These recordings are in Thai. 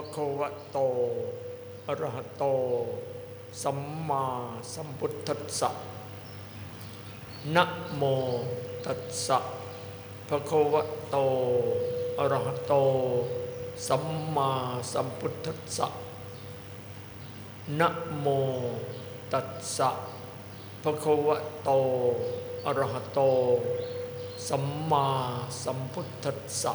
ะภควะโตอรหะโต สัมมาสัมพุทธัสสะนะโมตัสสะภะควะโตอรหะโต สัมมาสัมพุทธัสสะนะโมตัสสะภะควะโตอรหะโต สัมมาสัมพุทธัสสะ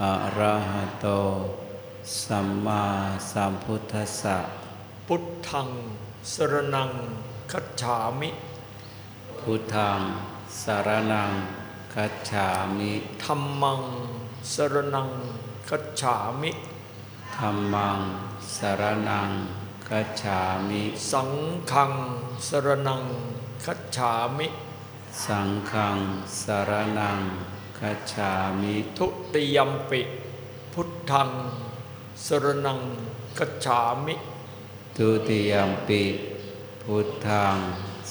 อะระหะโต สัมมาสัมพุทธัสสะ พุทธังสรนังคัจฉามิ พุทธังสารนังคัจฉามิธัมมังสรนังคัจฉามิธัมมังสารนังคัจฉามิ สังฆังสรนังคัจฉามิ สังฆังสารนัง คัจฉามิทุติยมปิ พุทธังสรนังคัจฉามิทุติยมปิ พุทธัง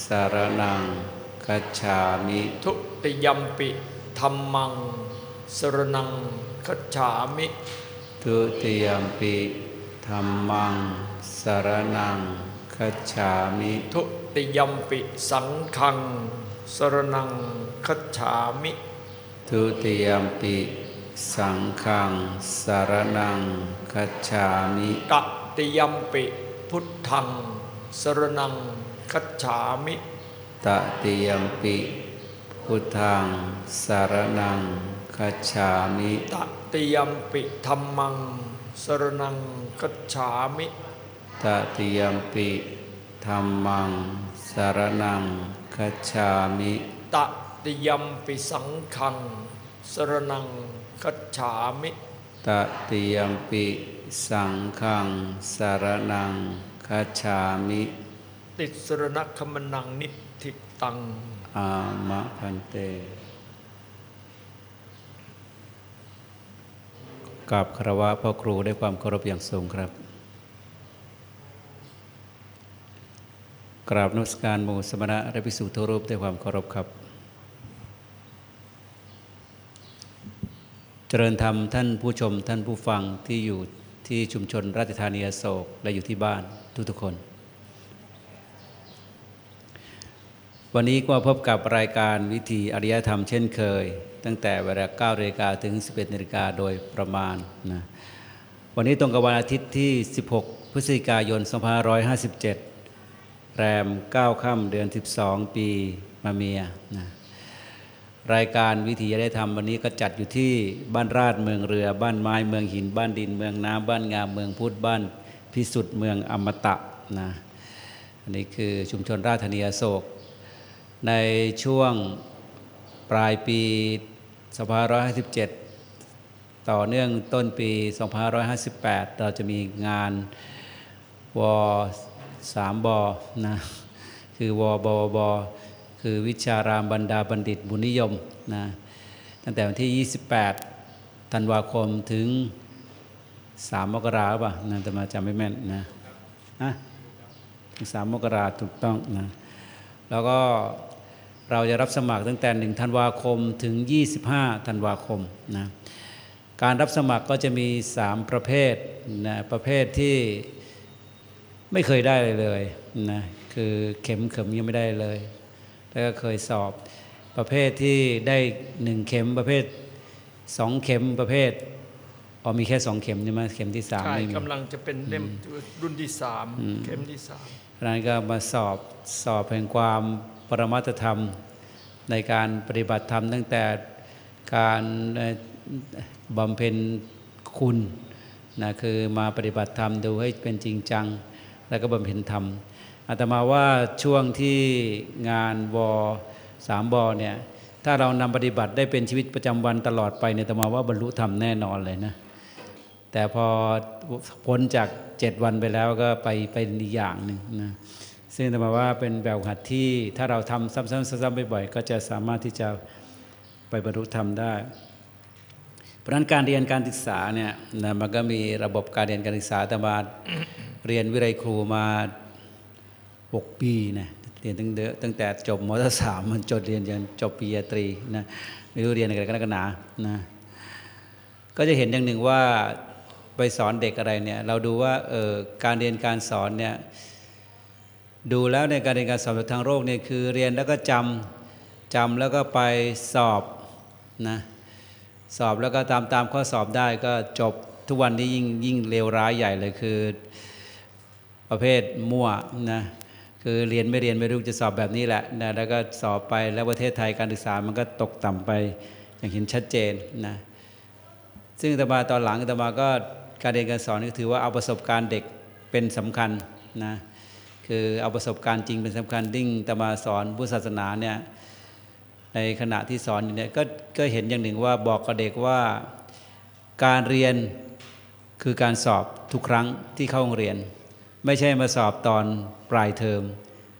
สารนังคัจฉามิทุติยมปิธัมมังสรนังคัจฉามิทุติยมปิธัมมังสารนังคัจฉามิทุติยมปิสังฆังสรนังคัจฉามิ ทุติยมปิสังฆังสารนังคัจฉามิตติยมปิพุทธังสรนังคัจฉามิตติยมปิพุทธังสารนังคัจฉามิตติยมปิธรรมังสรนังคัจฉามิตติยมปิธัมมังสารนังคัจฉามิต ติยมปิสังฆัง สรนังคัจฉามิ ตติยมปิสังฆังสารนังคัจฉามิติสรณคมนังนิธิตัง อามะพันเตกราบคารวะพ่อครูด้วยความเคารพอย่างสูงครับ กราบนมัสการหมู่สมณะและภิกษุทุกรูปด้วยความเคารพครับ เจริญธรรมท่านผู้ชมท่านผู้ฟังที่อยู่ที่ชุมชนราชธานีอโศกและอยู่ที่บ้านทุกๆคน วันนี้ก็พบกับรายการวิธีอริยธรรมเช่นเคย ตั้งแต่เวลา9นาฬิกาถึง 11นาฬิกาโดยประมาณนะวันนี้ตรงกับวันอาทิตย์ที่ 16 พฤศจิกายน 2557 แรม 9 ค่ำเดือน 12 ปีมาเมียนะ รายการวิธีอริยธรรมวันนี้ก็จัดอยู่ที่บ้านราชเมืองเรือ บ้านไม้เมืองหิน บ้านดินเมืองน้ำบ้านงามเมืองพุทธบ้านพิสุทธิ์เมืองอมตะนะอันนี้คือชุมชนราชธานีอโศก ในช่วงปลายปี2557 ต่อเนื่องต้นปี 2558 เราจะมีงานวสามบนะคือวบวบ คือวิชารามบรรดาบัณฑิตบุญนิยมนะตั้งแต่วันที่ 28 ธันวาคมถึง 3 มกราป่ะนะแต่มาจำไม่แม่นนะนะถึง 3 มกราถูกต้องนะแล้วก็เราจะรับสมัครตั้งแต่ 1 ธันวาคมถึง 25 ธันวาคมนะการรับสมัครก็จะมี 3 ประเภทนะประเภทที่ไม่เคยได้เลยเลยนะคือเข็มเข็มยังไม่ได้เลย แล้วก็เคยสอบประเภทที่ได้หนึ่งเข็มประเภทสองเข็มประเภทอ๋อมีแค่สองเข็มใช่ไหมเข็มที่สามใช่ไม่มีกำลังจะเป็นเล่มรุ่นที่สามเข็มที่สามเพราะฉะนั้นก็มาสอบสอบแห่งความปรมัตถธรรมในการปฏิบัติธรรมตั้งแต่การเอ่อบำเพ็ญคุณนะคือมาปฏิบัติธรรมดูให้เป็นจริงจัง แล้วก็บำเพ็ญธรรม อาตมาว่าช่วงที่งานวสามบอเนี่ยถ้าเรานำปฏิบัติได้เป็นชีวิตประจำวันตลอดไปเนี่ยตมาว่าบรรลุธรรมแน่นอนเลยนะแต่พอพ้นจากเจ็ดวันไปแล้วก็ไปไปอีกอย่างหนึ่งนะซึ่งตมาว่าเป็นแบบหัดที่ถ้าเราทำซ้ำๆๆบ่อยๆก็จะสามารถที่จะไปบรรลุธรรมได้เพราะนั้นการเรียนการศึกษาเนี่ยนะมันก็มีระบบการเรียนการศึกษาแต่มาเรียนวิไลครูมา หกปีนะเรียนตั้งเดตั้งแต่จบมสามมันจดเรียนจนจบปริญญาตรีนะไม่รู้เรียนอะไรกันกันหนานะก็จะเห็นอย่างหนึ่งว่าไปสอนเด็กอะไรเนี่ย เราดูว่าเออการเรียนการสอนเนี่ยดูแล้วในการเรียนการสอนทางโลกเนี่ยคือเรียนแล้วก็จำจำแล้วก็ไปสอบนะสอบแล้วก็ตามตามข้อสอบได้ก็จบทุกวันนี้ยิ่งยิ่งเลวร้ายใหญ่เลยคือ ประเภทมั่วนะ คือเรียนไม่เรียนไม่รู้จะสอบแบบนี้แหละนะแล้วก็สอบไปแล้วประเทศไทยการศึกษามันก็ตกต่ำไปอย่างเห็นชัดเจนนะซึ่งตมาตอนหลังตมาก็การเรียนการสอนก็ถือว่าเอาประสบการณ์เด็กเป็นสำคัญนะคือเอาประสบการณ์จริงเป็นสำคัญดิ้งตมาสอนพุทธศาสนาเนี่ยในขณะที่สอนอยู่เนี่ยก็ก็เห็นอย่างหนึ่งว่าบอกกับเด็กว่าการเรียนคือการสอบทุกครั้งที่เข้าโรงเรียน ไม่ใช่มาสอบตอนปลายเทอม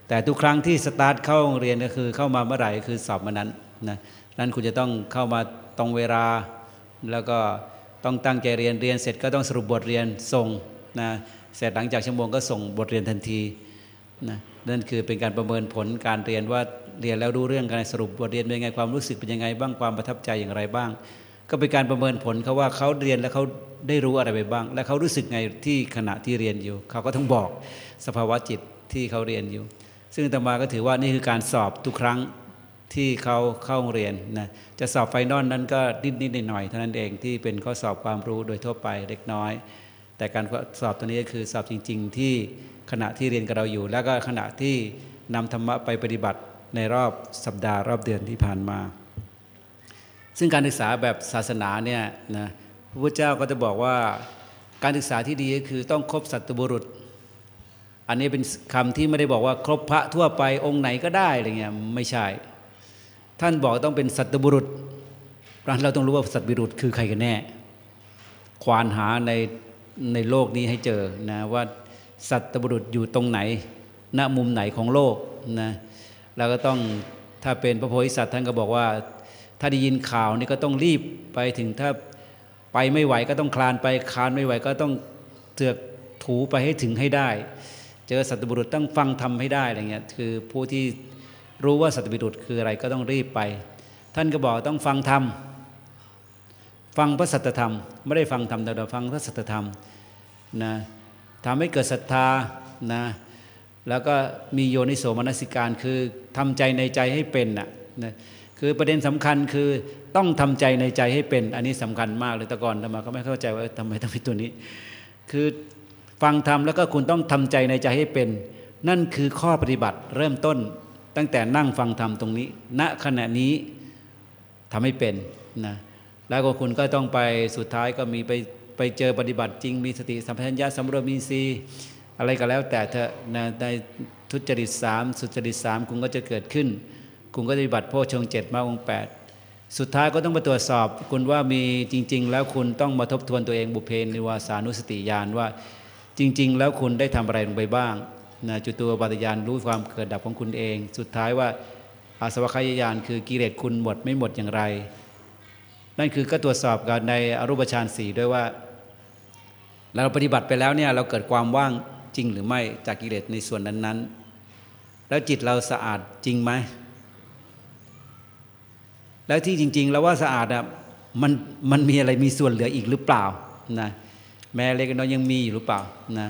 แต่ทุกครั้งที่สตาร์ทเข้าโรงเรียนก็คือเข้ามาเมื่อไหร่คือสอบมานั้นนะนั้นคุณจะต้องเข้ามาตรงเวลา แล้วก็ต้องตั้งใจเรียนเรียนเสร็จก็ต้องสรุปบทเรียนส่งนะเสร็จหลังจากชั่วโมงก็ส่งบทเรียนทันทีนะนั่นคือเป็นการประเมินผลการเรียนว่าเรียนแล้วรู้เรื่องการสรุปบทเรียนเป็นยังไงความรู้สึกเป็นยังไงบ้างความประทับใจอย่างไรบ้าง ก็เป็นการประเมินผลเขาว่าเขาเรียนแล้วเขาได้รู้อะไรไปบ้าง และเขารู้สึกไงที่ขณะที่เรียนอยู่ เขาก็ต้องบอกสภาวะจิตที่เขาเรียนอยู่ ซึ่งอาตมาก็ถือว่านี่คือการสอบทุกครั้งที่เขาเข้าโรงเรียนนะจะสอบ final นั้นก็นิดนิดหน่อยเท่านั้นเองที่เป็นข้อสอบความรู้โดยทั่วไปเล็กน้อย แต่การสอบตัวนี้ก็คือสอบจริง ๆ ที่ขณะที่เรียนกับเราอยู่ แล้วก็ขณะที่นำธรรมะไปปฏิบัติในรอบสัปดาห์รอบเดือนที่ผ่านมา ซึ่งการศึกษาแบบศาสนาเนี่ยนะพระพุทธเจ้าก็จะบอกว่าการศึกษาที่ดีก็คือต้องครบสัตบุรุษ อันนี้เป็นคำที่ไม่ได้บอกว่าครบพระทั่วไปองค์ไหนก็ได้อะไรเงี้ยไม่ใช่ ท่านบอกต้องเป็นสัตบุรุษเราต้องรู้ว่าสัตบุรุษคือใครกันแน่ ควานหาในในโลกนี้ให้เจอนะว่าสัตบุรุษอยู่ตรงไหนณมุมไหนของโลกนะเราก็ต้องถ้าเป็นพระโพธิสัตว์ท่านก็บอกว่า ถ้าได้ยินข่าวนี่ก็ต้องรีบไปถึงถ้าไปไม่ไหวก็ต้องคลานไปคลานไม่ไหวก็ต้องเถือกถูไปให้ถึงให้ได้ เจอสัตบุรุษต้องฟังทำให้ได้อะไรเงี้ยคือผู้ที่รู้ว่าสัตบุรุษคืออะไรก็ต้องรีบไป ท่านก็บอกต้องฟังธรรมฟังพระสัตธรรม ไม่ได้ฟังธรรมแต่ฟังพระสัตธรรมนะทำให้เกิดศรัทธานะแล้วก็มีโยนิโสมนสิการคือทำใจในใจให้เป็นนะนะ คือประเด็นสำคัญคือต้องทำใจในใจให้เป็น อันนี้สำคัญมากเลยต่ก่อนธรรมาก็ไม่เข้าใจว่าทำไมต้องเป็นตัวนี้ คือฟังธรรมแล้วก็คุณต้องทำใจในใจให้เป็น นั่นคือข้อปฏิบัติเริ่มต้นตั้งแต่นั่งฟังธรรมตรงนี้ ณขณะนี้ทำให้เป็นนะแล้วก็คุณก็ต้องไปสุดท้ายก็มีไปไปเจอปฏิบัติจริง มีสติสัมปชัญญะสำรวมมีซีอะไรก็แล้วแต่เธอในทุจริตสามสุจริตสามคุณก็จะเกิดขึ้น คุณก็ปฏิบัติโพชงเจ็ดมาองแปดสุดท้ายก็ต้องมาตรวจสอบ คุณว่ามีจริง ๆ แล้วคุณต้องมาทบทวนตัวเองบุเพนิวาสานุสติญาณว่าจริง ๆ แล้วคุณได้ทำอะไรลงไปบ้างนะจุตัวปฏิญาณรู้ความเกิดดับของคุณเอง สุดท้ายว่าอาสวะขยญาณคือกิเลสคุณหมดไม่หมดอย่างไร นั่นคือก็ตรวจสอบกันในอรูปฌานสี่ด้วยว่า เราปฏิบัติไปแล้วเนี่ยเราเกิดความว่างจริงหรือไม่จากกิเลสในส่วนนั้นๆ แล้วจิตเราสะอาดจริงไหม แล้วที่จริง ๆ แล้วว่าสะอาดอะมันมันมีอะไรมีส่วนเหลืออีกหรือเปล่านะแม้เล็กน้อยยังมีอยู่หรือเปล่านะ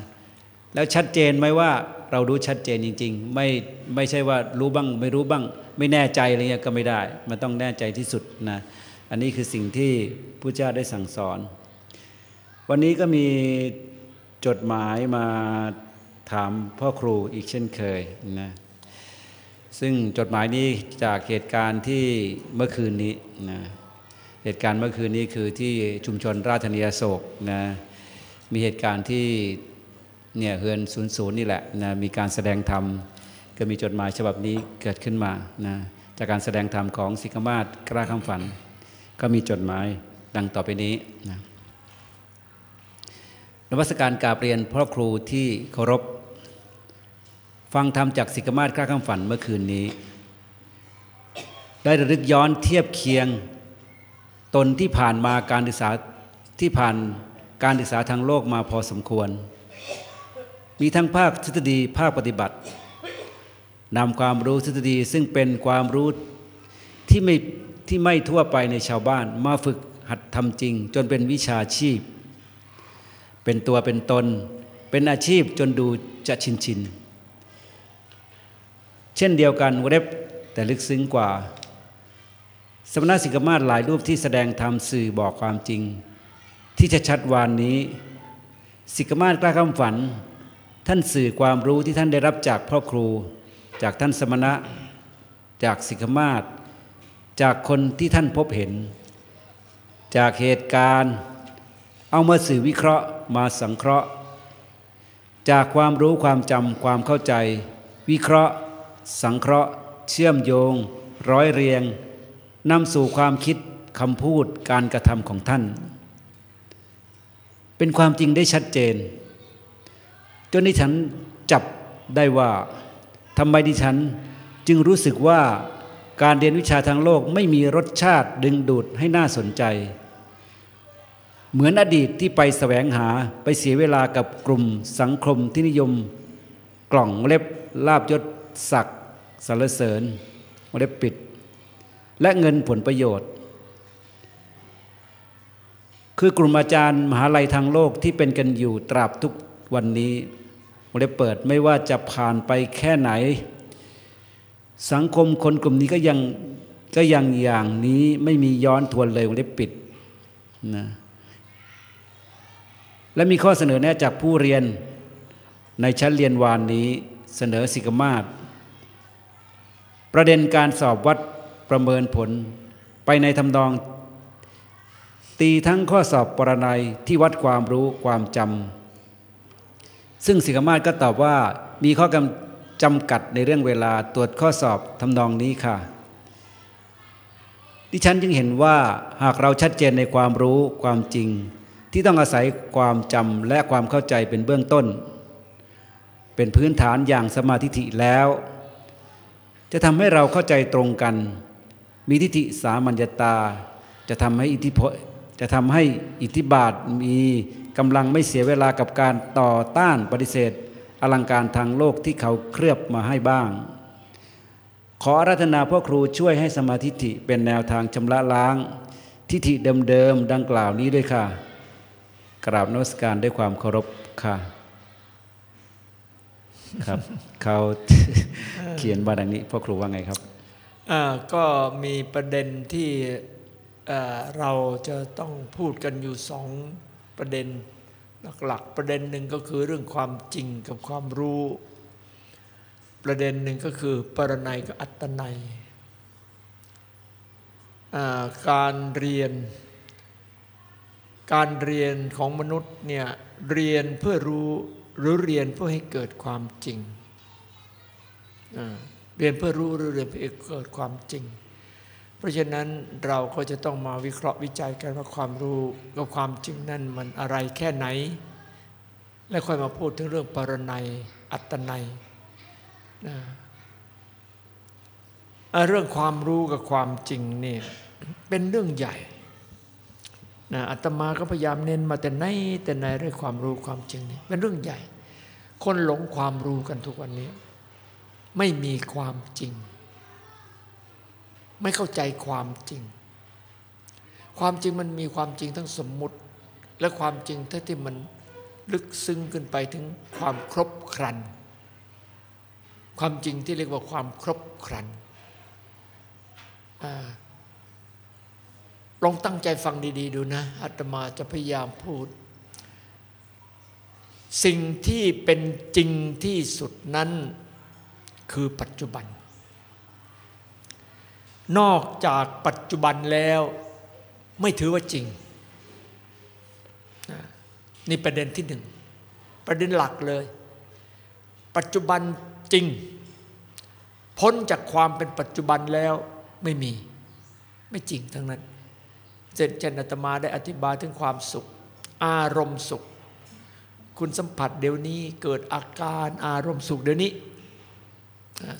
แล้วชัดเจนไหมว่าเรารู้ชัดเจนจริง ๆ ไม่ไม่ใช่ว่ารู้บ้าง ไม่รู้บ้าง ไม่แน่ใจอะไรเงี้ยก็ไม่ได้ มันต้องแน่ใจที่สุดนะอันนี้คือสิ่งที่พระเจ้าได้สั่งสอน วันนี้ก็มีจดหมายมาถามพ่อครูอีกเช่นเคยนะ ซึ่งจดหมายนี้จากเหตุการณ์ที่เมื่อคืนนี้นะเหตุการณ์เมื่อคืนนี้คือที่ชุมชนราชธานีโศกนะมีเหตุการณ์ที่เนี่ยเฮือนศูนย์ศูนย์นี่แหละนะมีการแสดงธรรม ก็มีจดหมายฉบับนี้เกิดขึ้นมานะจากการแสดงธรรมของสิกมาศกล้าคำฝัน ก็มีจดหมายดังต่อไปนี้นะนวัตการกาเรียนพ่อครูที่เคารพ ฟังธรรมจากสิกมาศกล้าคำฝันเมื่อคืนนี้ ได้ระลึกย้อนเทียบเคียง ตนที่ผ่านมาการศึกษาที่ผ่านการศึกษาทางโลกมาพอสมควร มีทั้งภาคทฤษฎีภาคปฏิบัตินำความรู้ทฤษฎีซึ่งเป็นความรู้ที่ไม่ที่ไม่ทั่วไปในชาวบ้านมาฝึกหัดทำจริง จนเป็นวิชาชีพ เป็นตัวเป็นตน เป็นอาชีพจนดูจะชินชิน เช่นเดียวกันวเร็บแต่ลึกซึ้งกว่า สมณสิกมาศหลายรูปที่แสดงธรรมสื่อบอกความจริง ที่จะชัดวานนี้ สิกมาศกล้าคำฝัน ท่านสื่อความรู้ที่ท่านได้รับจากพ่อครู จากท่านสมณะ จากสิกมาศจากคนที่ท่านพบเห็น จากเหตุการณ์ เอามาสื่อวิเคราะห์มาสังเคราะห์ จากความรู้ความจำความเข้าใจ วิเคราะห์ สังเคราะห์ เชื่อมโยง ร้อยเรียงนำสู่ความคิดคำพูดการกระทำของท่าน เป็นความจริงได้ชัดเจน จนที่ฉันจับได้ว่าทำไมดิฉันจึงรู้สึกว่าการเรียนวิชาทางโลกไม่มีรสชาติดึงดูดให้น่าสนใจ เหมือนอดีตที่ไปแสวงหาไปเสียเวลากับกลุ่มสังคมที่นิยม กล่องเล็บลาบยศ ศักดิ์สรรเสริญเล็บปิด และเงินผลประโยชน์ คือกลุ่มอาจารย์มหาลัยทางโลกที่เป็นกันอยู่ตราบทุกวันนี้วงเล็บเปิดไม่ว่าจะผ่านไปแค่ไหน สังคมคนกลุ่มนี้ก็ยังก็ยังอย่างนี้ไม่มีย้อนทวนเลยวงเล็บปิดนะและมีข้อเสนอแนะจากผู้เรียนในชั้นเรียนวานนี้เสนอสิกมาศ ประเด็นการสอบวัดประเมินผล ไปในทำนอง ตีทั้งข้อสอบปรนัยที่วัดความรู้ความจำซึ่งสิกมาศก็ตอบว่ามีข้อกำจำกัดในเรื่องเวลาตรวจข้อสอบทำนองนี้ค่ะ ดิฉันจึงเห็นว่าหากเราชัดเจนในความรู้ความจริง ที่ต้องอาศัยความจำและความเข้าใจเป็นเบื้องต้น เป็นพื้นฐานอย่างสมาธิิแล้ว จะทำให้เราเข้าใจตรงกัน มีทิฏฐิสามัญญตา จะทำให้อิทธิพจะทำให้อิทธิบาทมีกำลังไม่เสียเวลากับการต่อต้านปฏิเสธ อลังการทางโลกที่เขาเคลือบมาให้บ้าง ขอรัตนาพ่อครูช่วยให้สมาธิิเป็นแนวทางชำระล้าง ทิฏฐิเดิมๆดังกล่าวนี้ด้วยค่ะ กราบนวัสการด้วยความเคารพค่ะ ครับเขาเขียนมาดังนี้พ่อครูว่าไงครับก็มีประเด็นที่เราจะต้องพูดกันอยู่สองประเด็นหลักๆ ประเด็นหนึ่งก็คือเรื่องความจริงกับความรู้ ประเด็นหนึ่งก็คือปรนัยกับอัตนัยการเรียน การเรียนของมนุษย์เนี่ยเรียนเพื่อรู้ หรือเรียนเพื่อให้เกิดความจริง เรียนเพื่อรู้หรือเรียนเพื่อเกิดความจริง เพราะฉะนั้นเราก็จะต้องมาวิเคราะห์วิจัยกันว่าความรู้กับความจริงนั่นมันอะไรแค่ไหน และค่อยมาพูดถึงเรื่องปรนัยอัตนัยนะเรื่องความรู้กับความจริงเนี่ยเป็นเรื่องใหญ่ นะอาตมาก็พยายามเน้นมาแต่ไหนแต่ไหนเรื่องความรู้ความจริงนี่เป็นเรื่องใหญ่ คนหลงความรู้กันทุกวันนี้ ไม่มีความจริง ไม่เข้าใจความจริง ความจริงมันมีความจริงทั้งสมมุติ และความจริงที่มันลึกซึ้งขึ้นไปถึงความครบครัน ความจริงที่เรียกว่าความครบครัน ลองตั้งใจฟังดี ๆ ดูนะอาตมาจะพยายามพูด สิ่งที่เป็นจริงที่สุดนั้นคือปัจจุบัน นอกจากปัจจุบันแล้วไม่ถือว่าจริง นี่ประเด็นที่หนึ่ง ประเด็นหลักเลย ปัจจุบันจริง พ้นจากความเป็นปัจจุบันแล้วไม่มี ไม่จริงทั้งนั้น เช่นเช่นอาตมาได้อธิบายถึงความสุข อารมณ์สุข คุณสัมผัสเดี๋ยวนี้เกิดอาการอารมณ์สุขเดี๋ยวนี้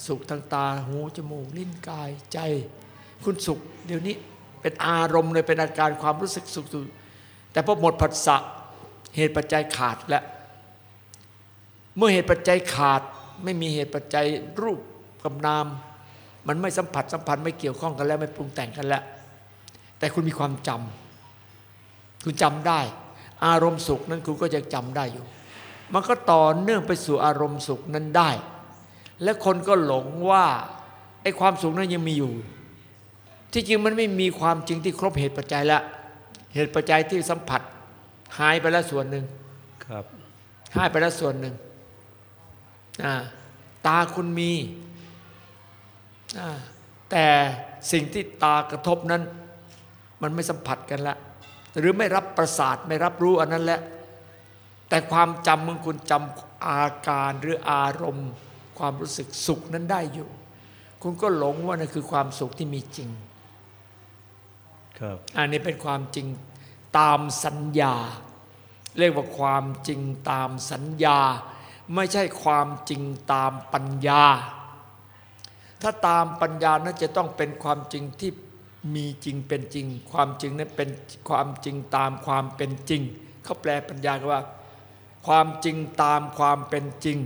สุขทางตาหูจมูกลิ้นกายใจ คุณสุขเดี๋ยวนี้เป็นอารมณ์เลยเป็นอาการความรู้สึกสุขแต่พอหมดผัสสะเหตุปัจจัยขาดแล้วเมื่อเหตุปัจจัยขาดไม่มีเหตุปัจจัยรูปกับนาม มันไม่สัมผัสสัมพันธ์ไม่เกี่ยวข้องกันแล้วไม่ปรุงแต่งกันแล้ว แต่คุณมีความจำคุณจำได้ อารมณ์สุขนั้นคุณก็จะจำได้อยู่ มันก็ต่อเนื่องไปสู่อารมณ์สุขนั้นได้ และคนก็หลงว่าไอ้ความสุขนั้นยังมีอยู่ ที่จริงมันไม่มีความจริงที่ครบเหตุปัจจัยละเหตุปัจจัยที่สัมผัส หายไปแล้วส่วนหนึ่งครับหายไปแล้วส่วนหนึ่งตาคุณมีแต่สิ่งที่ตากระทบนั้น มันไม่สัมผัสกันละ หรือไม่รับประสาทไม่รับรู้อันนั้นแหละแต่ความจำของคุณจำอาการหรืออารมณ์ ความรู้สึกสุขนั้นได้อยู่ คุณก็หลงว่านั่นคือความสุขที่มีจริง ครับ อันนี้เป็นความจริงตามสัญญา เรียกว่าความจริงตามสัญญา ไม่ใช่ความจริงตามปัญญา ถ้าตามปัญญานั้นจะต้องเป็นความจริงที่ มีจริงเป็นจริง ความจริงนั้นเป็นความจริงตามความเป็นจริง เขาแปลปัญญาว่า ความจริงตามความเป็นจริง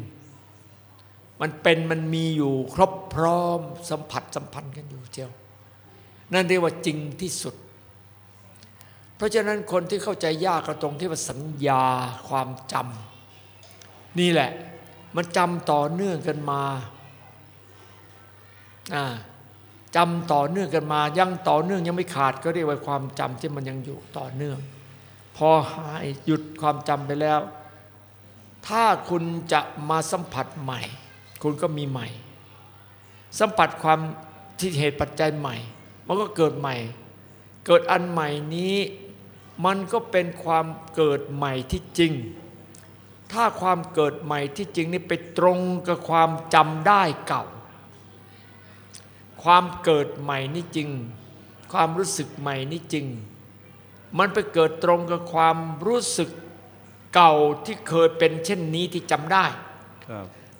มันเป็นมันมีอยู่ครบพร้อมสัมผัสสัมพันธ์กันอยู่เจียว นั่นเรียกว่าจริงที่สุด เพราะฉะนั้นคนที่เข้าใจยากก็ตรงที่ว่าสัญญาความจำนี่แหละ มันจำต่อเนื่องกันมาอ่า จำต่อเนื่องกันมา ยังต่อเนื่องยังไม่ขาดก็เรียกว่าความจำที่มันยังอยู่ต่อเนื่อง พอหายหยุดความจำไปแล้ว ถ้าคุณจะมาสัมผัสใหม่ คุณก็มีใหม่ สัมผัสความที่เหตุปัจจัยใหม่ มันก็เกิดใหม่ เกิดอันใหม่นี้มันก็เป็นความเกิดใหม่ที่จริง ถ้าความเกิดใหม่ที่จริงนี่ไปตรงกับความจำได้เก่า ความเกิดใหม่นี่จริง ความรู้สึกใหม่นี่จริง มันไปเกิดตรงกับความรู้สึกเก่าที่เคยเป็นเช่นนี้ที่จำได้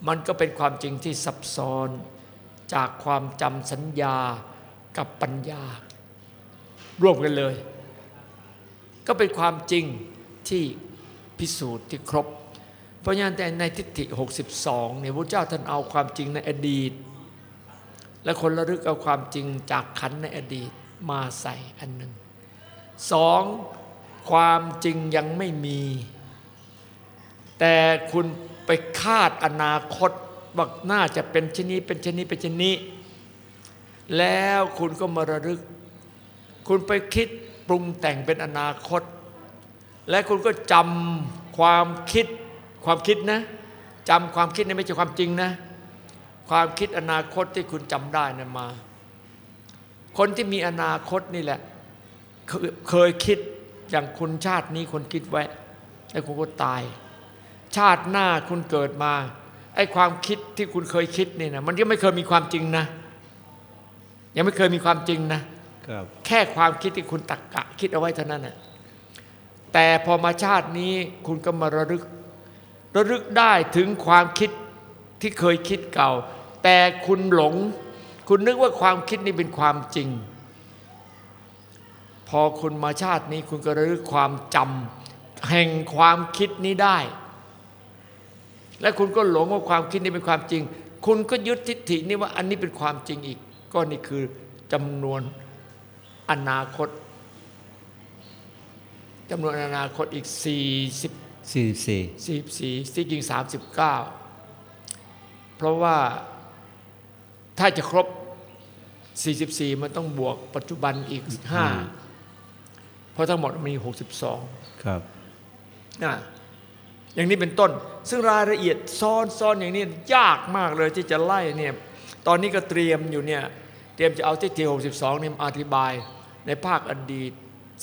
มันก็เป็นความจริงที่ซับซ้อนจากความจำสัญญากับปัญญา ร่วมกันเลย ก็เป็นความจริงที่พิสูจน์ที่ครบ เพราะฉะนั้นแต่ในทิฏฐิ 62เนี่ยพระเจ้าท่านเอาความจริงในอดีต และคนระลึกเอาความจริงจากขันในอดีตมาใส่อันหนึ่งสองความจริงยังไม่มี แต่คุณไปคาดอนาคตว่าน่าจะเป็นชนี้เป็นชนี้เป็นชนี้แล้วคุณก็มาระลึก คุณไปคิดปรุงแต่งเป็นอนาคต และคุณก็จำความคิดความคิดนะจำความคิดนี่ไม่ใช่ความจริงนะ ความคิดอนาคตที่คุณจำได้นะมา คนที่มีอนาคตนี่แหละ เคยคิดอย่างคุณชาตินี้คนคิดไว้แล้วคุณก็ตาย ชาติหน้าคุณเกิดมาไอ้ความคิดที่คุณเคยคิดนี่นะมันยังไม่เคยมีความจริงนะ ยังไม่เคยมีความจริงนะแค่ความคิดที่คุณตักกะคิดเอาไว้เท่านั้นนะแต่พอมาชาตินี้คุณก็มาระลึก ระลึกได้ถึงความคิด ที่เคยคิดเก่า แต่คุณหลง คุณนึกว่าความคิดนี้เป็นความจริง พอคุณมาชาตินี้คุณก็ระลึกความจำแห่งความคิดนี้ได้ และคุณก็หลงว่าความคิดนี้เป็นความจริง คุณก็ยึดทิฏฐินี้ว่าอันนี้เป็นความจริงอีก ก็นี่คือจำนวนอนาคตจำนวนอนาคตอีก 40 44 44ที่จริง 39 เพราะว่าถ้าจะครบ 44 มันต้องบวกปัจจุบันอีก 5 เพราะทั้งหมดมี 62 ครับนะอย่างนี้เป็นต้น ซึ่งรายละเอียดซ้อนซ้อนอย่างนี้ยากมากเลยที่จะไล่เนี่ยตอนนี้ก็เตรียมอยู่เนี่ยเตรียมจะเอาที่ที่62นี่มาอธิบายในภาคอดีต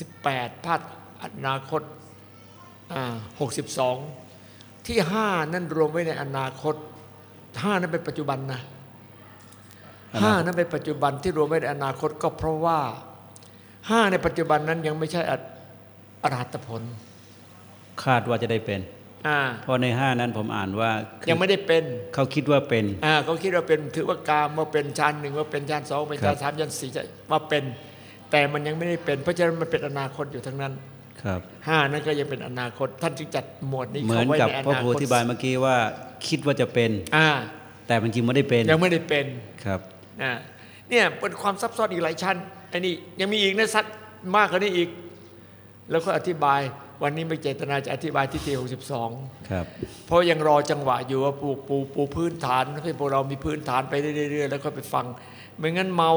18 ภาคอนาคต 62 ที่ 5 นั่นรวมไว้ในอนาคต 5นั้นเป็นปัจจุบันนะห้านั้นเป็นปัจจุบันที่รวมไว้ในอนาคตก็เพราะว่าห้าในปัจจุบันนั้นยังไม่ใช่ออรหัตผล คาดว่าจะได้เป็นอ่าเพราะในห้านั้นผมอ่านว่าคือยังไม่ได้เป็นเขาคิดว่าเป็นอ่าเขาคิดว่าเป็นถือว่ากามว่าเป็นชั้นหนึ่งว่าเป็นชั้นสองเป็นชั้นครับสามชั้นสี่ว่าเป็น แต่มันยังไม่ได้เป็น เพราะฉะนั้นมันเป็นอนาคตอยู่ทั้งนั้น ครับห้านั้นก็ยังเป็นอนาคต ท่านจึงจัดหมวดนี้เหมือเข้านไว้กับในอพ่อนาครูคอตธิบายเมื่อกี้ว่าคิดว่าจะเป็นอ่าแต่มันจริงไม่ได้เป็นยังไม่ได้เป็นครับอ่าเนี่ยเป็นความซับซ้อนอีกหลายชั้นไอ้นี่ยังมีอีกนะซัดมากกว่านี้อีก แล้วก็อธิบายวันนี้ไม่เจตนาจะอธิบายที่ทีหกสิบสองครับเพราะยังรอจังหวะอยู่ว่าปูปูปูพื้นฐานให้พวกเรามีพื้นฐานไปเรื่อยๆแล้วก็ไปฟัง ไม่งั้นเมา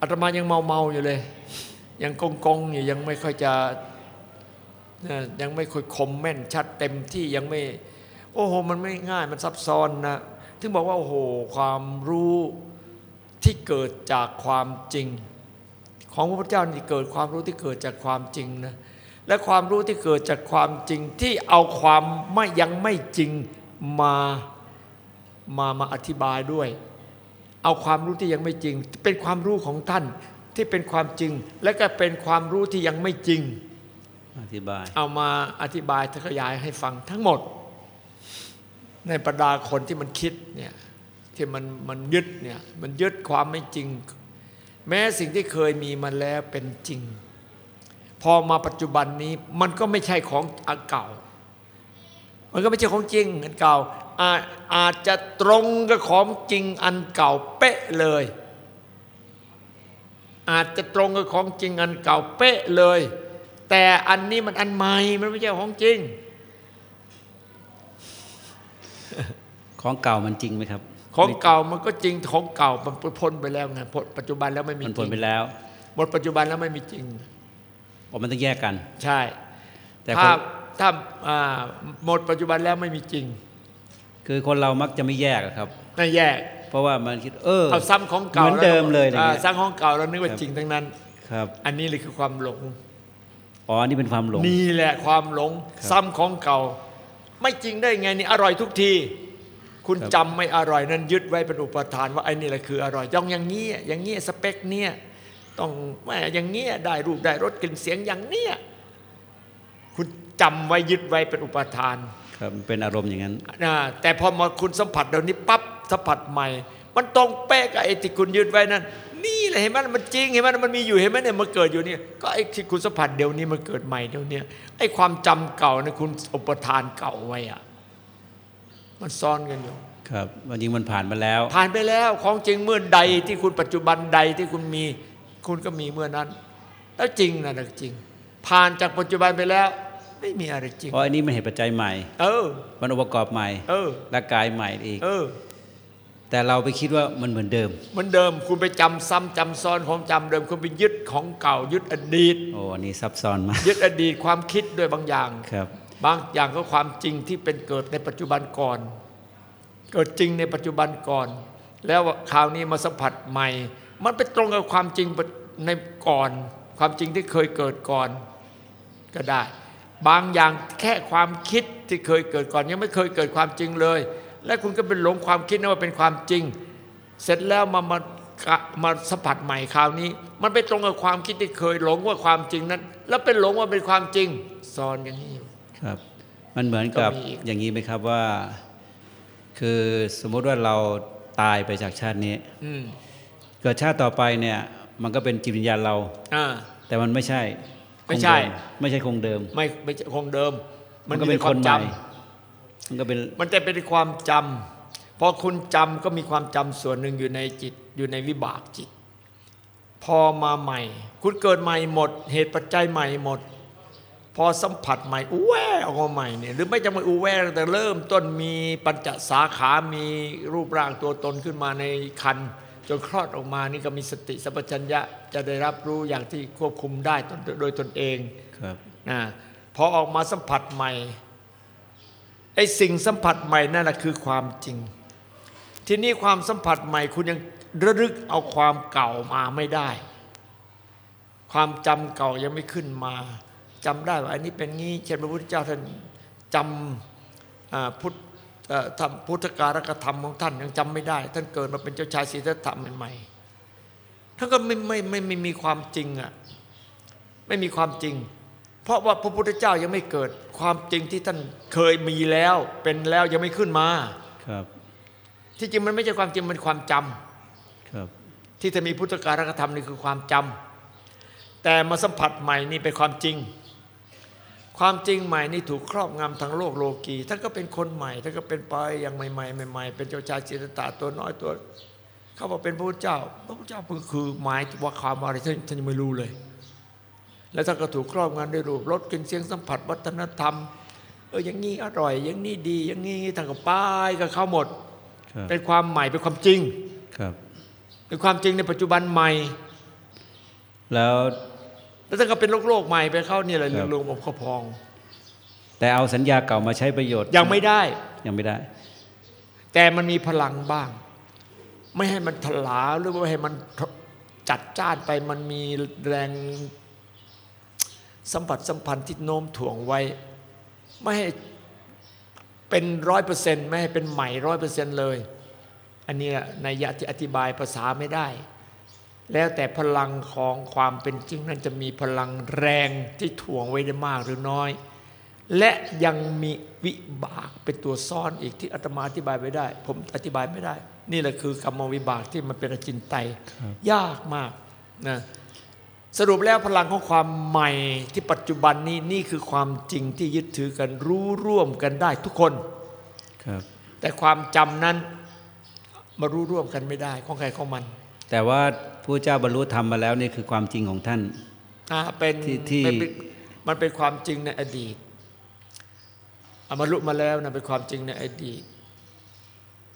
อาตมายังเมาเมาๆอยู่เลย ยังกงกงอยู่ยังไม่ค่อยจะเอ่อยังไม่ค่อยคมแม่นชัดเต็มที่ยังไม่ โอ้โห มันไม่ง่ายมันซับซ้อนนะถึงบอกว่าโอ้โหความรู้ที่เกิดจากความจริง ของพระพุทธเจ้านี่เกิดความรู้ที่เกิดจากความจริงนะและความรู้ที่เกิดจากความจริงที่เอาความไม่ยังไม่จริงมามามาอธิบายด้วย เอาความรู้ที่ยังไม่จริง เป็นความรู้ของท่าน ที่เป็นความจริง และก็เป็นความรู้ที่ยังไม่จริง อธิบาย เอามาอธิบายขยายให้ฟังทั้งหมด ในบรรดาคนที่มันคิดเนี่ยที่มันมันยึดเนี่ยมันยึดความไม่จริง แม้สิ่งที่เคยมีมาแล้วเป็นจริง พอมาปัจจุบันนี้มันก็ไม่ใช่ของอันเก่า มันก็ไม่ใช่ของจริงอันเก่าอาอาจจะตรงกับของจริงอันเก่าเป๊ะเลย อาจจะตรงกับของจริงอันเก่าเป๊ะเลย แต่อันนี้มันอันใหม่มันไม่ใช่ของจริง ของเก่ามันจริงไหมครับ ของเก่ามันก็จริงของเก่ามันพ้นไปแล้วไงพ้นปัจจุบันแล้วไม่มีมันจพ้รินงไปแล้วหมดปัจจุบันแล้วไม่มีจริงอ๋อมันต้องแยกกัน ใช่ แต่คถ้านถ้าอ่าหมดปัจจุบันแล้วไม่มีจริง คือคนเรามักจะไม่แยกอะครับน่าแยก เพราะว่ามันคิดเออเอาซ้ำของเก่าเหมือนเดิมเลยอ่าอย่างเงี้ยซ้ำของเก่าเรานึกว่าครับจริงทั้งนั้นครับ อันนี้เลยคือความหลงอ๋ออันนี่เป็นความหลงนี่แหละความหลงครับซ้ำของเก่า ไม่จริงได้ไงนี่อร่อยทุกที คุณครับจำไม่อร่อยนั้นยึดไว้เป็นอุปทานว่าไอ้นี่แหละคืออร่อยต้องอย่างนี้อย่างนี้สเปคเนี่ยต้องแม่อย่างเงี้ยได้รูปได้รสกลิ่นเสียงอย่างเนี้ยคุณจำไว้ยึดไว้เป็นอุปทาน ครับมันเป็นอารมณ์อย่างนั้นนะแต่พอมาคุณสัมผัสเดี๋ยวนี้ปั๊บ สัมผัสใหม่ มันตรงเป๊ะกับไอ้ที่คุณยึดไว้นั่นนี่แหละเห็นไหมมันจริงเห็นไหมมันมีอยู่เห็นไหมเนี่ยมันเกิดอยู่เนี่ยก็ไอ้ที่คุณสัมผัสเดี๋ยวนี้มันเกิดใหม่เดี๋ยวนี้ไอ้ความจำเก่าเนี่ยคุณอุปทานเก่าไว้อะมันซ่อนกันอยู่ครับวันจริงมันผ่านมาแล้ว ผ่านไปแล้วของจริงเมื่อใดที่คุณปัจจุบันใดที่คุณมี คุณก็มีเมื่อนั้น แล้วจริงนะนะจริง ผ่านจากปัจจุบันไปแล้ว ไม่มีอะไรจริงเพราะอันนี้มันเหตุปัจจัยใหม่ เออ มันองค์ประกอบใหม่ เออและกายใหม่อีก เออ แต่เราไปคิดว่ามันเหมือนเดิม เหมือนเดิมคุณไปจำซ้ำจำซ้อนของจำเดิม คุณไปยึดของเก่ายึดอดีตโอ้อันนี้ซับซ้อนมากยึดอดีตความคิดด้วยบางอย่างครับ บางอย่างก็ความจริงที่เป็นเกิดในปัจจุบันก่อน เกิดจริงในปัจจุบันก่อน แล้วคราวนี้มาสัมผัสใหม่ มันไปตรงกับความจริงในก่อน ความจริงที่เคยเกิดก่อนก็ได้ บางอย่างแค่ความคิดที่เคยเกิดก่อน ยังไม่เคยเกิดความจริงเลย และคุณก็เป็นหลงความคิดนั้นว่าเป็นความจริง เสร็จแล้วมามามาสัมผัสใหม่คราวนี้ มันไปตรงกับความคิดที่เคยหลงว่าความจริงนั้น แล้วเป็นหลงว่าเป็นความจริงซ้อนอย่างนี้อยู่ครับ มันเหมือนกับก็มีอีกอย่างนี้ไหมครับว่า คือสมมุติว่าเราตายไปจากชาตินี้อืมเกิดชาติต่อไปเนี่ย มันก็เป็นจิตวิญญาณเราอ่าแต่มันไม่ใช่ ไม่ใช่คงเดิไม่ใช่คงเดิม ไม่ไม่คงเดิม มันก็เป็นมีแต่คนใหจม่ มันก็เป็นำมันจะเป็นความจำพอคุณจำก็มีความจำส่วนหนึ่งอยู่ในจิตอยู่ในวิบากจิต พอมาใหม่ คุณเกิดใหม่หมด เหตุปัจจัยใหม่หมด พอสัมผัสใหม่อู้แวออกมาใหม่เนี่ยหรือไม่จำเป็นอู้แวแต่เริ่มต้นมีปัญจสาขา มีรูปร่างตัวตนขึ้นมาในคันจนคลอดออกมานี่ก็มีสติสัมปชัญญะจะได้รับรู้อย่างที่ควบคุมได้ตนโดยตนเองครับนะพอออกมาสัมผัสใหม่ ไอ้สิ่งสัมผัสใหม่นั่นแหละคือความจริง ทีนี้ความสัมผัสใหม่คุณยังระลึกเอาความเก่ามาไม่ได้ ความจำเก่ายังไม่ขึ้นมาจำได้ว่าอันนี้เป็นงี้เช่นพระพุทธเจ้าท่านจำพุทธทำพุทธการกธรรมของท่านยังจำไม่ได้ ท่านเกิดมาเป็นเจ้าชายศรีสัตถะใหม่ๆท่านก็ไม่ไม่ไม่ไม่มีความจริงอะไม่มีความจริง เพราะว่าพระพุทธเจ้ายังไม่เกิด ความจริงที่ท่านเคยมีแล้วเป็นแล้วยังไม่ขึ้นมาครับ ที่จริงมันไม่ใช่ความจริงมันเป็นความจำครับ ที่จะมีพุทธการกธรรมนี่คือความจำแต่มาสัมผัสใหม่นี่เป็นความจริง ความจริงใหม่นี่ถูกครอบงำทางโลกโลกีท่านก็เป็นคนใหม่ท่านก็เป็นไปอย่างใหม่ๆใหม่ ๆ เป็นเจ้าชายจิตตาตัวน้อยตัวเขาบอกเป็นพระพุทธเจ้า พระพุทธเจ้าคือหมายว่าความอะไรท่านท่านยังไม่รู้เลย แล้วท่านก็ถูกครอบงำด้วยรูปรสกลิ่นเสียงสัมผัสวัฒนธรรมเอออย่างนี้อร่อย อย่างนี้ดี อย่างนี้ท่านก็ป้ายกับเขาหมดครับเป็นความใหม่เป็นความจริงครับเป็นความจริงในปัจจุบันใหม่ แล้วแล้วท่านก็เป็นโลกโลกใหม่ไปเข้าเนี่ยแหละครับเรื่องลมข้อพอง แต่เอาสัญญาเก่ามาใช้ประโยชน์ ยังไม่ได้ยังไม่ได้ แต่มันมีพลังบ้าง ไม่ให้มันถลาหรือว่าให้มันจัดจ้านไปมันมีแรง สัมผัสสัมพันธ์ที่โน้มถ่วงไว้ ไม่ให้เป็นร้อยเปอร์เซ็นต์ไม่ให้เป็นใหม่ร้อยเปอร์เซ็นต์เลย อันนี้ในยะที่อธิบายภาษาไม่ได้ แล้วแต่พลังของความเป็นจริงนั้นจะมีพลังแรงที่ถ่วงไว้ได้มากหรือน้อย และยังมีวิบากเป็นตัวซ่อนอีกที่อาตมาอธิบายไม่ได้ ผมอธิบายไม่ได้ นี่แหละคือกรรมวิบากที่มันเป็นอจินไตยยากมากนะ สรุปแล้วพลังของความใหม่ที่ปัจจุบันนี้นี่คือความจริงที่ยึดถือกันรู้ร่วมกันได้ทุกคนครับแต่ความจำนั้นมารู้ร่วมกันไม่ได้ของใครของมัน แต่ว่าผู้เจ้าบรรลุธรรมมาแล้วนี่คือความจริงของท่านอ่าเป็นที่ที่มันเป็นมันเป็นความจริงในอดีตอามารุมาแล้วนะเป็นความจริงในอดีต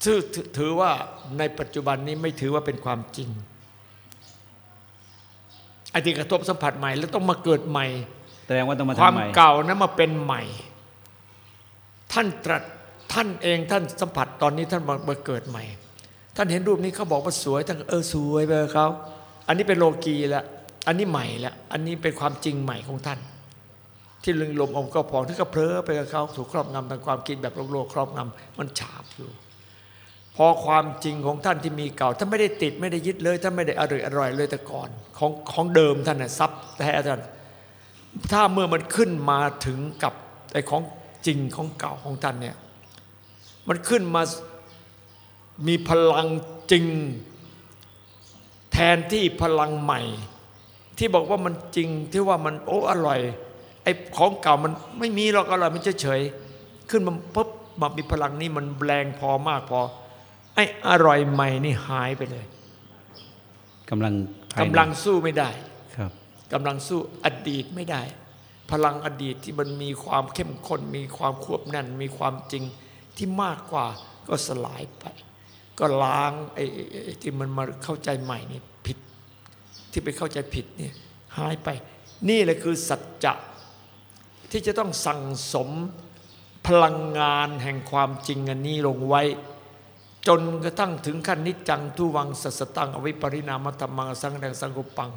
ถือถือถือว่าในปัจจุบันนี้ไม่ถือว่าเป็นความจริง ไอ้ที่กระทบสัมผัสใหม่ แล้วต้องมาเกิดใหม่แสดงว่าต้องมาความทำใหม่เก่านั้นมาเป็นใหม่ ท่านตรัสท่านเองท่านสัมผัสตอนนี้ท่านมามาเกิดใหม่ ท่านเห็นรูปนี้เขาบอกว่าสวยท่านก็เออสวยไปกับเขาอันนี้เป็นโลกีแล้วอันนี้ใหม่แล้วอันนี้เป็นความจริงใหม่ของท่าน ที่ลึงลมอมก็พองที่ก็เพลอไปกับเขาถูกครอบงำทางความคิดแบบโลกโลกครอบงำมันฉาบอยู่ พอความจริงของท่านที่มีเก่าท่านไม่ได้ติดไม่ได้ยึดเลยท่านไม่ได้อร่อยอร่อยเลยแต่ก่อนของของเดิมท่านน่ะทรัพย์แท้ท่านถ้าเมื่อมันขึ้นมาถึงกับไอ้ของจริงของเก่าของท่านเนี่ยมันขึ้นมามีพลังจริง แทนที่พลังใหม่ ที่บอกว่ามันจริงที่ว่ามันโอ้อร่อยไอ้ของเก่ามันไม่มีหรอกอร่อยมันเฉยๆขึ้นมาปุ๊บมามีพลังนี้มันแรงพอมากพอ ไอ้อร่อยใหม่นี่หายไปเลยกำลังภายในกำลังสู้ไม่ได้ครับกำลังสู้อดีตไม่ได้ พลังอดีตที่มันมีความเข้มข้นมีความควบแน่น มีความจริงที่มากกว่าก็สลายไป ก็ล้างไอ้ไอ้ไอ้ที่มันมาเข้าใจใหม่นี่ผิด ที่ไปเข้าใจผิดเนี่ยหายไป นี่แหละคือสัจจะที่จะต้องสั่งสมพลังงานแห่งความจริงอันนี้ลงไว้ จนกระทั่งถึงขั้นนิจจังทุวังสัสสตังอวิปริณามธรรมังสังแดงสังกุปปัง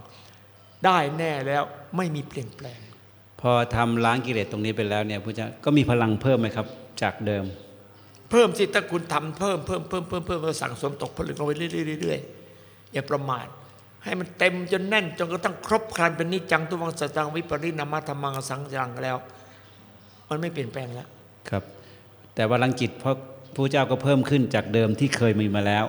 ได้แน่แล้วไม่มีเปลี่ยนแปลง พอทำล้างกิเลสตรงนี้ไปแล้วเนี่ยผู้เจ้าก็มีพลังเพิ่มไหมครับ จากเดิม เพิ่มสิถ้าคุณทำเพิ่มเพิ่มเพิ่มเพิ่มเพิ่มเพิ่มสั่งสมตกผลึกลงไปเรื่อยๆเรื่อยๆอย่าประมาทให้มันเต็มจนแน่นจนกระทั่งครบครันเป็นนิจจังทุวังสัจจังวิปริณามธรรมังสังจังแล้ว มันไม่เปลี่ยนแปลงแล้วครับ แต่พลังจิตเพราะ ผู้เจ้าก็เพิ่มขึ้นจากเดิมที่เคยมีมาแล้ว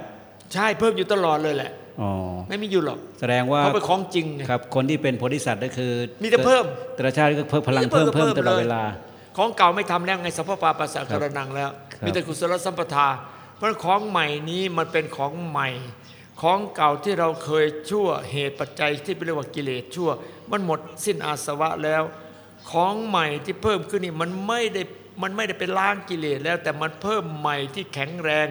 ใช่เพิ่มอยู่ตลอดเลยแหละอ๋อไม่มีอยู่หรอก แสดงว่าเพราะเป็นของจริงไงครับ คนที่เป็นโพธิสัตว์ก็คือ มีแต่เพิ่มแต่ละชาติก็เพิ่มพลังเพิ่มเพิ่มตลอดเวลา ของเก่าไม่ทำแล้วไงสัพพปาปัสสะคกรับรนังแล้วครับมีแต่กุศลสัมปทา เพราะฉะนั้นของใหม่นี้มันเป็นของใหม่ ของเก่าที่เราเคยชั่วเหตุปัจจัยที่เรียกว่ากิเลสชั่ว มันหมดสิ้นอาสวะแล้ว ของใหม่ที่เพิ่มขึ้นนี่มันไม่ได้ มันไม่ได้เป็นล้างกิเลสแล้ว แต่มันเพิ่มใหม่ที่แข็งแรง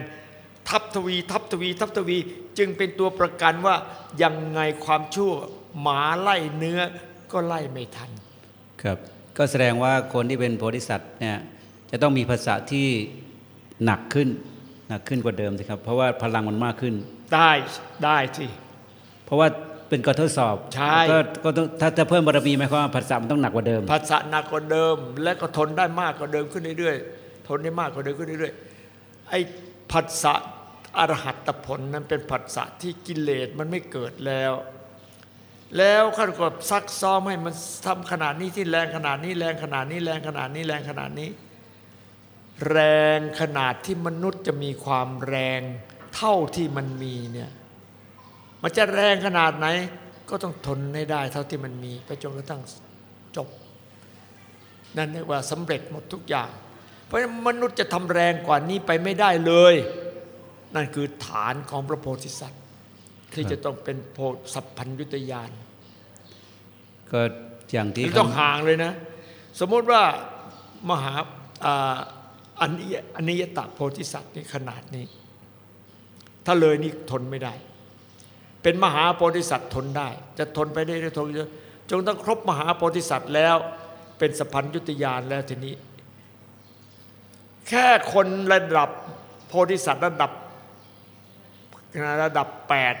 ทับทวี ทับทวี ทับทวีจึงเป็นตัวประกันว่ายังไงความชั่วหมาไล่เนื้อก็ไล่ไม่ทัน ครับก็แสดงว่าคนที่เป็นโพธิสัตว์เนี่ยจะต้องมีภาษาที่หนักขึ้นหนักขึ้นกว่าเดิมสิครับ เพราะว่าพลังมันมากขึ้น ได้ได้สิเพราะว่า เป็นการทดสอบใช่ก็ก็ต้องถ้าจะเพิ่มบารมีหมายความว่าภาษามันต้องหนักกว่าเดิมภาษาหนักกว่าเดิม และก็ทนได้มากกว่าเดิมขึ้นเรื่อยๆทนได้มากกว่าเดิมขึ้นเรื่อยไอ้ผัสสะอรหัตผลนั้นเป็นผัสสะที่กิเลสมันไม่เกิดแล้ว แล้วขั้นกดซักซ้อมให้มันทำขนาดนี้ที่แรงขนาดนี้แรงขนาดนี้แรงขนาดนี้แรงขนาดนี้ แรงขนาดที่มนุษย์จะมีความแรงเท่าที่มันมีเนี่ย มันจะแรงขนาดไหน ก็ต้องทนให้ได้ เท่าที่มันมีไปจนกระทั่งจบ นั่นเรียกว่าสำเร็จหมดทุกอย่าง เพราะฉะนั้นมนุษย์จะทำแรงกว่านี้ไปไม่ได้เลย นั่นคือฐานของพระโพธิสัตว์ ที่จะต้องเป็นโพสัพพัญยุตยานก็อย่างที่ที่เขาต้องห่างเลยนะ สมมุติว่ามหาอ่าอันนิยอนิยตะโพธิสัตว์นี่ขนาดนี้ ถ้าเลยนี่ทนไม่ได้ เป็นมหาโพธิสัตว์ทนได้ จะทนไปได้ทนจงต้องครบมหาโพธิสัตว์แล้ว เป็นสัพพัญยุตยานแล้วทีนี้ แค่คนระดับโพธิสัตว์ระดับระดับแปด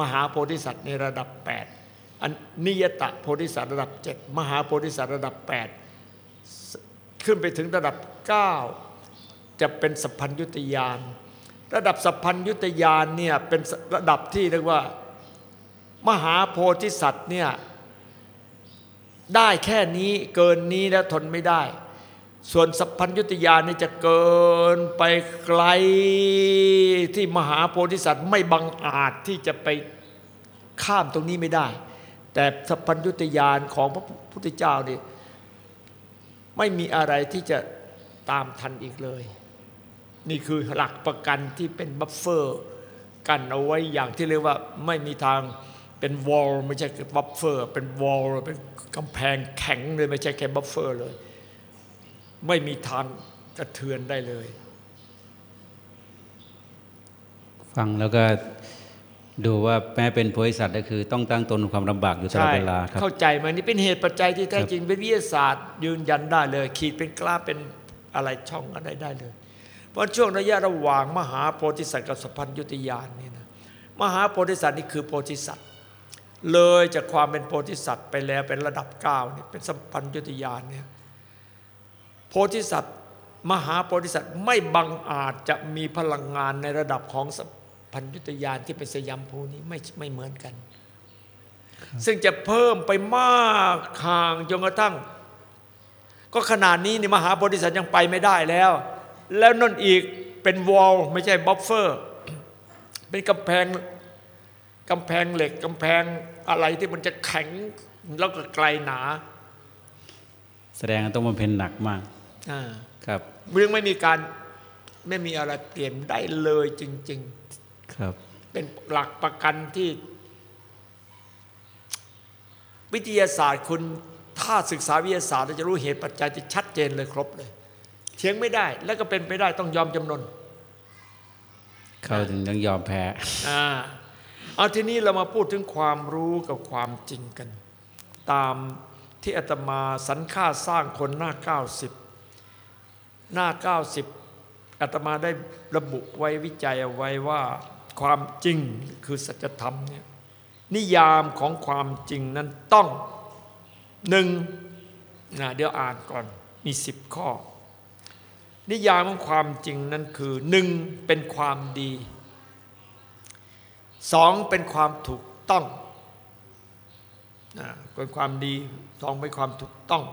มหาโพธิสัตว์ในระดับแปดอันนิยตะโพธิสัตว์ระดับเจ็ดมหาโพธิสัตว์ระดับแปดขึ้นไปถึงระดับเก้าจะเป็นสัพพัญยุตยาน ระดับสัพพัญยุตยานเนี่ยเป็นระดับที่เรียกว่า มหาโพธิสัตว์เนี่ยได้แค่นี้เกินนี้แล้วทนไม่ได้ ส่วนสัพพัญญุตยานนี่จะเกินไปไกลที่มหาโพธิสัตว์ไม่บังอาจที่จะไปข้ามตรงนี้ไม่ได้ แต่สัพพัญญุตญาณของพระพุทธเจ้านี่ไม่มีอะไรที่จะตามทันอีกเลย นี่คือหลักประกันที่เป็น buffer กันเอาไว้อย่างที่เรียกว่าไม่มีทางเป็น wall ไม่ใช่ buffer เป็น wall เป็นกำแพงแข็งเลยไม่ใช่แค่ buffer เลย ไม่มีทางกระเทือนได้เลย ฟังแล้วก็ดูว่าแม้เป็นโพธิสัตว์ก็คือต้องตั้งตนความลำบากอยู่ตลอดใช่เวลาครับเข้าใจไหมนี่เป็นเหตุปัจจัยที่แท้จริงเป็นวิทยาศาสตร์ ยืนยันได้เลย ขีดเป็นกราฟเป็นอะไรช่องอะไรได้เลย เพราะช่วงระยะระหว่างมหาโพธิสัตว์กับสัพพัญญุตยานนี่นะมหาโพธิสัตว์นี่คือโพธิสัตว์ เลยจากความเป็นโพธิสัตว์ไปแล้วเป็นระดับเก้านี่เป็นสัพพัญญุตยานเนี่ยโพธิสัตว์มหาโพธิสัตว์ไม่บังอาจจะมีพลังงานในระดับของสัพพัญญุตญาณที่เป็นสยัมภูนี้ไม่ไม่เหมือนกัน ซึ่งจะเพิ่มไปมากห่างจนกระทั่ง ก็ขนาดนี้นี่มหาโพธิสัตว์ยังไปไม่ได้แล้ว แล้วนั่นอีกเป็น wall ไม่ใช่ buffer เป็นกำแพงกำแพงเหล็กกำแพงอะไรที่มันจะแข็งแล้วก็ไกลหนา แสดงว่าต้องบำเพ็ญหนักมากอ่าครับเรื่องไม่มีการไม่มีอะไรเปลี่ยนได้เลยจริงครับๆเป็นหลักประกันที่ วิทยาศาสตร์คุณถ้าศึกษาวิทยาศาสตร์เราจะรู้เหตุปัจจัยที่ชัดเจนเลยครบเลย เถียงไม่ได้ แล้วก็เป็นไปได้ต้องยอมจำนนเขาถึงต้องยอมแพ้อ่าเอาทีนี้เรามาพูดถึงความรู้กับความจริงกัน ตามที่อาตมาสรรค่าสร้างคนหน้า 90 หน้า 90อาตมาได้ระบุไว้วิจัยเอาไว้ว่าความจริงคือสัจธรรมเนี่ยนิยามของความจริงนั้นต้องหนึ่งนะเดี๋ยวอ่านก่อนมีสิบข้อ นิยามของความจริงนั้นคือหนึ่งเป็นความดีสองเป็นความถูกต้องนะเป็นความดีสองเป็นความถูกต้อง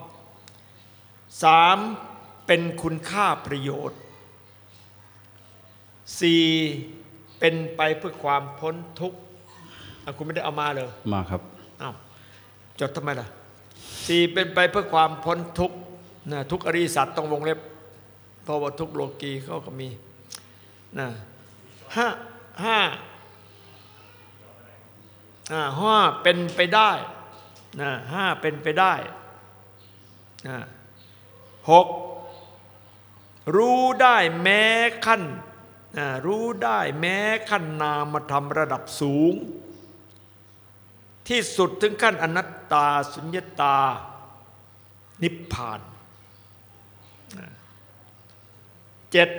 สามเป็นคุณค่าประโยชน์สี่เป็นไปเพื่อความพ้นทุกข์อะคุณไม่ได้เอามาเลยมาครับอ้าวจดทำไมล่ะสี่เป็นไปเพื่อความพ้นทุกข์นะทุกอริยสัตว์ต้องวงเล็บ เพราะว่าทุกโลกีเขาก็มีนะห้าห้าอ่าห้าเป็นไปได้นะห้าเป็นไปได้นะหกรู้ได้แม้ขั้นนะรู้ได้แม้ขั้นนามธรรมระดับสูง ที่สุดถึงขั้นอนัตตาสุญญตา นิพพาน เจ็ด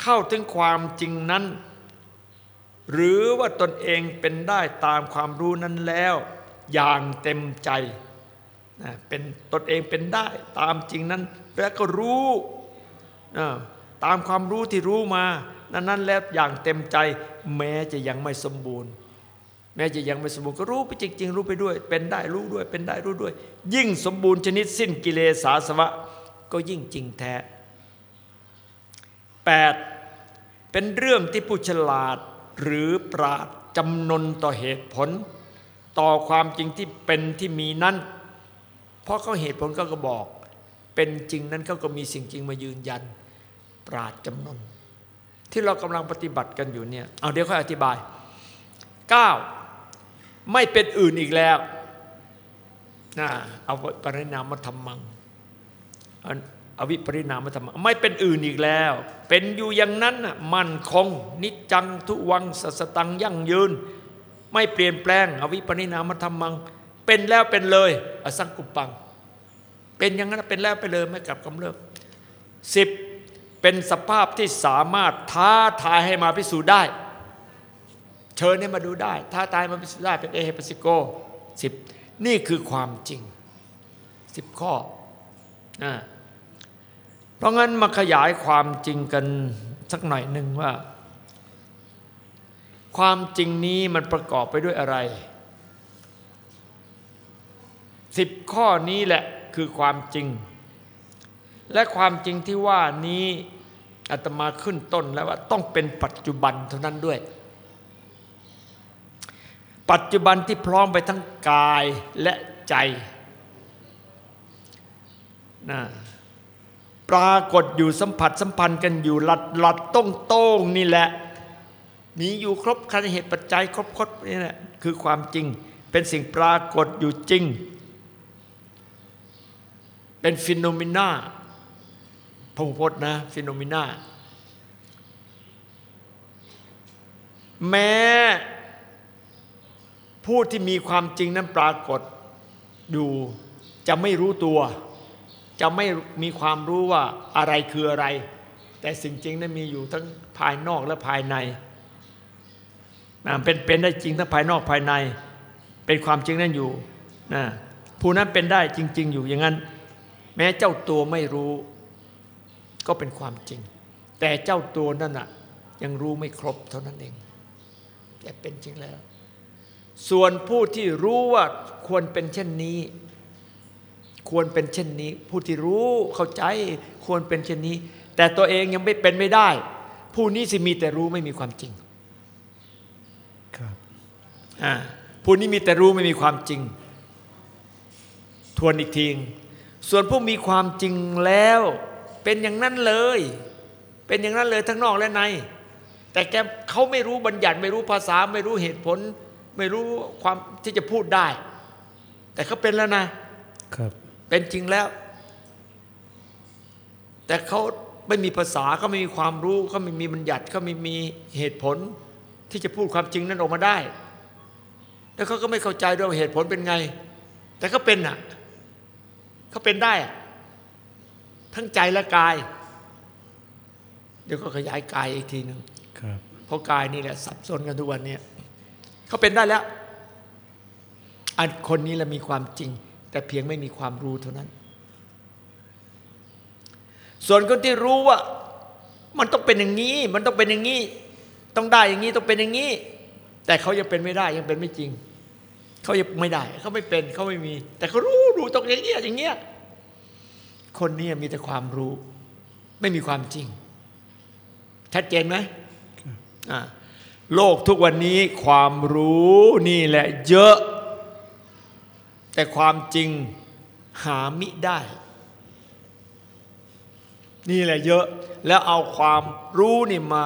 เข้าถึงความจริงนั้น หรือว่าตนเองเป็นได้ตามความรู้นั้นแล้ว อย่างเต็มใจนะเป็นตนเองเป็นได้ตามจริงนั้น แล้วก็รู้นะตามความรู้ที่รู้มา นั้นๆแล้วอย่างเต็มใจ แม้จะยังไม่สมบูรณ์ แม้จะยังไม่สมบูรณ์ก็รู้ไปจริง ๆ รู้ไปด้วย เป็นได้รู้ด้วย เป็นได้รู้ด้วย ยิ่งสมบูรณ์ชนิดสิ้นกิเลสาสวะ ก็ยิ่งจริงแท้ 8. เป็นเรื่องที่ผู้ฉลาดหรือปราดจำนนต่อเหตุผล ต่อความจริงที่เป็นที่มีนั้นเพราะเขาเหตุผลก็ก็บอก เป็นจริงนั้นเขาก็มีสิ่งจริงมายืนยัน ปราดจำนน ที่เรากำลังปฏิบัติกันอยู่เนี่ยเอาเดี๋ยวค่อยอธิบาย 9. ไม่เป็นอื่นอีกแล้วนะเอาปรินามธรรมัง อวิปริณามธรรมไม่เป็นอื่นอีกแล้ว เป็นอยู่อย่างนั้นน่ะมั่นคง นิจจังทุวังสัสตังยั่งยืน ไม่เปลี่ยนแปลง อวิปริณามธรรมัง เป็นแล้วเป็นเลยอสังกุปัง เป็นอย่างนั้นเป็นแล้วไปเลยไม่กลับกำเริบสิบเป็นสภาพที่สามารถท้าทายให้มาพิสูจน์ได้ เชิญให้มาดูได้ ท้าทายมาพิสูจน์ได้เป็นเอเฮปสิโกสิบนี่คือความจริงสิบข้ออ่า เพราะงั้นมาขยายความจริงกันสักหน่อยหนึ่งว่า ความจริงนี้มันประกอบไปด้วยอะไรสิบข้อนี้แหละคือความจริง และความจริงที่ว่านี้อาตมาขึ้นต้นแล้วว่าต้องเป็นปัจจุบันเท่านั้นด้วย ปัจจุบันที่พร้อมไปทั้งกายและใจนะ ปรากฏอยู่สัมผัสสัมพันธ์กันอยู่หลัดหลัดต้องโต้งนี่แหละ มีอยู่ครบคันเหตุปัจจัยครบครบนี่แหละคือความจริง เป็นสิ่งปรากฏอยู่จริง เป็น phenomena พหูพจน์นะ phenomena แม้ผู้ที่มีความจริงนั้นปรากฏอยู่จะไม่รู้ตัว จะไม่มีความรู้ว่าอะไรคืออะไร แต่สิ่งจริงนั้นมีอยู่ทั้งภายนอกและภายในนะเป็นเป็นได้จริงทั้งภายนอกภายใน เป็นความจริงนั้นอยู่นะผู้นั้นเป็นได้จริง ๆ อยู่อย่างนั้น แม้เจ้าตัวไม่รู้ ก็เป็นความจริง แต่เจ้าตัวนั่นน่ะยังรู้ไม่ครบเท่านั้นเอง แต่เป็นจริงแล้ว ส่วนผู้ที่รู้ว่าควรเป็นเช่นนี้ ควรเป็นเช่นนี้ ผู้ที่รู้เข้าใจควรเป็นเช่นนี้ แต่ตัวเองยังไม่เป็นไม่ได้ ผู้นี้สิมีแต่รู้ไม่มีความจริงครับอ่าผู้นี้มีแต่รู้ไม่มีความจริง ทวนอีกทีส่วนผู้มีความจริงแล้ว เป็นอย่างนั้นเลย เป็นอย่างนั้นเลยทั้งนอกและใน แต่แกเขาไม่รู้บัญญัติไม่รู้ภาษาไม่รู้เหตุผล ไม่รู้ความที่จะพูดได้ แต่เขาเป็นแล้วนะครับ เป็นจริงแล้ว แต่เขาไม่มีภาษาเขาไม่มีความรู้เขาไม่มีบัญญัติเขาไม่มีเหตุผล ที่จะพูดความจริงนั้นออกมาได้ แล้วเขาก็ไม่เข้าใจด้วยเหตุผลเป็นไง แต่เขาเป็นอะเขาเป็นได้ทั้งใจและกาย เดี๋ยวก็ขยายกายอีกทีหนึ่งเพราะกายนี่แหละสับสนกันทุกวันนี้เขาเป็นได้แล้วอันคนนี้แหละมีความจริง แต่เพียงไม่มีความรู้เท่านั้น ส่วนคนที่รู้ว่า มันต้องเป็นอย่างนี้ มันต้องเป็นอย่างนี้ ต้องได้อย่างนี้ต้องเป็นอย่างนี้ แต่เขายังเป็นไม่ได้ยังเป็นไม่จริง เขายังไม่ได้ เขาไม่เป็นเขาไม่มี แต่เขารู้รู้ต้องอย่างนี้อย่างเงี้ยคนนี้มีแต่ความรู้ ไม่มีความจริง ชัดเจนไหมโลกทุกวันนี้ความรู้นี่แหละเยอะ แต่ความจริงหามิได้ นี่แหละเยอะแล้วเอาความรู้นี่มา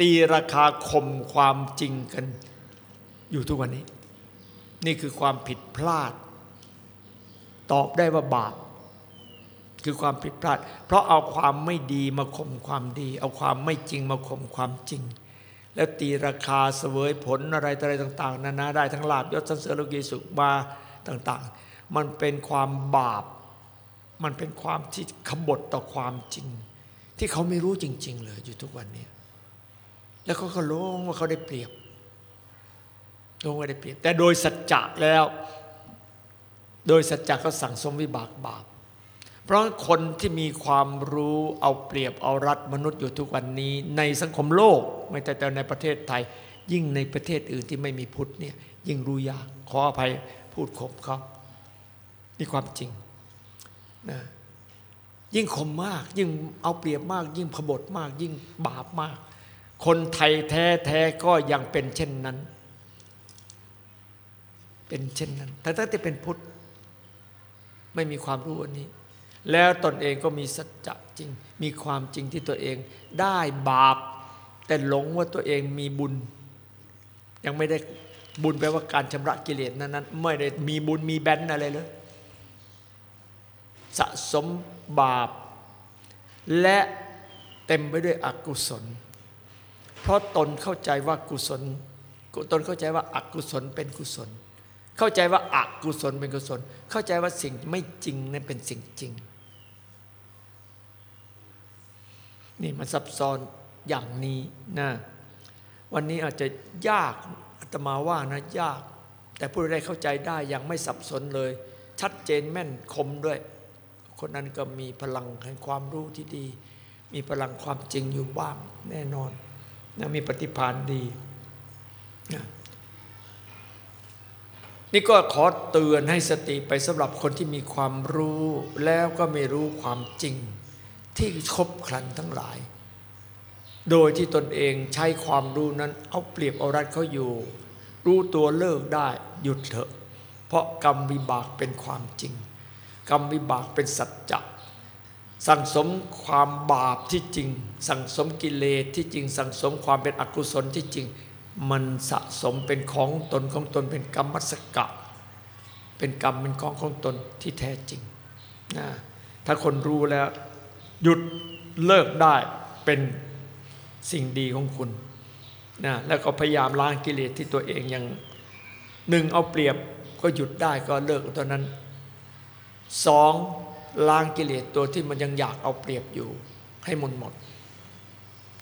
ตีราคาข่มความจริงกัน อยู่ทุกวันนี้ นี่คือความผิดพลาด ตอบได้ว่าบาปคือความผิดพลาด เพราะเอาความไม่ดีมาข่มความดี เอาความไม่จริงมาข่มความจริง แล้วตีราคาเสวยผลอะไรอะไรต่าง ๆนานาได้ทั้งลาบยศสันเสริญโลกีสุขมา ต่างๆ มันเป็นความบาป มันเป็นความที่ขบฏต่อความจริง ที่เขาไม่รู้จริง ๆ เลยอยู่ทุกวันนี้ แล้วเขาก็ลงว่าเขาได้เปรียบลงว่าได้เปรียบ แต่โดยสัจจะแล้ว โดยสัจจะเขาสั่งสมวิบากบาป เพราะคนที่มีความรู้เอาเปรียบเอารัดมนุษย์อยู่ทุกวันนี้ ในสังคมโลกไม่แต่แต่ในประเทศไทยยิ่งในประเทศอื่นที่ไม่มีพุทธเนี่ยยิ่งรู้ยากขออภัย พูดข่มเขานี่ความจริงนะยิ่งคมมาก ยิ่งเอาเปรียบมาก ยิ่งขบฏมาก ยิ่งบาปมาก คนไทยแท้แท้ก็ยังเป็นเช่นนั้น เป็นเช่นนั้นแต่ถ้าที่เป็นพุทธไม่มีความรู้อันนี้ แล้วตนเองก็มีสัจจะจริง มีความจริงที่ตัวเองได้บาป แต่หลงว่าตัวเองมีบุญ ยังไม่ได้ บุญแปลว่าการชำระกิเลสนั้นนั้นไม่ได้มีบุญมีแบนอะไรเลยสะสมบาป และเต็มไปด้วยอกุศล เพราะตนเข้าใจว่ากุศลตนเข้าใจว่าอากุศลเป็นกุศล เข้าใจว่าอากุศลเป็นกุศล เข้าใจว่าสิ่งไม่จริงนั้นเป็นสิ่งจริง นี่มันซับซ้อนอย่างนี้นะวันนี้อาจจะยาก อาตมาว่านะยาก แต่ผู้ใดเข้าใจได้ยังไม่สับสนเลย ชัดเจนแม่นคมด้วย คนนั้นก็มีพลังแห่งความรู้ที่ดี มีพลังความจริงอยู่บ้างแน่นอนนะมีปฏิภาณดีนะนี่ก็ขอเตือนให้สติไปสำหรับคนที่มีความรู้แล้วก็ไม่รู้ความจริง ที่ครบครันทั้งหลาย โดยที่ตนเองใช้ความรู้นั้นเอาเปรียบเอารัดเขาอยู่ รู้ตัวเลิกได้หยุดเถอะ เพราะกรรมวิบากเป็นความจริง กรรมวิบากเป็นสัจจะสั่งสมความบาปที่จริง สั่งสมกิเลสที่จริง สั่งสมความเป็นอกุศลที่จริง มันสะสมเป็นของตนของตนเป็นกรรมสกะ เป็นกรรมเป็นของของตนที่แท้จริงนะถ้าคนรู้แล้ว หยุดเลิกได้เป็น สิ่งดีของคุณนะแล้วก็พยายามล้างกิเลสที่ตัวเองยังหนึ่งเอาเปรียบก็หยุดได้ก็เลิกตอนนั้นสองล้างกิเลสตัวที่มันยังอยากเอาเปรียบอยู่ ให้หมดหมด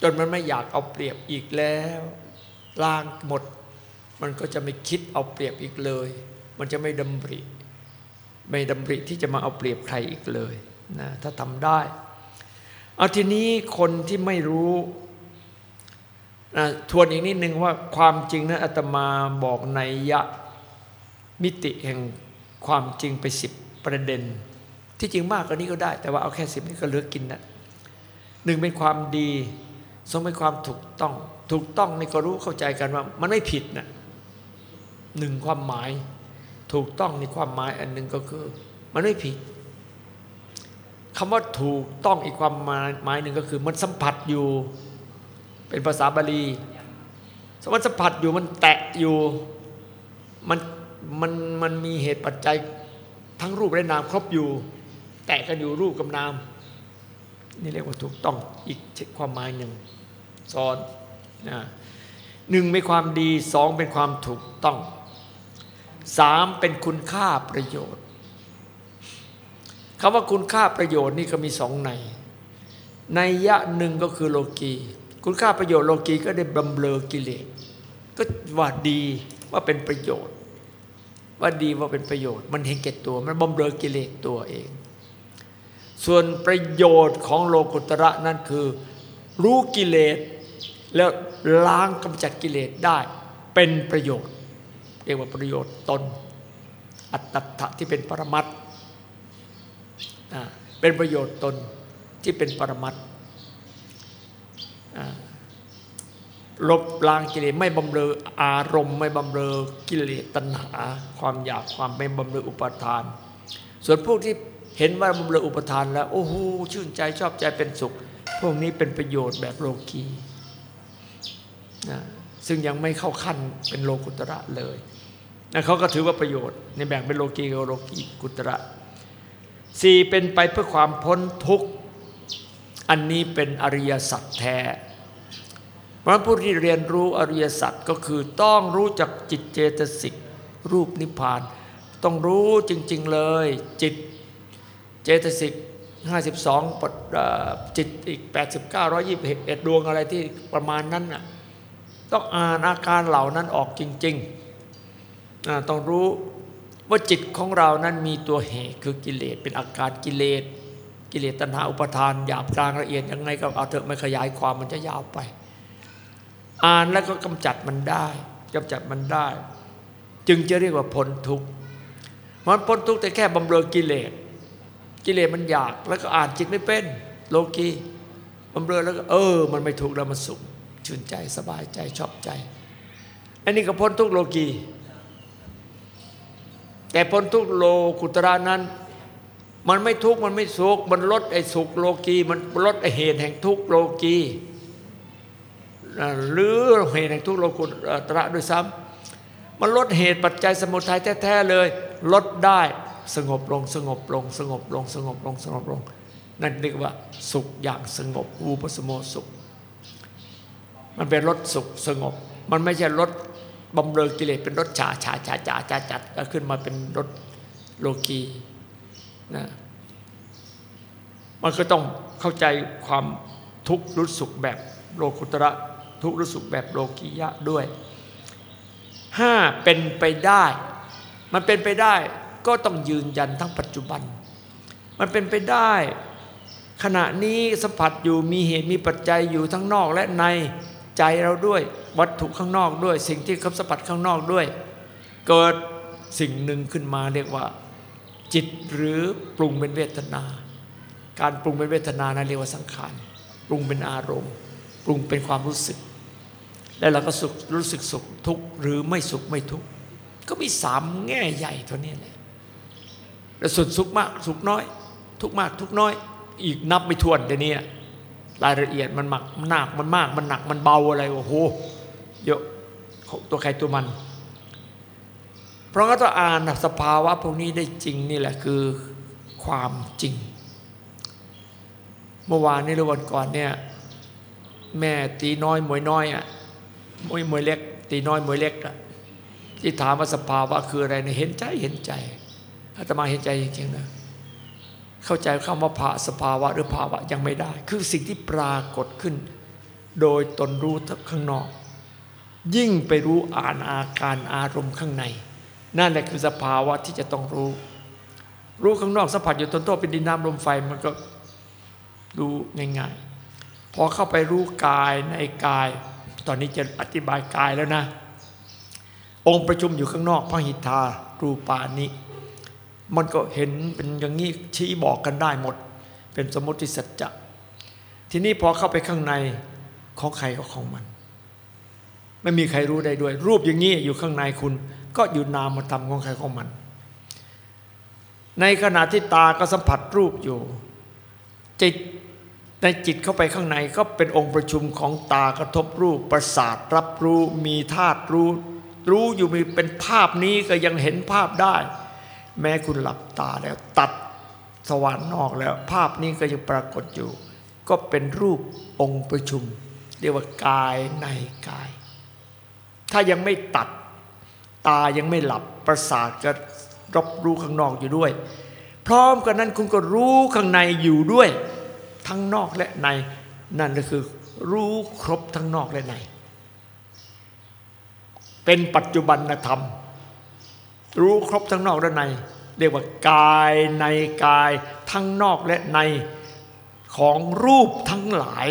จนมันไม่อยากเอาเปรียบอีกแล้วล้างหมด มันก็จะไม่คิดเอาเปรียบอีกเลย มันจะไม่ดำริ ไม่ดำริที่จะมาเอาเปรียบใครอีกเลยนะถ้าทำได้เอาทีนี้คนที่ไม่รู้ ทวนอีกนิดนึงว่าความจริงนั้นอาตมาบอกในยะมิติแห่งความจริงไปสิบประเด็น ที่จริงมากกว่านี้ก็ได้ แต่ว่าเอาแค่สิบนี้ก็เหลือกินนะหนึ่งเป็นความดีสองเป็นความถูกต้อง ถูกต้องนี่ก็รู้เข้าใจกันว่า มันไม่ผิดนะหนึ่งความหมาย ถูกต้องในความหมายอันหนึ่งก็คือ มันไม่ผิดคำว่าถูกต้องอีกความหมายหมายหนึ่งก็คือ มันสัมผัสอยู่ เป็นภาษาบาลีมันสัมผัสอยู่มันแตะอยู่มันมันมันมีเหตุปัจจัยทั้งรูปและนามครบอยู่ แตะกันอยู่รูปกับนาม นี่เรียกว่าถูกต้องอีกความหมายหนึ่งซ้อนนะหนึ่งเป็นความดีสองเป็นความถูกต้องสามเป็นคุณค่าประโยชน์คำว่าคุณค่าประโยชน์นี่ก็มีสองในในยะหนึ่งก็คือโลกี คุณค่าประโยชน์โลกีก็ได้บำเรอกิเลสก็ว่าดีว่าเป็นประโยชน์ ว่าดีว่าเป็นประโยชน์ มันเห็นแก่ตัว มันบำเรอกิเลสตัวเอง ส่วนประโยชน์ของโลกุตระนั่นคือ รู้กิเลสแล้วล้างกำจัดกิเลสได้ เป็นประโยชน์เรียกว่าประโยชน์ตน อัตตะที่เป็นปรมัตถ์เป็นประโยชน์ตนที่เป็นปรมัตถ์ ลบล้างกิเลสไม่บำเรออารมณ์ไม่บำเรอกิเลสตัณหา ความอยากความไม่บำเรออุปทาน ส่วนพวกที่เห็นว่าบำเรออุปทานแล้วโอ้โหชื่นใจชอบใจเป็นสุข พวกนี้เป็นประโยชน์แบบโลกีนะซึ่งยังไม่เข้าขั้นเป็นโลกุตระเลยนะเขาก็ถือว่าประโยชน์ในแบ่งเป็นโลกีกับโลกีกุตระสี่เป็นไปเพื่อความพ้นทุกข์อันนี้เป็นอริยสัจแท้ ราะผู้ที่เรียนรู้อริยสัจก็คือต้องรู้จักจิตเจตสิกรูปนิพพาน ต้องรู้จริง ๆเลย จิตเจตสิก52จิตอีก 89 121 ดวงอะไรที่ประมาณนั้นน่ะต้องอ่านอาการเหล่านั้นออกจริงๆต้องรู้ว่าจิตของเรานั้นมีตัวเหตุคือกิเลสเป็นอาการกิเลส กิเลสตัณหาอุปทานหยาบกลางละเอียดยังไงก็เอาเถอะไม่ขยายความมันจะยาวไป อ่านแล้วก็กำจัดมันได้กำจัดมันได้ จึงจะเรียกว่าพ้นทุกข์มันพ้นทุกข์แต่แค่บำเรอกิเลสกิเลสมันอยาก แล้วก็อ่านจิตไม่เป็น โลกีบำเรอแล้วก็เออ มันไม่ถูกข์แล้วมันสุขชื่นใจสบายใจชอบใจอันนี้ก็พ้นทุกโลกี แต่พ้นทุกโลกุตระนั้น มันไม่ทุกมันไม่สุขมันลดไอ้สุขโลกี มันลดไอ้เหตุแห่งทุกโลกี หรือเหตุแห่งทุกโลกุตระด้วยซ้ำมันลดเหตุปัจจัยสมุทัยแท้ๆเลย ลดได้สงบลงสงบลงสงบลงสงบลงสงบลง นั่นเรียกว่าสุขอย่างสงบอูปสมโมสุข มันเป็นรถสุขสงบ มันไม่ใช่รถบำเรอกิเลสเป็นรถฉาฉาฉาฉาฉาจัดก็ขึ้นมาเป็นรถโลกีนะมันก็ต้องเข้าใจความทุกข์รู้สุขแบบโลกุตระ ทุกข์รู้สุขแบบโลกียะด้วยห้าเป็นไปได้ มันเป็นไปได้ก็ต้องยืนยันทั้งปัจจุบัน มันเป็นไปได้ ขณะนี้สัมผัสอยู่มีเหตุมีปัจจัยอยู่ทั้งนอกและในใจเราด้วย วัตถุข้างนอกด้วย สิ่งที่เขาสัมผัสข้างนอกด้วย เกิดสิ่งหนึ่งขึ้นมาเรียกว่า จิตหรือปรุงเป็นเวทนา การปรุงเป็นเวทนานะเรียกว่าสังขารปรุงเป็นอารมณ์ ปรุงเป็นความรู้สึก แล้วเราก็สุขรู้สึกสุขทุกข์หรือไม่สุขไม่ทุกข์ก็มีสามแง่ใหญ่เท่านี้แหละแล้วสุดสุขมากสุขน้อย ทุกมากทุกน้อย อีกนับไม่ถ้วนเดี๋ยวนี้รายละเอียดมันหมักมันหนักมันมากมันหนักมันเบาอะไรโอ้โหเยอะตัวใครตัวมัน เพราะก็ต้องอ่านสภาวะพวกนี้ได้จริงนี่แหละคือความจริง เมื่อวานนี้หรือวันก่อนเนี่ยแม่ตีน้อย หมวยน้อยอะ มวยมวยเล็ก ตีน้อยมวยเล็กอะที่ถามว่าสภาวะคืออะไรเนี่ยเห็นใจเห็นใจอาตมาเห็นใจจริงๆนะเข้าใจคำว่าภาสภาวะหรือภาวะยังไม่ได้ คือสิ่งที่ปรากฏขึ้น โดยตนรู้ข้างนอก ยิ่งไปรู้อ่านอาการอารมณ์ข้างใน นั่นแหละคือสภาวะที่จะต้องรู้ รู้ข้างนอกสัมผัสอยู่ตนโตเป็นดินน้ำลมไฟมันก็รู้ง่ายๆพอเข้าไปรู้กายในกาย ตอนนี้จะอธิบายกายแล้วนะ องค์ประชุมอยู่ข้างนอกพระหิทธารูปานิมันก็เห็นเป็นอย่างนี้ชี้บอกกันได้หมด เป็นสมมติสัจจะทีนี้พอเข้าไปข้างในของใครก็ของมัน ไม่มีใครรู้ได้ด้วย รูปอย่างนี้อยู่ข้างในคุณ ก็อยู่นามธรรมของใครของมัน ในขณะที่ตาก็สัมผัสรูปอยู่ จิต ในจิตเข้าไปข้างในก็เป็นองค์ประชุมของตากระทบรูปประสาทรับรู้มีธาตุรู้ รู้อยู่มีเป็นภาพนี้ก็ยังเห็นภาพได้ แม้คุณหลับตาแล้วตัดสวรรค์นอกแล้ว ภาพนี้ก็ยังปรากฏอยู่ ก็เป็นรูปองค์ประชุม เรียกว่ากายในกาย ถ้ายังไม่ตัด ตายังไม่หลับประสาทก็รับรู้ข้างนอกอยู่ด้วย พร้อมกันนั้นคุณก็รู้ข้างในอยู่ด้วย ทั้งนอกและใน นั่นก็คือ รู้ครบทั้งนอกและใน เป็นปัจจุบันธรรม รู้ครบทั้งนอกและใน เรียกว่ากายในกายทั้งนอกและในของรูปทั้งหลาย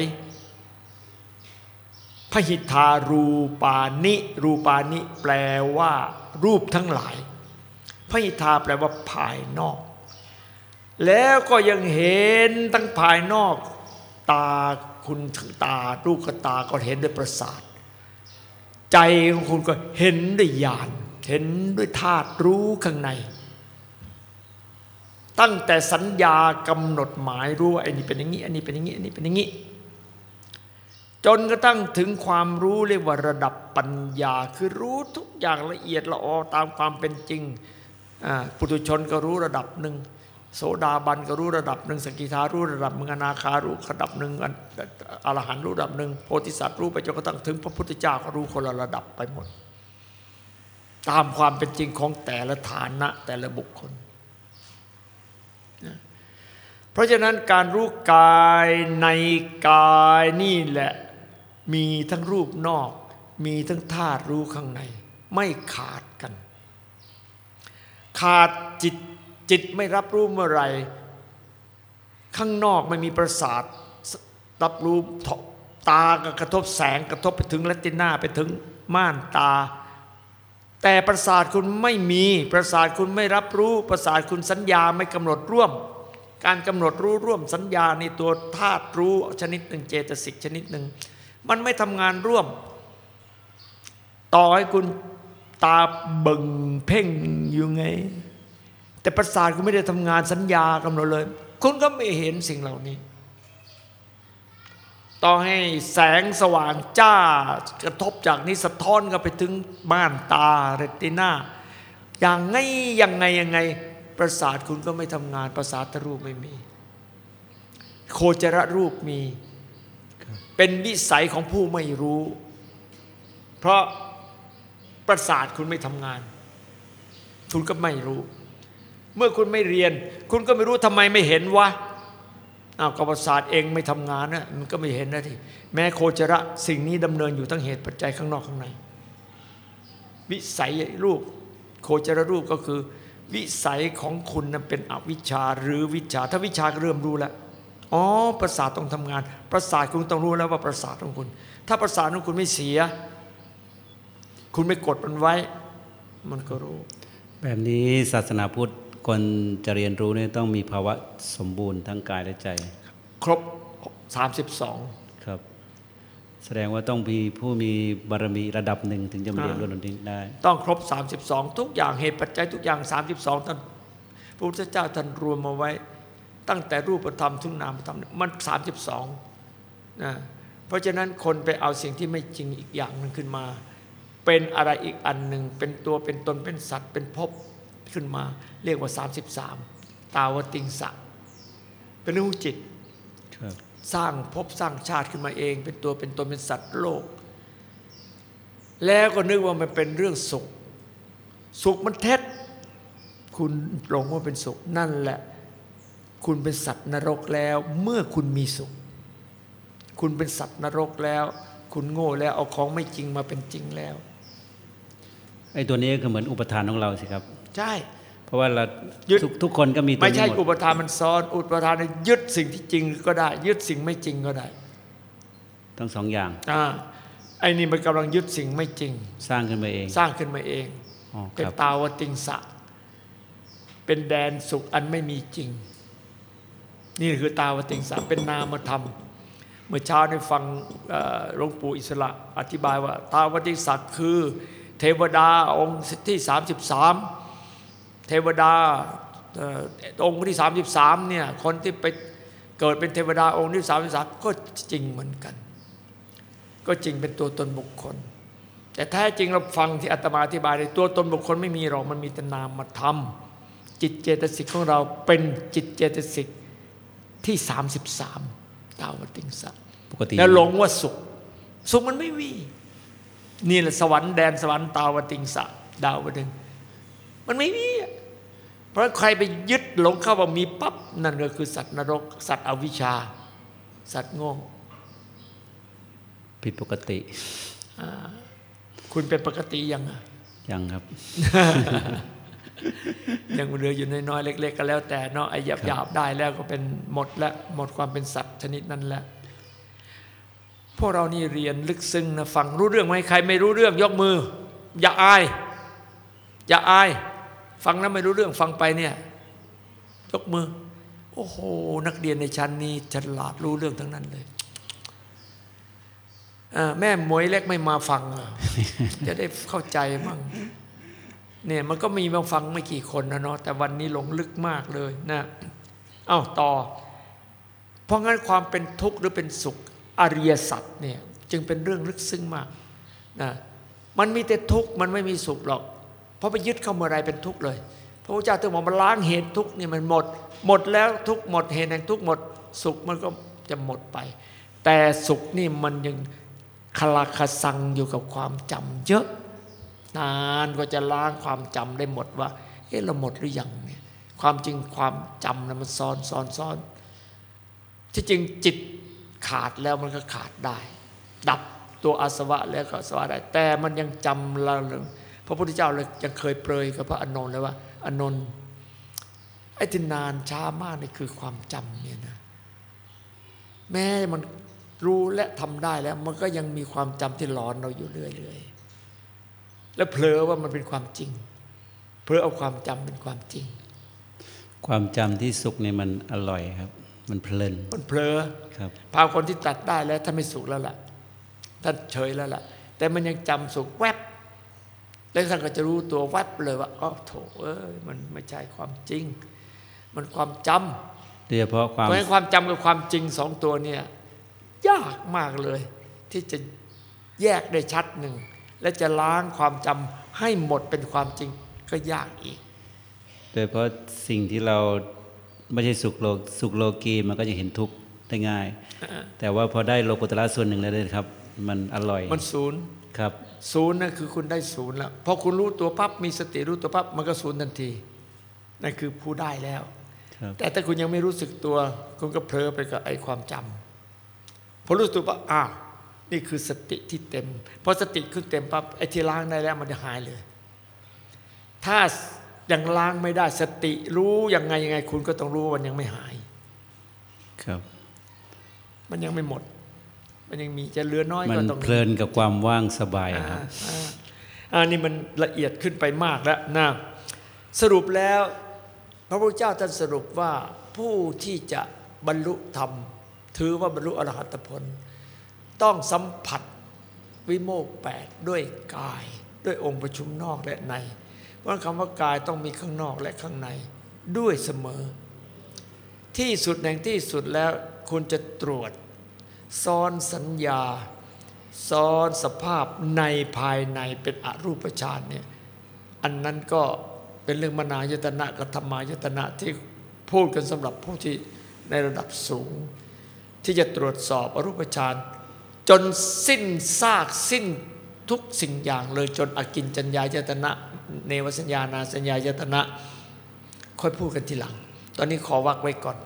พหิทธารูปานิ รูปานิ แปลว่า รูปทั้งหลายพหิทธาแปลว่าภายนอก แล้วก็ยังเห็นทั้งภายนอก ตาคุณตาลูกตาก็เห็นด้วยประสาท ใจของคุณก็เห็นด้วยญาณเห็นด้วยธาตุรู้ข้างใน ตั้งแต่สัญญากำหนดหมายรู้ว่าไอ้นี่เป็นอย่างนี้อันนี้เป็นอย่างนี้อันนี้เป็นอย่างนี้ จนกระทั่งถึงความรู้เรียกว่าระดับปัญญาคือรู้ทุกอย่างละเอียดละออตามความเป็นจริงปุถุชนก็รู้ระดับหนึ่ง โสดาบันก็รู้ระดับหนึ่งสกิทารู้ระดับหนึ่งอนาคารู้ระดับหนึ่งอรหันรู้ระดับหนึ่งโพธิสัตว์รู้ไปจนกระทั่งถึงพระพุทธเจ้าก็รู้คนละระดับไปหมด ตามความเป็นจริงของแต่ละฐานะแต่ละบุคคล เพราะฉะนั้นการรู้กายในกายนี่แหละมีทั้งรูปนอก มีทั้งธาตุรู้ข้างใน ไม่ขาดกัน ขาดจิต จิตไม่รับรู้เมื่อไร ข้างนอกไม่มีประสาทรับรู้ตากระทบแสงกระทบไปถึงเลติน่าไปถึงม่านตา แต่ประสาทคุณไม่มีประสาทคุณไม่รับรู้ประสาทคุณสัญญาไม่กำหนดร่วม การกำหนดรู้ร่วมสัญญาในตัวธาตุรู้ชนิดหนึ่งเจตสิกชนิดหนึ่งมันไม่ทำงานร่วม ต่อให้คุณตาบิ่งเพ่งอยู่ไง แต่ประสาทคุณไม่ได้ทำงานสัญญากำหนดเลย คุณก็ไม่เห็นสิ่งเหล่านี้ต่อให้แสงสว่างจ้ากระทบจากนี้สะท้อนก็ไปถึงม่านตาเรติน่าอย่างไงยังไงยังไงประสาทคุณก็ไม่ทำงานประสาทรูปไม่มี โคจรรูปมี เป็นวิสัยของผู้ไม่รู้ เพราะประสาทคุณไม่ทำงาน คุณก็ไม่รู้ เมื่อคุณไม่เรียน คุณก็ไม่รู้ทำไมไม่เห็นวะอ้าวกประสาทเองไม่ทำงานนะมันก็ไม่เห็นนะทีแม้โคจระสิ่งนี้ดำเนินอยู่ทั้งเหตุปัจจัยข้างนอกข้างใน วิสัยรูป โคจรรูปก็คือ วิสัยของคุณนั้นเป็นอวิชชาหรือวิชา ถ้าวิชาเริ่มรู้แล้วอ๋อประสาทต้องทำงาน ประสาทคุณต้องรู้แล้วว่าประสาทของคุณ ถ้าประสาทของคุณไม่เสีย คุณไม่กดมันไว้ มันก็รู้ แบบนี้ศาสนาพุทธ คนจะเรียนรู้เนี่ยต้องมีภาวะสมบูรณ์ทั้งกายและใจ ครบ 32 ครับ แสดงว่าต้องมีผู้มีบารมีระดับหนึ่งถึงจะมาเรียนรู้ตรงนี้ได้ ต้องครบ 32 ทุกอย่างเหตุปัจจัยทุกอย่าง 32ท่านพระพุทธเจ้าท่านรวมมาไว้ ตั้งแต่รูปธรรมถึงนามธรรมมัน 32นะเพราะฉะนั้นคนไปเอาสิ่งที่ไม่จริงอีกอย่างหนึงขึ้นมา เป็นอะไรอีกอันหนึ่งเป็นตัวเป็นตนเป็นสัตว์เป็นภพขึ้นมา เรียกว่า 33 ตาวติงสะ เป็นเรื่องของจิตครับสร้างภพสร้างชาติขึ้นมาเอง เป็นตัวเป็นตนเป็นสัตว์โลก แล้วก็นึกว่ามันเป็นเรื่องสุข สุขมันเท็จ คุณหลงว่าเป็นสุขนั่นแหละ คุณเป็นสัตว์นรกแล้ว เมื่อคุณมีสุข คุณเป็นสัตว์นรกแล้ว คุณโง่แล้วเอาของไม่จริงมาเป็นจริงแล้วไอ้ตัวนี้ก็เหมือนอุปทานของเราสิครับ ใช่ เพราะว่าเรายึดทุกทุกคนก็มีตัวไม่นี้ใช่หมอุดปทานมันซ้อน อุปทานเนี่ยยึดสิ่งที่จริงก็ได้ ยึดสิ่งไม่จริงก็ได้ทั้งสองอย่างอ่าไอ้นี่มันกำลังยึดสิ่งไม่จริง สร้างขึ้นมาเอง สร้างขึ้นมาเองอ๋อเป็นครับตาวติงสะ เป็นแดนสุขอันไม่มีจริง นี่คือตาวติงสะเป็นนามธรรม เมื่อเช้าได้ฟังเอ่อหลวงปู่อิสระอธิบายว่า ตาวติงสะคือ เทวดาองค์ที่ 33 เทวดาองค์ที่ 33เนี่ยคนที่ไปเกิดเป็นเทวดาองค์ที่ 33 ก็จริงเหมือนกัน ก็จริงเป็นตัวตนบุคคล แต่แท้จริงเราฟังที่อาตมาอธิบายในตัวตนบุคคลไม่มีหรอกมันมีแต่นามธรรมจิตเจตสิกของเราเป็นจิตเจตสิกที่ 33 ตาวติงสัตปกติแล้วหลงว่าสุข สุขมันไม่มีนี่แหละสวรรค์แดนสวรรค์ตาวติงสะดาวดึงมันไม่มีอะ ราะใครไปยึดหลงเข้าว่ามีปั๊บนั่นก็คือสัตว์นรก สัตว์อวิชชา สัตว์โง่ผิดปกติ คุณเป็นปกติยังอะยังครับ ยังเหลืออยู่น้อยๆเล็ก ๆ ก็แล้วแต่เนาะไอ้หยาบๆได้แล้วก็เป็นหมดแล้วหมดความเป็นสัตว์ชนิดนั้นแล้วพวกเรานี่เรียนลึกซึ้งนะฟังรู้เรื่องไหมใครไม่รู้เรื่องยกมือ อย่าอาย อย่าอาย ฟังแล้วไม่รู้เรื่องฟังไปเนี่ยยกมือ โอ้โห นักเรียนในชั้นนี้ฉลาดรู้เรื่องทั้งนั้นเลยอ่าแม่หมวยเล็กไม่มาฟังอะจะได้เข้าใจมั่งเนี่ยมันก็มีมาฟังไม่กี่คนนะเนาะแต่วันนี้หลงลึกมากเลยนะเอ้าต่อ เพราะงั้นความเป็นทุกข์หรือเป็นสุขอริยสัจเนี่ยจึงเป็นเรื่องลึกซึ้งมากนะมันมีแต่ทุกข์มันไม่มีสุขหรอก เพราะไปยึดเข้าเมื่อไรเป็นทุกข์เลย พระพุทธเจ้าถึงบอกมันล้างเหตุทุกข์นี่มันหมด หมดแล้วทุกข์หมดเหตุแห่งทุกข์หมด สุขมันก็จะหมดไป แต่สุขนี่มันยังคลาคสังอยู่กับความจำเยอะ นานก็จะล้างความจำได้หมดว่าเอ๊ะเราหมดหรือยังเนี่ยความจริงความจำนะมันซ้อนซ้อนซ้อน ที่จริงจิตขาดแล้วมันก็ขาดได้ ดับตัวอาสวะแล้วก็อาสวะได้ แต่มันยังจำเรา พระพุทธเจ้าเลยยังเคยเปรยกับพระอานนท์เลยว่าอานนท์ไอ้ที่นานช้ามากนี่คือความจำเนี่ยนะ แม้มันรู้และทำได้แล้ว มันก็ยังมีความจำที่หลอนเราอยู่เรื่อยๆแล้วเผลอว่ามันเป็นความจริงเผลอเอาความจำเป็นความจริง ความจำที่สุขเนี่ยมันอร่อยครับ มันเพลินมันเผลอครับพาคนที่ตัดได้แล้วท่านไม่สุขแล้วล่ะท่านเฉยแล้วล่ะ แต่มันยังจำสุขแวบ แล้วท่านก็จะรู้ตัวแวบเลยว่าอ๋อโถเอ้ยมันไม่ใช่ความจริง มันความจำโดยเฉพาะความเพราะฉะนั้นความจำกับความจริงสองตัวเนี่ยยากมากเลย ที่จะแยกได้ชัดหนึ่ง และจะล้างความจำให้หมดเป็นความจริงก็ยากอีก โดยเฉพาะสิ่งที่เราไม่ใช่สุขโลกสุขโลกีมันก็จะเห็นทุกข์ได้ง่าย แต่ว่าพอได้โลกุตระส่วนหนึ่งแล้วเนี่ยครับ มันอร่อย มันศูนย์ครับ ศูนย์นั่นคือคุณได้ศูนย์แล้วพอคุณรู้ตัวปั๊บมีสติรู้ตัวปั๊บมันก็ศูนย์ทันทีนั่นคือผู้ได้แล้วครับแต่ถ้าคุณยังไม่รู้สึกตัว คุณก็เพลอไปกับไอ้ความจำพอรู้สึกตัวปั๊บอ้าวนี่คือสติที่เต็มพอสติขึ้นเต็มปั๊บไอ้ที่ล้างได้แล้วมันจะหายเลย ถ้ายังล้างไม่ได้สติรู้ยังไงยังไง คุณก็ต้องรู้ว่ามันยังไม่หาย ครับ มันยังไม่หมด มันยังมีจะเหลือน้อยมันก็ต้องเพลินกับความว่างสบายอ่าครับอ่าอันนี้มันละเอียดขึ้นไปมากแล้วนะสรุปแล้ว พระพุทธเจ้าท่านสรุปว่าผู้ที่จะบรรลุธรรม ถือว่าบรรลุอรหัตผล ต้องสัมผัสวิโมกข์แปดด้วยกาย ด้วยองค์ประชุมนอกและใน เพราะคำว่ากายต้องมีข้างนอกและข้างใน ด้วยเสมอ ที่สุดแห่งที่สุดแล้วคุณจะตรวจ ซ้อนสัญญา ซ้อนสภาพในภายในเป็นอรูปฌานเนี่ยอันนั้นก็เป็นเรื่องมนายตนะกับธรรมายตนะที่พูดกันสำหรับผู้ที่ในระดับสูง ที่จะตรวจสอบอรูปฌานจนสิ้นซากสิ้นทุกสิ่งอย่างเลยจนอกินจัญญายตนะ เนวสัญญานาสัญญายตนะ ค่อยพูดกันทีหลัง ตอนนี้ขอวักไว้ก่อน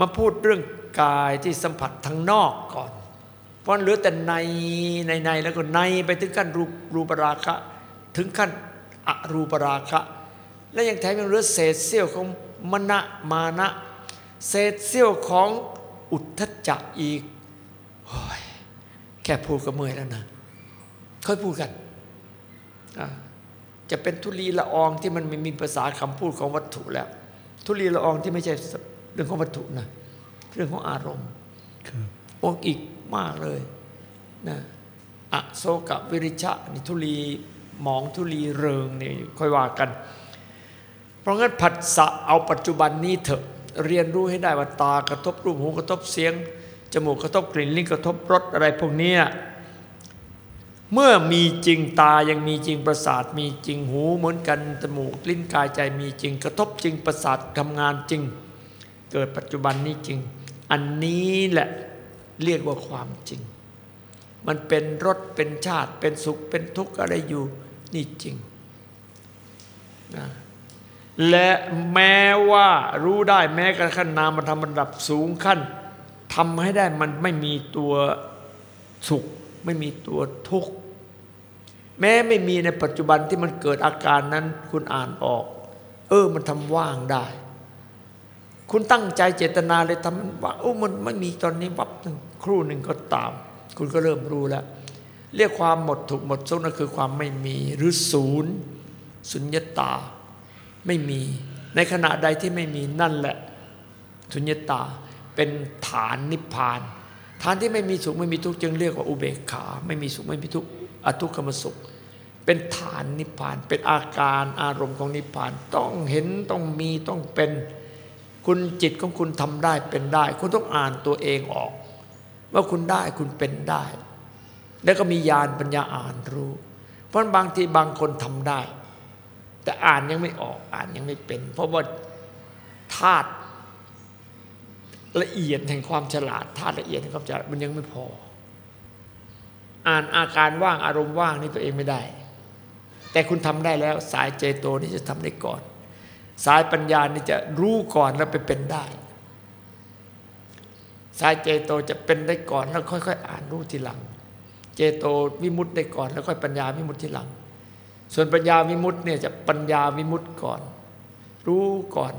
มาพูดเรื่อง กายที่สัมผัสทางนอกก่อน เพราะเหลือแต่ในในในแล้วก็ในไปถึงขั้นรูปรูปราคะ ถึงขั้นอรูปราคะ และยังแถมยังเหลือเศษเสี้ยวของมณะมานะ เศษเสี้ยวของอุทธัจจะอีกโอ้ยแค่พูดก็เมื่อยแล้วนะค่อยพูดกันจะเป็นทุลีละอองที่มันไม่มีภาษาคำพูดของวัตถุแล้ว ทุลีละอองที่ไม่ใช่เรื่องของวัตถุนะ เรื่องของอารมณ์ครับโอ้อีกมากเลยนะอโศกวิริชะนี่ทุลีหมองทุลีเริงนี่ค่อยว่ากัน เพราะงั้นผัสสะเอาปัจจุบันนี้เถอะเรียนรู้ให้ได้ว่าตากระทบรูปหูกระทบเสียงจมูกกระทบกลิ่นลิ้นกระทบรสอะไรพวกเนี้ยเมื่อมีจริงตายังมีจริงประสาท มีจริงหูเหมือนกันจมูกลิ้นกายใจมีจริง กระทบจริงประสาททำงานจริง เกิดปัจจุบันนี้จริง อันนี้แหละเรียกว่าความจริง มันเป็นรสเป็นชาติเป็นสุขเป็นทุกข์อะไรอยู่นี่จริงนะและแม้ว่ารู้ได้แม้กระทั่งนามธรรมระดับสูงขั้นทำให้ได้มันไม่มีตัวสุข ไม่มีตัวทุกข์แม้ไม่มีในปัจจุบันที่มันเกิดอาการนั้นคุณอ่านออก เออมันทำว่างได้ คุณตั้งใจเจตนาเลยทำมันว่าโอ้มันไม่มีตอนนี้วับหนึ่งครู่หนึ่งก็ตาม คุณก็เริ่มรู้แล้ว เรียกความหมดถูกหมดสุขนั่นคือความไม่มีหรือศูนย์สุญญตา ไม่มีในขณะใดที่ไม่มีนั่นแหละสุญญตาเป็นฐานนิพพาน ฐานที่ไม่มีสุขไม่มีทุกข์จึงเรียกว่าอุเบกขา ไม่มีสุขไม่มีทุกข์อทุกขมสุข เป็นฐานนิพพาน เป็นอาการอารมณ์ของนิพพาน ต้องเห็นต้องมีต้องเป็น คุณจิตของคุณทำได้เป็นได้ คุณต้องอ่านตัวเองออก ว่าคุณได้คุณเป็นได้ แล้วก็มีญาณปัญญาอ่านรู้ เพราะบางทีบางคนทำได้ แต่อ่านยังไม่ออกอ่านยังไม่เป็น เพราะว่าธาตุละเอียดแห่งความฉลาดธาตุละเอียดแห่งความฉลาดมันยังไม่พอ อ่านอาการว่างอารมณ์ว่างนี่ตัวเองไม่ได้ แต่คุณทำได้แล้วสายเจโตนี่จะทำได้ก่อน สายปัญญานี่จะรู้ก่อนแล้วไปเป็นได้ สายเจโตจะเป็นได้ก่อนแล้วค่อยๆอ่านรู้ทีหลัง เจโตวิมุตต์ได้ก่อนแล้วค่อยปัญญาวิมุตต์ทีหลัง ส่วนปัญญาวิมุตต์เนี่ยจะปัญญาวิมุตต์ก่อน รู้ก่อน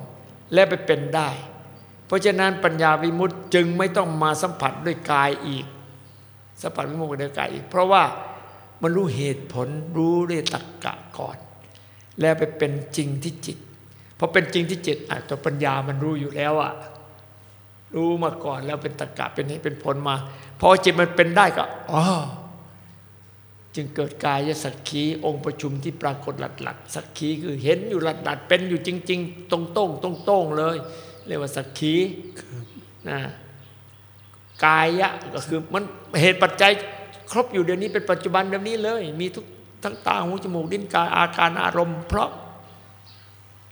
แล้วไปเป็นได้ เพราะฉะนั้นปัญญาวิมุตติจึงไม่ต้องมาสัมผัสด้วยกายอีก สัมผัสวิมุตติด้วยกายอีก เพราะว่ามันรู้เหตุผลรู้ด้วยตรรกะก่อน แล้วไปเป็นจริงที่จิต พอเป็นจริงที่จิตอะตัวปัญญามันรู้อยู่แล้วอะรู้มาก่อนแล้วเป็นตรรกะเป็นเหตุเป็นผลมาพอจิตมันเป็นได้ก็อ๋อจึงเกิดกายสักขีองค์ประชุมที่ปรากฏหลัดหลัดสักขีคือเห็นอยู่หลัดหลัดเป็นอยู่จริง ๆ ตรงโต้งตรงโต้งเลย เรียกว่าสักขีนะกายะก็คือมันเหตุปัจจัยครบอยู่เดี๋ยวนี้เป็นปัจจุบันแบบนี้เลย มีทุกทั้งตาหูจมูกลิ้นกายอาการอารมณ์ เพราะ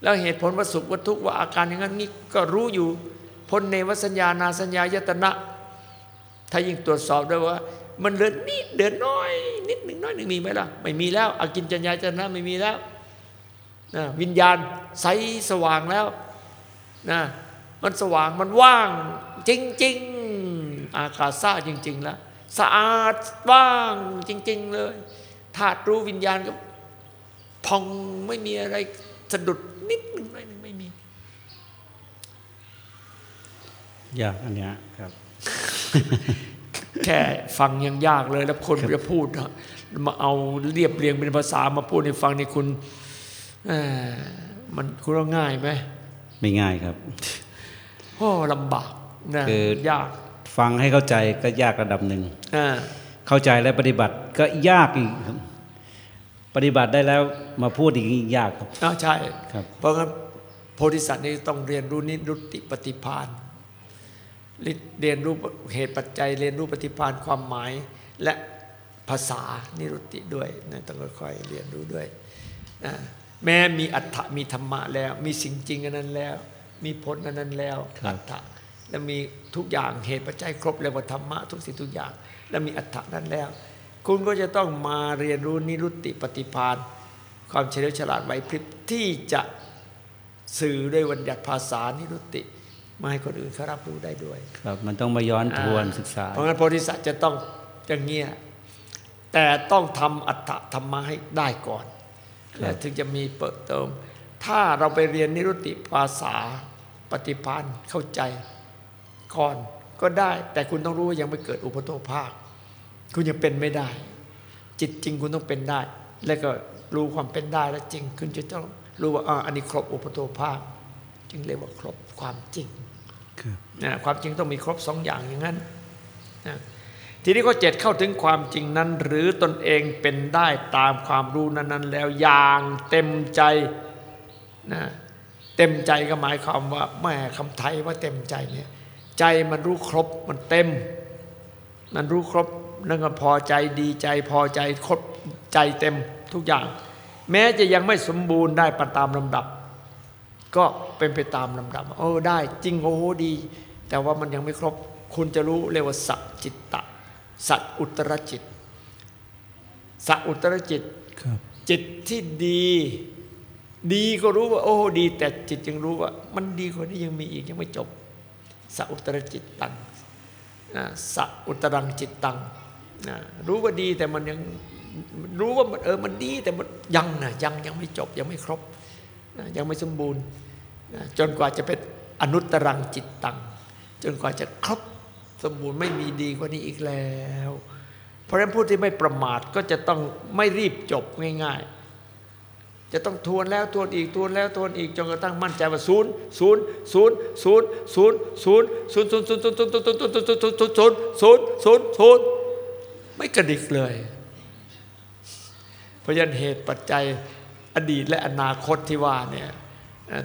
แล้วเหตุผลว่าสุขว่าทุกข์ว่าอาการอย่างนั้นนี่ก็รู้อยู่พ้นในวสัญญานาสัญญายตนะ ถ้ายิ่งตรวจสอบด้วยว่า มันเดินนิดเดินน้อย นิดหนึ่งน้อยหนึ่งมีไหมล่ะ ไม่มีแล้วอากินจัญญาจนะไม่มีแล้วนะวิญญาณใสสว่างแล้วนะมันสว่างมันว่าง จริง ๆ อากาศซาจริง ๆ แล้ว สะอาดว่างจริง ๆ เลยธาตุรู้วิญญาณก็พองไม่มีอะไรสะดุด นิดหนึ่งไม่ไม่มี ยากอันเนี้ยครับ แค่ฟังยังยากเลย แล้วคนจะพูดอะมาเอาเรียบเรียงเป็นภาษามาพูดให้ฟังนี่คุณเอ่อมันคุณว่าง่ายไหมไม่ง่ายครับโอ้ลำบากนะคือยาก ฟังให้เข้าใจก็ยากระดับหนึ่งอ่าเข้าใจและปฏิบัติก็ยากอีกครับ ปฏิบัติได้แล้วมาพูดอีกยากครับอ้าวใช่ครับ เพราะงั้นโพธิสัตว์นี่ต้องเรียนรู้นิรุตติปฏิพานเรียนรู้เหตุปัจจัย เรียนรู้ปฏิพานความหมาย และภาษานิรุตติด้วยนะต้องค่อยๆเรียนรู้ด้วยนะแม้มีอัฏฐะมีธรรมะแล้ว มีสิ่งจริงอันนั้นแล้ว มีผลอันนั้นแล้วครับอัฏฐะและมีทุกอย่างเหตุปัจจัยครบเลยว่าธรรมะทุกสิ่งทุกอย่าง และมีอัฏฐะนั้นแล้ว คุณก็จะต้องมาเรียนรู้นิรุตติปฏิพานความเฉลียวฉลาดไหวพริบที่จะสื่อด้วยวัญญัติภาษานิรุตติมาให้คนอื่นเขารับรู้ได้ด้วย ครับ มันต้องมาย้อนทวนศึกษา เพราะงั้นโพธิสัตว์จะต้องอย่างเงี้ยแต่ต้องทำอัตถธรรมะให้ได้ก่อนครับแล้วถึงจะมีเปิดเติม ถ้าเราไปเรียนนิรุตติภาษาปฏิพานเข้าใจก่อนก็ได้ แต่คุณต้องรู้ว่ายังไม่เกิดอุปโตภาค คุณยังเป็นไม่ได้ จิตจริงคุณต้องเป็นได้ แล้วก็รู้ความเป็นได้แล้วจริง คุณจะต้องรู้ว่าอ่าอันนี้ครบอุปโตภาคจึงเรียกว่าครบความจริงครับนะความจริงต้องมีครบสองอย่างอย่างนั้นนะทีนี้ข้อเจ็ดเข้าถึงความจริงนั้น หรือตนเองเป็นได้ตามความรู้นั้นๆ แล้วอย่างเต็มใจนะเต็มใจก็หมายความว่าแม่คำไทยว่าเต็มใจเนี่ยใจมันรู้ครบมันเต็ม มันรู้ครบ นั่นก็พอใจดีใจพอใจครบใจเต็มทุกอย่าง แม้จะยังไม่สมบูรณ์ได้ปตามลำดับ ก็เป็นไปตามลำดับโอ้ได้จริงโอ้โหดี แต่ว่ามันยังไม่ครบคุณจะรู้เรียกว่าสัจจิตตะ สัจอุตรจิต สัจอุตรจิตครับจิตที่ดี ดีก็รู้ว่า โอ้ดี แต่จิตยังรู้ว่า มันดีกว่านี้ยังมีอีกยังไม่จบสัจอุตรจิตตังนะสัจอุตรังจิตตังนะ รู้ว่าดีแต่มันยังรู้ว่ามันเออมันดีแต่มันยังนะยังยังไม่จบยังไม่ครบ ยังไม่สมบูรณ์ จนกว่าจะเป็นอนุตตรังจิตตัง จนกว่าจะครบสมบูรณ์ไม่มีดีกว่านี้อีกแล้ว เพราะฉะนั้นผู้ที่ไม่ประมาทก็จะต้องไม่รีบจบง่าย ๆ จะต้องทวนแล้วทวนอีกทวนแล้วทวนอีกจนกระทั่งมั่นใจว่าศูนย์ศูนย์ศูนย์ศูนย์ศูนย์ศูนย์ศูนย์ศูนย์ศูนย์ศูนย์ศูนย์ศูนย์ศูนย์ศูนย์ศูนย์ศูนย์ ไม่กระดิกเลย เพราะฉะนั้นเหตุปัจจัยอดีตและอนาคตที่ว่าเนี่ย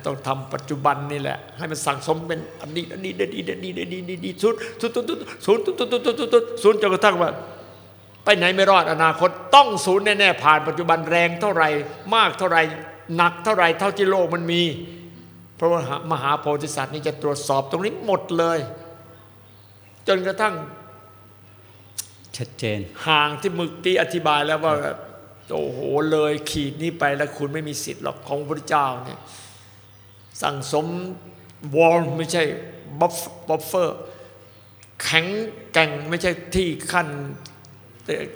ต้องทำปัจจุบันนี่แหละ ให้มันสั่งสมเป็นอดีตอดีตอดีตอดีตอดีตอดีตศูนย์ศูนย์ศูนย์ศูนย์ศูนย์ศูนย์ศูนย์ศูนย์ศูนย์ศูนย์จนกระทั่งว่าไปไหนไม่รอดอนาคตต้องศูนย์แน่ๆผ่านปัจจุบันแรงเท่าไหร่มากเท่าไหร่หนักเท่าไหร่เท่าที่โลกมันมี เพราะว่ามหาโพธิสัตว์นี่จะตรวจสอบตรงนี้หมดเลย จนกระทั่ง ชัดเจน ห่างที่มึกตีอธิบายแล้วว่าโอ้โหเลยขีดนี้ไปแล้วคุณไม่มีสิทธิ์หรอกของพระเจ้าเนี่ยสั่งสม wall ไม่ใช่ buff buffer แข็งแกร่งไม่ใช่ที่ขั้น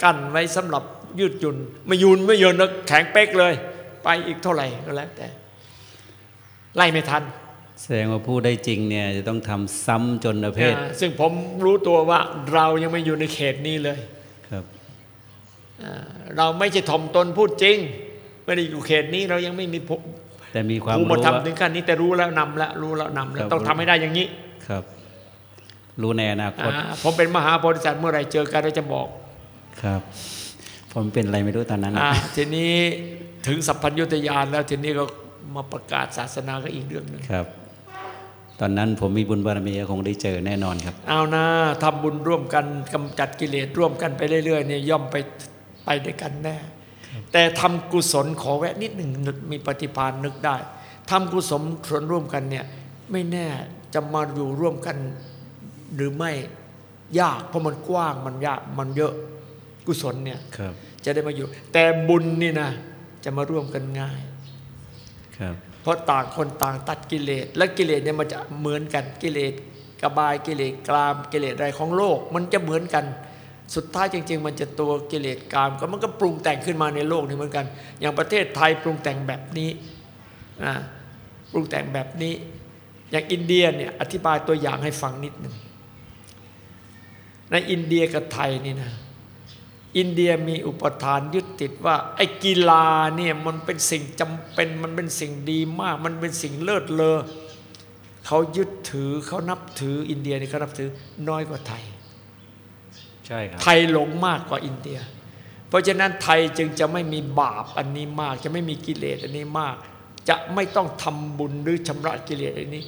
กั้นไว้สำหรับยืดหยุ่นไม่หยุ่นไม่ยืดแล้วแข็งเป๊กเลย ไปอีกเท่าไหร่ก็แล้วแต่ ไล่ไม่ทัน แสดงว่าผู้ได้จริงเนี่ยจะต้องทำซ้ำจนประเภทอ่าซึ่งผมรู้ตัวว่าเรายังไม่อยู่ในเขตนี้เลยครับอ่าเราไม่ใช่ถ่อมตนพูดจริง ไม่ได้อยู่เขตนี้เรายังไม่มีภูแต่มีความภูมิรู้ธรรมว่าถึงขั้นนี้แต่รู้แล้วนำแล้วรู้แล้วนำแล้วครับต้องทำให้ได้อย่างนี้ครับ รู้ในอนาคตอ่าผมเป็นมหาบริษัทเมื่อไหรเจอกันเราจะบอกครับ ผมเป็นอะไรไม่รู้ตอนนั้นอ่าทีนี้ถึงสัพพัญญุตยานแล้วทีนี้ก็มาประกาศศาสนาก็อีกเรื่องหนึ่งครับ ตอนนั้นผมมีบุญบารมีก็คงได้เจอแน่นอนครับ เอานะทำบุญร่วมกันกำจัดกิเลสร่วมกันไปเรื่อยๆเนี่ยย่อมไปไปด้วยกันแน่ แต่ทำกุศลขอแวะนิดหนึ่งนึกมีปฏิภาณนึกได้ทำกุศลส่วนร่วมกันเนี่ยไม่แน่จะมาอยู่ร่วมกันหรือไม่ยาก เพราะมันกว้างมันยากมันเยอะกุศลเนี่ยครับจะได้มาอยู่ แต่บุญนี่นะจะมาร่วมกันง่ายครับ เพราะต่างคนต่างตัดกิเลส และกิเลสเนี่ยมันจะเหมือนกันกิเลสกบายกิเลสกรามกิเลสอะไรของโลก มันจะเหมือนกัน สุดท้ายจริง ๆ มันจะตัวกิเลสกรามก็มันก็ปรุงแต่งขึ้นมาในโลกนี้เหมือนกัน อย่างประเทศไทยปรุงแต่งแบบนี้นะปรุงแต่งแบบนี้ อย่างอินเดียเนี่ยอธิบายตัวอย่างให้ฟังนิดหนึ่งในอินเดียกับไทยนี่นะ อินเดียมีอุปทานยึดติดว่า ไอ้กีฬาเนี่ยมันเป็นสิ่งจำเป็นมันเป็นสิ่งดีมาก มันเป็นสิ่งเลิศเลอเขายึดถือเขานับถืออินเดียนี่เขานับถือน้อยกว่าไทยใช่ครับไทยหลงมากกว่าอินเดีย เพราะฉะนั้นไทยจึงจะไม่มีบาปอันนี้มาก จะไม่มีกิเลสอันนี้มาก จะไม่ต้องทำบุญหรือชำระกิเลสอันนี้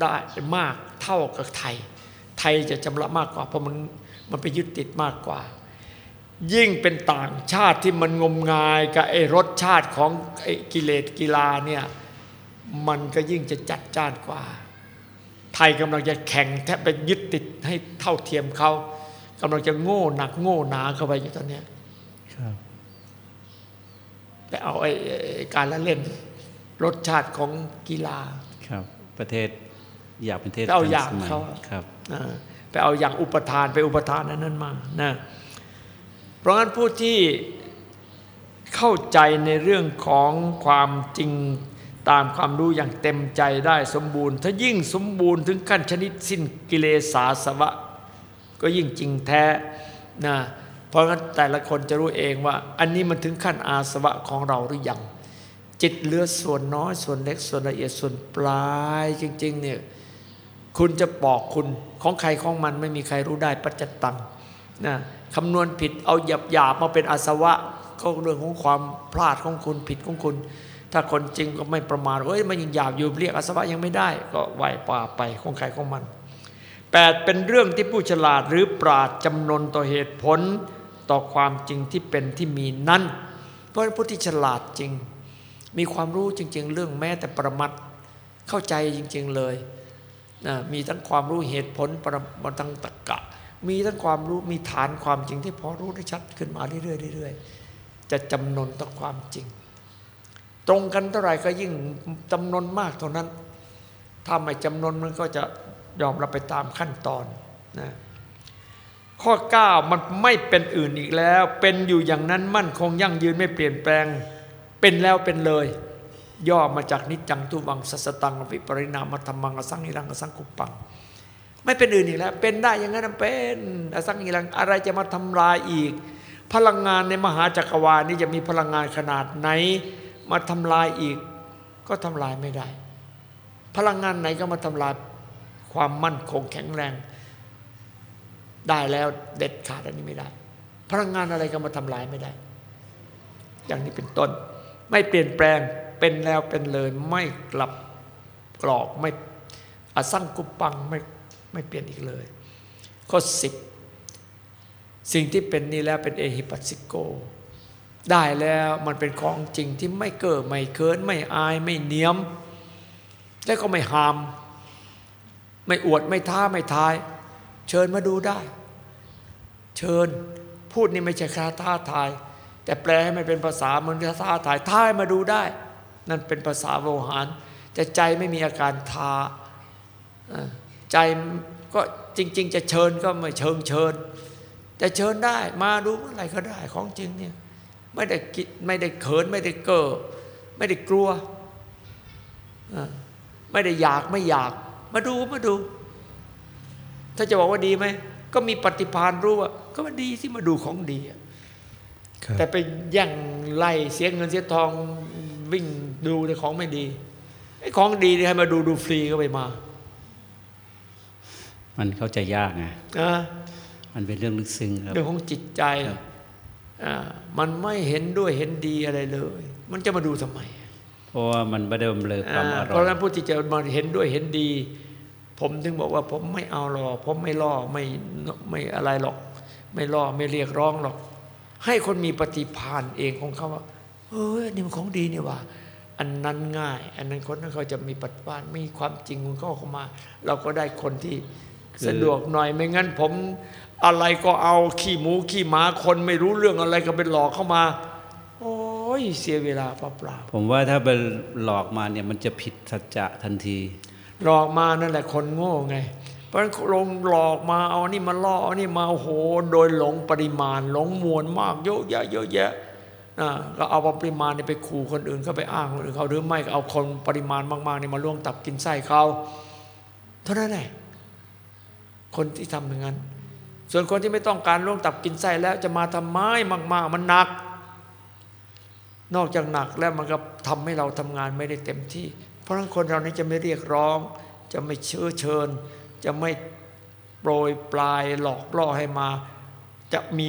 ได้มากเท่ากับไทย ไทยจะชำระมากกว่าเพราะมันมันไปยึดติดมากกว่า ยิ่งเป็นต่างชาติที่มันงมงายกับไอ้รสชาติของไอ้กิเลสกีฬาเนี่ยมันก็ยิ่งจะจัดจ้านกว่า ไทยกำลังจะแข่งแทบไปยึดติดให้เท่าเทียมเขากำลังจะโง่หนักโง่หนาเข้าไปอยู่ตอนเนี้ยครับไปเอาไอ้ไอ้การละเล่นรสชาติของกีฬาครับ ประเทศอยากเป็นประเทศเอาอย่างทันสมัเขาครับอ่าไปเอาอย่างอุปทานไปอุปทานนั้นนั้นมานะ เพราะงั้นผู้ที่เข้าใจในเรื่องของความจริงตามความรู้อย่างเต็มใจได้สมบูรณ์ ถ้ายิ่งสมบูรณ์ถึงขั้นชนิดสิ้นกิเลสาสวะ ก็ยิ่งจริงแท้นะเพราะงั้นแต่ละคนจะรู้เองว่า อันนี้มันถึงขั้นอาสวะของเราหรือยังจิตเหลือส่วนน้อยส่วนเล็กส่วนละเอียดส่วนปลายจริง ๆ เนี่ยคุณจะบอกคุณของใครของมันไม่มีใครรู้ได้ปัจจตังนะ คำนวณผิดเอาหยาบหยาบมาเป็นอาสวะก็เรื่องของความพลาดของคุณผิดของคุณ ถ้าคนจริงก็ไม่ประมาทเอ้ยมันยังหยาบอยู่เรียกอาสวะยังไม่ได้ ก็ไหวป่าไปของใครของมันแปดเป็นเรื่องที่ผู้ฉลาดหรือปราดจำนนต่อเหตุผลต่อความจริงที่เป็นที่มีนั้น เพราะนั้นผู้ที่ฉลาดจริง มีความรู้จริง ๆ เรื่องแม้แต่ประมัดเข้าใจจริง ๆเลยนะมีทั้งความรู้เหตุผลประมาทั้งตรรกะ มีทั้งความรู้มีฐานความจริงที่พอรู้ได้ชัดขึ้นมาเรื่อยๆเรื่อยๆจะจำนนต่อความจริง ตรงกันเท่าไหร่ก็ยิ่งจำนนมากเท่านั้นถ้าไม่จำนนมันก็จะยอมรับไปตามขั้นตอนนะข้อ 9 มันไม่เป็นอื่นอีกแล้ว เป็นอยู่อย่างนั้นมั่นคงยั่งยืนไม่เปลี่ยนแปลง เป็นแล้วเป็นเลย ย่อมาจากนิจจังทุวังสัสตังอภิปริณามธรรมังอสังหิรังอสังกุปปัง ไม่เป็นอื่นอีกแล้ว เป็นได้อย่างนั้นเป็นอสังหิรังอะไรจะมาทำลายอีก พลังงานในมหาจักรวาลนี้จะมีพลังงานขนาดไหน มาทำลายอีก ก็ทำลายไม่ได้ พลังงานไหนก็มาทำลายความมั่นคงแข็งแรง ได้แล้วเด็ดขาดอันนี้ไม่ได้ พลังงานอะไรก็มาทำลายไม่ได้ อย่างนี้เป็นต้น ไม่เปลี่ยนแปลงเป็นแล้วเป็นเลยไม่กลับกรอกไม่อสังกุปปังไม่ ไม่เปลี่ยนอีกเลย ข้อสิบสิ่งที่เป็นนี้แล้วเป็นเอหิปัสสิโก ได้แล้วมันเป็นของจริงที่ไม่เก้อไม่เคินไม่อายไม่เนียม และก็ไม่หาม ไม่อวดไม่ท้าไม่ทาย เชิญมาดูได้ เชิญพูดนี่ไม่ใช่คาท้าทาย แต่แปลให้มันเป็นภาษาเหมือนท้าทายท้ายมาดูได้ นั่นเป็นภาษาโวหารแต่ใจไม่มีอาการทาอ่า ใจก็จริง ๆ จะเชิญก็ไม่เชิงเชิญ แต่เชิญได้มาดูเมื่อไหร่ก็ได้ของจริงเนี่ยไม่ได้กิไม่ได้เขินไม่ได้เก้อไม่ได้กลัวอ่าไม่ได้อยากไม่อยาก มาดูมาดู ถ้าจะบอกว่าดีไหมก็มีปฏิภาณรู้ว่า ก็ว่าดีที่มาดูของดีอะครับแต่ไปแย่งไล่เสียเงินเสียทองวิ่งดูในของไม่ดีไอ้ของดีนี่ให้มาดูดูฟรีก็ไปมา มันเข้าใจยากไงนะมันเป็นเรื่องลึกซึ้งครับเรื่องของจิตใจครับอ่ามันไม่เห็นด้วยเห็นดีอะไรเลย มันจะมาดูทำไม เพราะว่ามันไม่ได้บำเรอความออ่าร่เพอราะยฉะนั้นผู้ที่จะมาเห็นด้วยเห็นดี ผมถึงบอกว่าผมไม่เอาหรอกผมไม่ล่อไม่ไม่อะไรหรอก ไม่ล่อไม่เรียกร้องหรอก ให้คนมีปฏิภาณเองของเขาว่าเออนี่มันของดีนี่หว่า อันนั้นง่าย อันนั้นคนนั้นเขาจะมีปฏิภาณมีความจริงของเขาเข้ามา เราก็ได้คนที่ สะดวกหน่อยไม่งั้นผมอะไรก็เอาขี้หมูขี้หมาคนไม่รู้เรื่องอะไรก็ไปหลอกเข้ามา โอ้ยเสียเวลาเปล่าๆผมว่าถ้าไปหลอกมาเนี่ยมันจะผิดสัจจะทันที หลอกมานั่นแหละคนโง่ไง เพราะฉะนั้นลงหลอกมาเอานี่มาล่อเอานี่มาโอ้โหโดยหลงปริมาณ หลงมวลมากเยอะแยะเยอะแยะนะก็เอาปริมาณนี่ไปขู่คนอื่นเขาไปอ้างคนอื่นเขาหรือไม่ก็เอาคนปริมาณมากๆนี่มาล่วงตับกินไส้เขาเท่านั้นแหละ คนที่ทำอย่างนั้น ส่วนคนที่ไม่ต้องการล่วงตับกินไส้แล้วจะมาทำไม้มากๆ มันหนัก นอกจากหนักแล้วมันก็ทำให้เราทำงานไม่ได้เต็มที่ เพราะฉะนั้นคนเรานี้จะไม่เรียกร้อง จะไม่เชื้อเชิญ จะไม่โปรยปลายหลอกล่อให้มา จะมี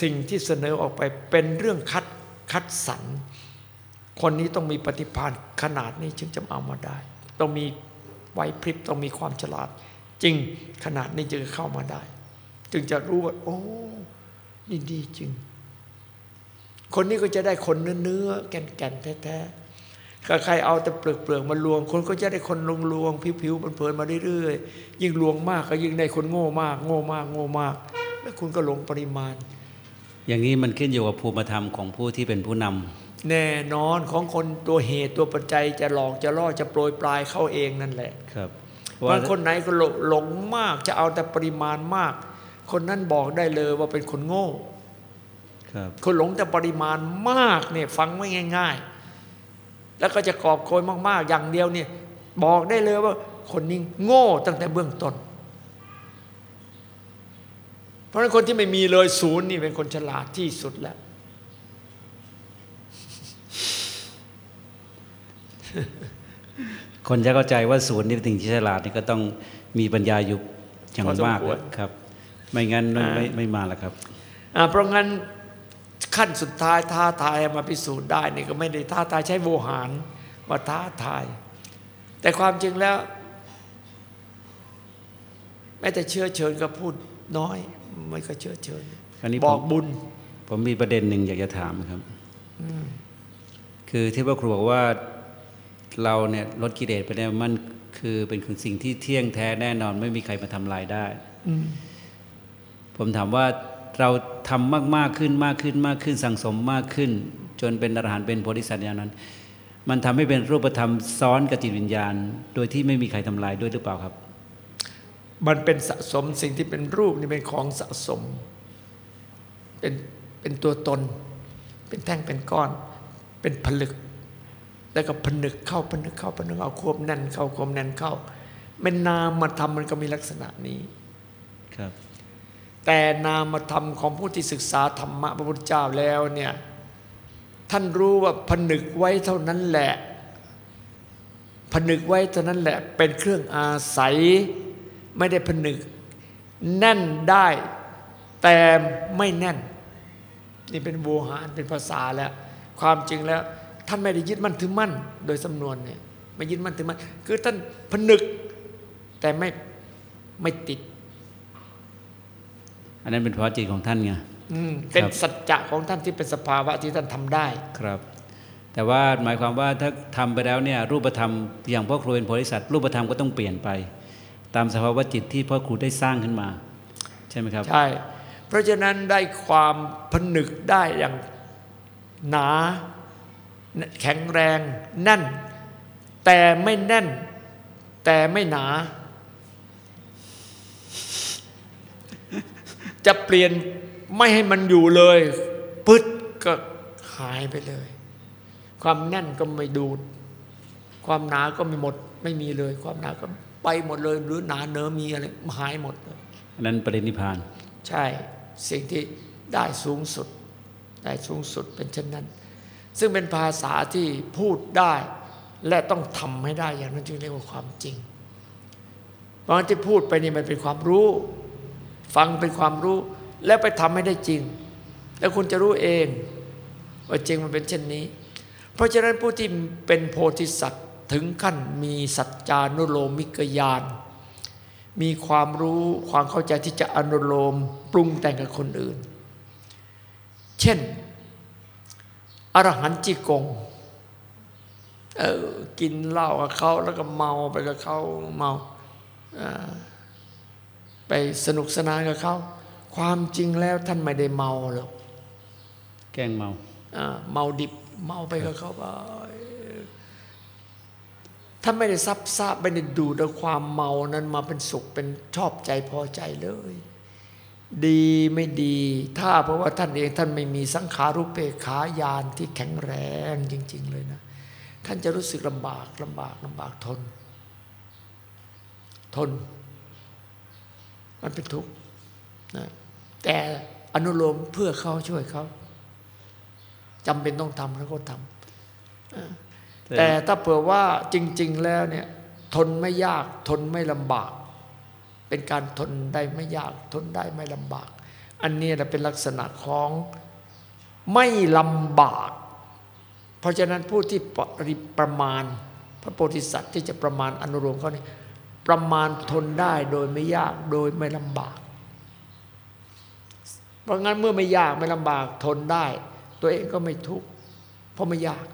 สิ่งที่เสนอออกไปเป็นเรื่องคัดคัดสรรคนนี้ต้องมีปฏิภาณขนาดนี้จึงจะเอามาได้ ต้องมีไหวพริบต้องมีความฉลาด จริงขนาดนี้จึงจะเข้ามาได้ จึงจะรู้ว่า โอ้นี่ดีจริง คนนี้ก็จะได้คนเนื้อเนื้อๆแก่นแก่นๆแท้ๆถ้าใครเอาแต่เปลือกเปลือกๆมาลวง คนก็จะได้คนลวงลวงๆผิวๆเพลินๆมาเรื่อยๆยิ่งลวงมากก็ยิ่งได้คนโง่มาก โง่มาก โง่มาก แล้วคุณก็หลงปริมาณ อย่างนี้มันขึ้นอยู่กับภูมิธรรมของผู้ที่เป็นผู้นำแน่นอนของคนตัวเหตุตัวปัจจัยจะหลอกจะล่อจะโปรยปลายเข้าเองนั่นแหละ ครับเพราะ บาว่างคนไหนก็หลงหลงมาก จะเอาแต่ปริมาณมาก คนนั้นบอกได้เลยว่าเป็นคนโง่ครับคนหลงแต่ปริมาณมากเนี่ยฟังไม่ง่าย ๆ แล้วก็จะกอบโกยมากๆ อย่างเดียวเนี่ยบอกได้เลยว่าคนนี้โง่ตั้งแต่เบื้องต้น เพราะฉะนั้นคนที่ไม่มีเลยศูนย์นี่เป็นคนฉลาดที่สุดแล้ว คนจะเข้าใจว่าศูนย์นี่เป็นสิ่งที่ฉลาดนี่ก็ต้องมีปัญญาอยู่อย่างพอสมมากควรครับ ไม่งั้นไม่อ่าไม่ไม่มาแล้วครับอ่าเพราะงั้นขั้นสุดท้ายท้าทายมาพิสูจน์ได้นี่ก็ไม่ได้ท้าทายใช้โวหารว่าท้าทาย แต่ความจริงแล้ว แม้แต่เชื้อเชิญก็พูดน้อย ไม่ก็เชื้อเชิญคราวนี้บผอกมบุญ ผมมีประเด็นหนึ่งอยากจะถามครับคือที่พระครูบอกว่า เราเนี่ยลดกิเลสไปเนี่ยมันคือเป็นสิ่งที่เที่ยงแท้แน่นอนไม่มีใครมาทำลายได้ผมถามว่าเราทำมากมากๆขึ้นมากขึ้นมากขึ้น สังสมมากขึ้น จนเป็นอรหันต์เป็นโพธิสัตว์อย่างนั้น มันทำให้เป็นรูปธรรมซ้อนกับจิตวิญญาณ โดยที่ไม่มีใครทำลายด้วยหรือเปล่าครับ มันเป็นสะสมสิ่งที่เป็นรูปนี่เป็นของสะสม เป็นเป็นตัวตน เป็นแท่งเป็นก้อน เป็นผลึก แล้วก็ผนึกเข้าผนึกเข้าผนึกเอาควบแน่นเข้าควบแน่นเข้าเป็นนามมาทำมันก็มีลักษณะนี้ครับ แต่นามธรรมของผู้ที่ศึกษาธรรมะพระพุทธเจ้าแล้วเนี่ยท่านรู้ว่าผนึกไว้เท่านั้นแหละผนึกไว้เท่านั้นแหละเป็นเครื่องอาศัย ไม่ได้ผนึกแน่นได้ แต่ไม่แน่น นี่เป็นโวหารเป็นภาษาแล้ว ความจริงแล้ว ท่านไม่ได้ยึดมั่นถือมั่น โดยสำนวนเนี่ยไม่ยึดมั่นถือมั่นคือท่านผนึกแต่ไม่ไม่ติด อันนั้นเป็นเพราะจิตของท่านไงอืมเป็นครับสัจจะของท่านที่เป็นสภาวะที่ท่านทำได้ครับ แต่ว่าหมายความว่าถ้าทำไปแล้วเนี่ยรูปธรรมอย่างพ่อครูเป็นโพธิสัตว์รูปธรรมก็ต้องเปลี่ยนไป ตามสภาวะจิตที่พ่อครูได้สร้างขึ้นมา ใช่ไหมครับ ใช่ เพราะฉะนั้นได้ความผนึกได้อย่างหนา แข็งแรงแน่น แต่ไม่แน่น แต่ไม่หนา จะเปลี่ยนไม่ให้มันอยู่เลยพึดก็หายไปเลย ความแน่นก็ไม่ดูด ความหนาก็ไม่หมด ไม่มีเลย ความหนาก็ไปหมดเลย หรือหนาเนื้อมีอะไรหายหมดเลยอันนั้นปรินิพพาน ใช่ สิ่งที่ได้สูงสุด ได้สูงสุดเป็นเช่นนั้น ซึ่งเป็นภาษาที่พูดได้ และต้องทำให้ได้อย่างนั้นจึงเรียกว่าความจริงเพราะที่พูดไปนี่มันเป็นความรู้ ฟังเป็นความรู้ แล้วไปทำให้ได้จริง แล้วคุณจะรู้เองว่าจริงมันเป็นเช่นนี้ เพราะฉะนั้นผู้ที่เป็นโพธิสัตว์ถึงขั้นมีสัจจานุโลมิกญาณมีความรู้ความเข้าใจที่จะอนุโลมปรุงแต่งกับคนอื่น เช่น อรหันต์จิกง เออ กินเหล้ากับเขาแล้วก็เมาไปกับเขาเมาไปสนุกสนานกับเขาความจริงแล้วท่านไม่ได้เมาหรอกแกล้งเมาอ่าเมาดิบเมาไปกับเขาไปท่านไม่ได้ซับซาบไม่ได้ดูดเอาความเมานั้นมาเป็นสุขเป็นชอบใจพอใจเลย ดีไม่ดี ถ้าเพราะว่าท่านเองท่านไม่มีสังขารุปเปกขายานที่แข็งแรงจริง ๆ เลยนะ ท่านจะรู้สึกลำบากลำบากลำบากทน ทน มันเป็นทุกข์นะแต่อนุโลมเพื่อเขาช่วยเขาจำเป็นต้องทำแล้วก็ทำแต่ถ้าเผื่อว่าจริง ๆ แล้วเนี่ย ทนไม่ยากทนไม่ลำบาก เป็นการทนได้ไม่ยากทนได้ไม่ลำบาก อันนี้แหละเป็นลักษณะของไม่ลำบาก เพราะฉะนั้นผู้ที่ปริประมาณ พระโพธิสัตว์ที่จะประมาณอนุโลมเขาเนี่ยประมาณทนได้โดยไม่ยากโดยไม่ลำบาก เพราะงั้นเมื่อไม่ยากไม่ลำบากทนได้ ตัวเองก็ไม่ทุกข์เพราะไม่ยาก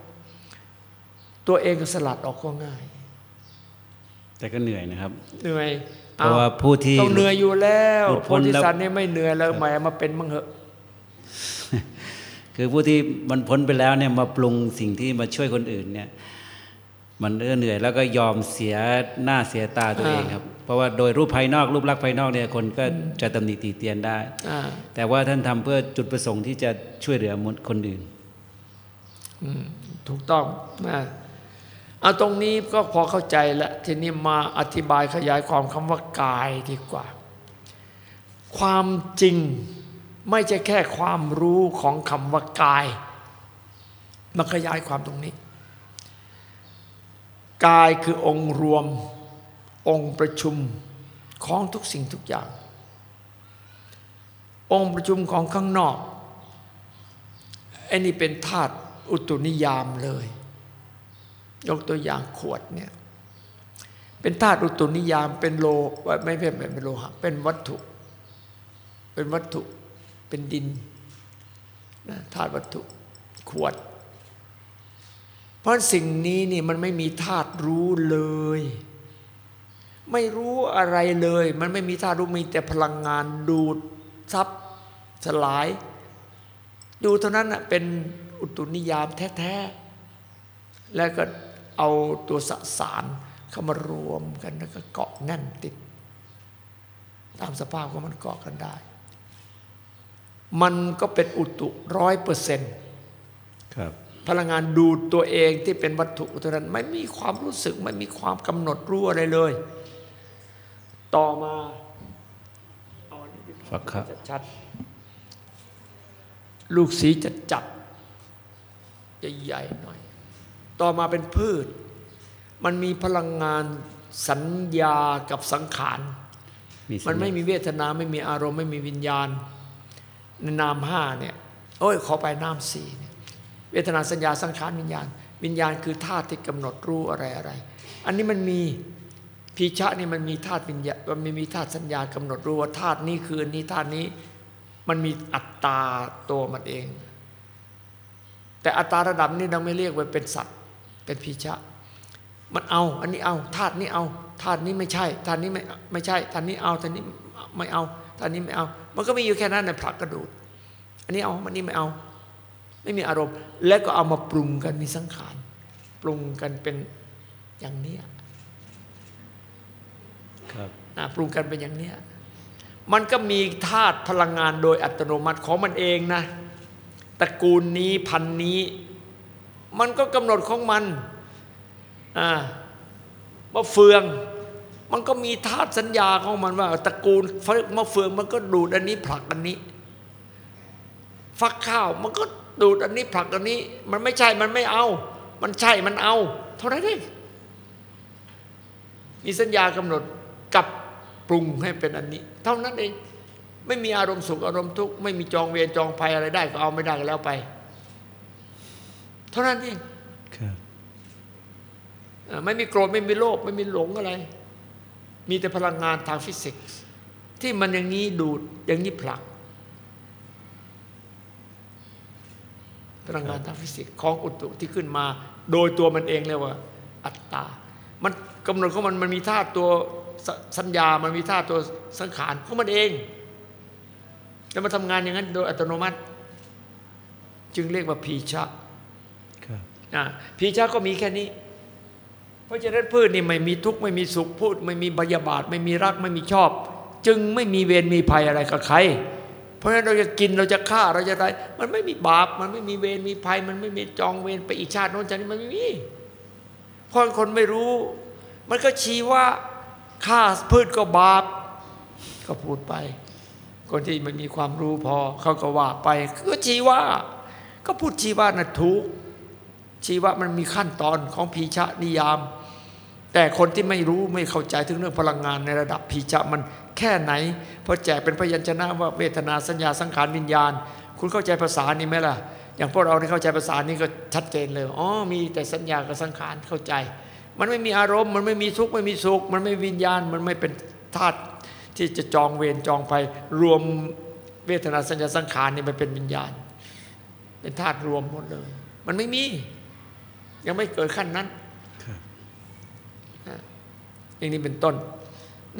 ตัวเองก็สลัดออกก็ง่าย แต่ก็เหนื่อยนะครับเหนื่อย เพราะว่าผู้ที่ต้องเหนื่อยอยู่แล้วหลุดโพพ้นธิแล้วสัตว์นี่ไม่เหนื่อยแล้วหมายมาเป็นมั่งเหอะ คือผู้ที่มันพ้นไปแล้วเนี่ยมาปรุงสิ่งที่มาช่วยคนอื่นเนี่ย มันเออเหนื่อยแล้วก็ยอมเสียหน้าเสียตาตัวเองครับ เพราะว่าโดยรูปภายนอกรูปลักษณ์ภายนอกเนี่ยคนก็จะตำหนิตีเตียนได้อ่าแต่ว่าท่านทำเพื่อจุดประสงค์ที่จะช่วยเหลือคนอื่นอืมถูกต้องนะ เอาตรงนี้ก็พอเข้าใจแล้วทีนี้มาอธิบายขยายความคำว่ากายดีกว่า ความจริงไม่ใช่แค่ความรู้ของคำว่ากายมาขยายความตรงนี้ กายคือองค์รวม องค์ประชุมของทุกสิ่งทุกอย่าง องค์ประชุมของข้างนอกไอ้นี่เป็นธาตุอุตุนิยามเลย ยกตัวอย่างขวดเนี่ยเป็นธาตุอุตุนิยามเป็นโลไม่เป็นเป็นโลหะเป็นวัตถุ เป็นวัตถุเป็นดินนะธาตุวัตถุขวด เพราะสิ่งนี้นี่มันไม่มีธาตุรู้เลย ไม่รู้อะไรเลย มันไม่มีธาตุรู้มีแต่พลังงานดูดซับสลาย ดูเท่านั้นนะเป็นอุตุนิยามแท้ ๆ แล้วก็ เอาตัวสสารเข้ามารวมกันแล้วก็เกาะแน่นติด ตามสภาพของมันเกาะกันได้ มันก็เป็นอุตุร้อยเปอร์เซ็นต์ๆครับพลังงานดูดตัวเองที่เป็นวัตถุเท่านั้นไม่มีความรู้สึกไม่มีความกำหนดรู้อะไรเลย ต่อมาเอาอันนี้ดีกว่าฝักคะจะชัดลูกสีจะจัดใหญ่ๆหน่อย ต่อมาเป็นพืช มันมีพลังงานสัญญากับสังขารสัญมันไม่ญามีเวทนาไม่มีอารมณ์ไม่มีวิญญาณในนามห้าเนี่ยโอ้ยขอไปนามสี่เนี่ยเวทนาสัญญาสังขารวิญญาณ วิญญาณคือธาตุที่กำหนดรู้อะไรอะไร อันนี้มันมีพีชะนี่มันมีธาตุวิญญาณมันมีธาตุสัญญากำหนดรู้ว่าธาตุนี้คืออันนี้ธาตุนี้มันมีอัตตาตัวมันเอง แต่อัตตาระดับนี้เราไม่เรียกว่าเป็นสัตว์ เป็นพีชะ มันเอา อันนี้เอาธาตุนี้เอาธาตุนี้ไม่ใช่ธาตุนี้ไม่ไม่ใช่ธาตุนี้เอาธาตุนี้ไม่เอาธาตุนี้ไม่เอา มันก็มีอยู่แค่นั้นในผลักกระดูดอันนี้เอาอันนี้ไม่เอา ไม่มีอารมณ์ แล้วก็เอามาปรุงกันมีสังขารปรุงกันเป็นอย่างเนี้ยครับนะปรุงกันเป็นอย่างเนี้ยมันก็มีธาตุพลังงานโดยอัตโนมัติของมันเองนะตระกูลนี้พันนี้ มันก็กำหนดของมันอ่ามะเฟือง มันก็มีธาตุสัญญาของมันว่าตระกูลมะเฟืองมันก็ดูดอันนี้ผลักอันนี้ ฟักข้าวมันก็ดูดอันนี้ผลักอันนี้ มันไม่ใช่มันไม่เอา มันใช่มันเอา เท่านั้นเองมีสัญญากำหนดกับปรุงให้เป็นอันนี้ เท่านั้นเอง ไม่มีอารมณ์สุขอารมณ์ทุกข์ไม่มีจองเวรจองภัยอะไรได้ก็เอาไม่ได้ก็แล้วไป ท่านั้นเองครับอ่าไม่มีโกรธไม่มีโลภไม่มีหลงอะไร มีแต่พลังงานทางฟิสิกส์ ที่มันอย่างนี้ดูดอย่างนี้ผลัก พลังงานทางฟิสิกส์ของอุตุที่ขึ้นมา โดยตัวมันเองเรียกว่า อัตตา มันกำหนดของมันมันมีธาตุตัวสสัญญา มันมีธาตุตัวสังขารของมันเองแล้วมาทำงานอย่างนั้นโดยอัตโนมัติ จึงเรียกว่าพีชะครับอ่า พีชะก็มีแค่นี้ เพราะฉะนั้นพืชนี่ไม่มีทุกข์ไม่มีสุขพูด ไม่มีบยาบาท ไม่มีรักไม่มีชอบ จึงไม่มีเวรมีภัยอะไรกับใคร เพราะฉะนั้นเราจะกินเราจะฆ่าเราจะอะไรมันไม่มีบาป มันไม่มีเวรมีภัย มันไม่มีจองเวรไปอีกชาติโน้นชาตินี้มันไม่มีเพราะคนไม่รู้ มันก็ชี้ว่าฆ่าพืชก็บาป ก็พูดไป คนที่ไม่มีความรู้พอเขาก็ว่าไปก็ชี้ว่า ก็พูดชี้ว่านะถูก ชีวะมันมีขั้นตอนของพีชะนิยาม แต่คนที่ไม่รู้ไม่เข้าใจถึงเรื่องพลังงานในระดับพีชะมันแค่ไหนพอแจกเป็นพยัญชนะว่าเวทนาสัญญาสังขารวิญญาณ คุณเข้าใจภาษานี้ไหมล่ะ อย่างพวกเราที่เข้าใจภาษานี้ก็ชัดเจนเลยอ๋อมีแต่สัญญากับสังขารเข้าใจ มันไม่มีอารมณ์ มันไม่มีทุกข์ไม่มีสุข มันไม่วิญญาณ มันไม่เป็นธาตุที่จะจองเวรจองภัยรวมเวทนาสัญญาสังขารนี่มันเป็นวิญญาณ เป็นธาตุรวมหมดเลย มันไม่มี ยังไม่เกิดขั้นนั้นครับอย่างนี้เป็นต้น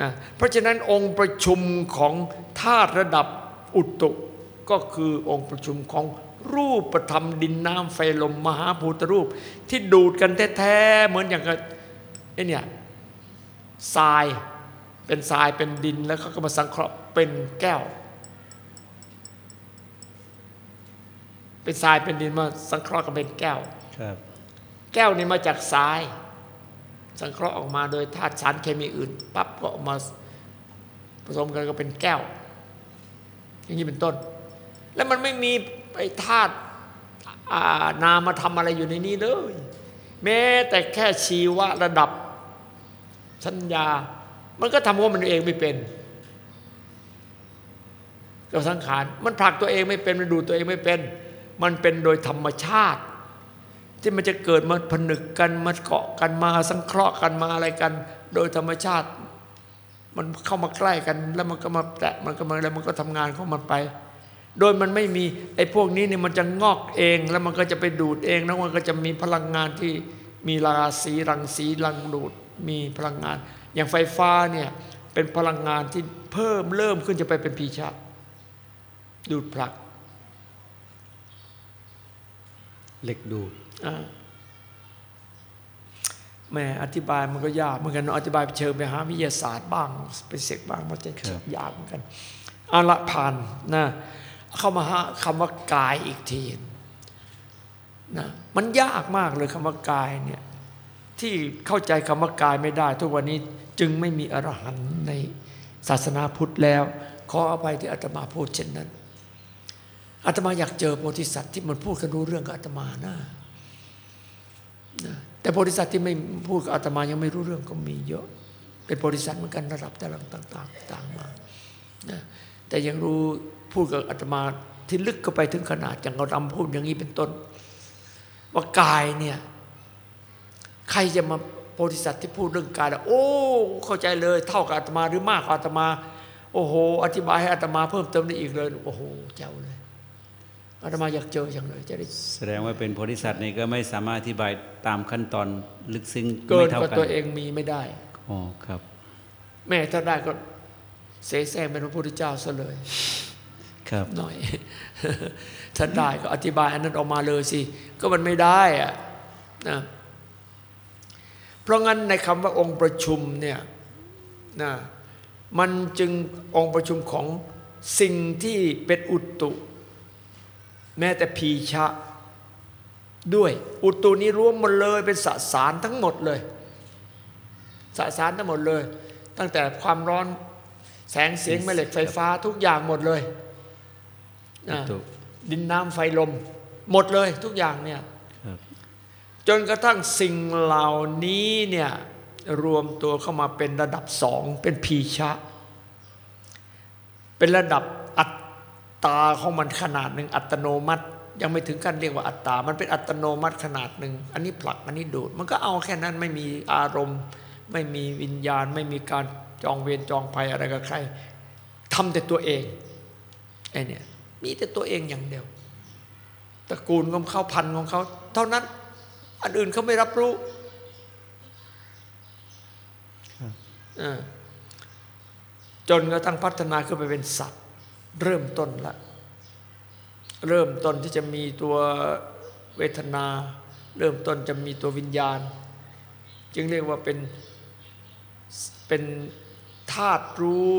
นะเพราะฉะนั้นองค์ประชุมของธาตุระดับอุตุก็คือองค์ประชุมของรูปธรรมดินน้ำไฟลมมหาภูตรูป ที่ดูดกันแท้ๆเหมือนอย่างกับไอ้เนี่ยทรายเป็นทรายเป็นดินแล้วเขาก็มาสังเคราะห์เป็นแก้ว เป็นทรายเป็นดินมาสังเคราะห์กันเป็นแก้วครับ แก้วนี่มาจากทราย สังเคราะห์ออกมาโดยธาตุสารเคมีอื่นปั๊บก็ออกมาผสมกันก็เป็นแก้ว อย่างนี้เป็นต้น แล้วมันไม่มีไอ้ธาตุนามมาทำอะไรอยู่ในนี้เลย แม้แต่แค่ชีวะระดับสัญญา มันก็ทำของมันเองไม่เป็นกับสังขาร มันผลักตัวเองไม่เป็น มันดูตัวเองไม่เป็น มันเป็นโดยธรรมชาติ ที่มันจะเกิดมาผนึกกันมาเกาะกันมาสังเคราะห์กันมาอะไรกัน โดยธรรมชาติ มันเข้ามาใกล้กัน แล้วมันก็มาแตะมันก็มาแล้วมันก็ทำงานของมันไป โดยมันไม่มีไอ้พวกนี้เนี่ยมันจะงอกเองแล้วมันก็จะไปดูดเองแล้วมันก็จะมีพลังงานที่มีราศีรังสีรังดูดมีพลังงาน อย่างไฟฟ้าเนี่ยเป็นพลังงานที่เพิ่มเริ่มขึ้นจะไปเป็นพีชะดูดผลักเหล็กดูด แม่อธิบายมันก็ยากเหมือนกันเนอะอธิบายไปเชิงไปหาวิทยาศาสตร์บ้างไปเสกบ้างมันจะครับยากเหมือนกันเอาละผ่านนะเข้ามาหาคำว่ากายอีกทีนะมันยากมากเลยคำว่ากายเนี่ยที่เข้าใจคำว่ากายไม่ได้ ทุกวันนี้จึงไม่มีอรหันต์ในศาสนาพุทธแล้ว ขออภัยที่อาตมาพูดเช่นนั้นอาตมาอยากเจอโพธิสัตว์ที่มันพูดกันรู้เรื่องกับอาตมานะนะ แต่โพธิสัตว์ที่ไม่พูดกับอาตมายังไม่รู้เรื่องก็มีเยอะ เป็นโพธิสัตว์เหมือนกันระดับแต่ละต่างๆต่างมานะแต่ยังรู้พูดกับอาตมาที่ลึกก็ไปถึงขนาดอย่างเราดำพูดอย่างนี้เป็นต้น ว่ากายเนี่ยใครจะมาโพธิสัตว์ที่พูดเรื่องกายแล้วโอ้ เข้าใจเลยเท่ากับอาตมาหรือมากกว่าอาตมา โอ้โห อธิบายให้อาตมาเพิ่มเติมได้อีกเลย โอ้โหเจ้าเลย อาตมาอยากเจออย่างเลยจะได้แสดงว่าเป็นโพธิสัตว์นี่ก็ไม่สามารถอธิบายตามขั้นตอนลึกซึ้งเกิไม่นเท่ากว่ากันตัวเองมีไม่ได้อ๋อครับ แม่ถ้าได้ก็เสแสร้งเป็นพระพุทธเจ้าซะเลย ครับหน่อยถ้าได้ก็อธิบายอันนั้นออกมาเลยสิ ก็มันไม่ได้อะนะเพราะงั้นในคำว่าองค์ประชุมเนี่ยนะมันจึงองค์ประชุมของสิ่งที่เป็นอุตุ แม้แต่พีชะด้วย อุตุนี้รวมหมดเลยเป็นสสารทั้งหมดเลย สสารทั้งหมดเลย ตั้งแต่ความร้อนแสงเสียงแม่เหล็กไฟฟ้าทุกอย่างหมดเลยอุตุดินน้ำไฟลม หมดเลยทุกอย่างเนี่ยครับจนกระทั่งสิ่งเหล่านี้เนี่ยรวมตัวเข้ามาเป็นระดับสองเป็นพีชะ เป็นระดับอั ตตาของมันขนาดหนึ่งอัตโนมัติ ยังไม่ถึงขั้นเรียกว่าอัตตา มันเป็นอัตโนมัติขนาดหนึ่งอันนี้ผลักอันนี้ดูด มันก็เอาแค่นั้นไม่มีอารมณ์ ไม่มีวิญญาณ ไม่มีการจองเวรจองภัยอะไรกับใครทำแต่ตัวเองไอ้เนี่ยมีแต่ตัวเองอย่างเดียวตระกูลของเขาพันธุ์ของเขา เท่านั้น อันอื่นเขาไม่รับรู้เออจนกระทั่งพัฒนาขึ้นไปเป็นสัตว์ เริ่มต้นละเริ่มต้นที่จะมีตัวเวทนา เริ่มต้นจะมีตัววิญญาณ จึงเรียกว่าเป็นเป็นธาตุรู้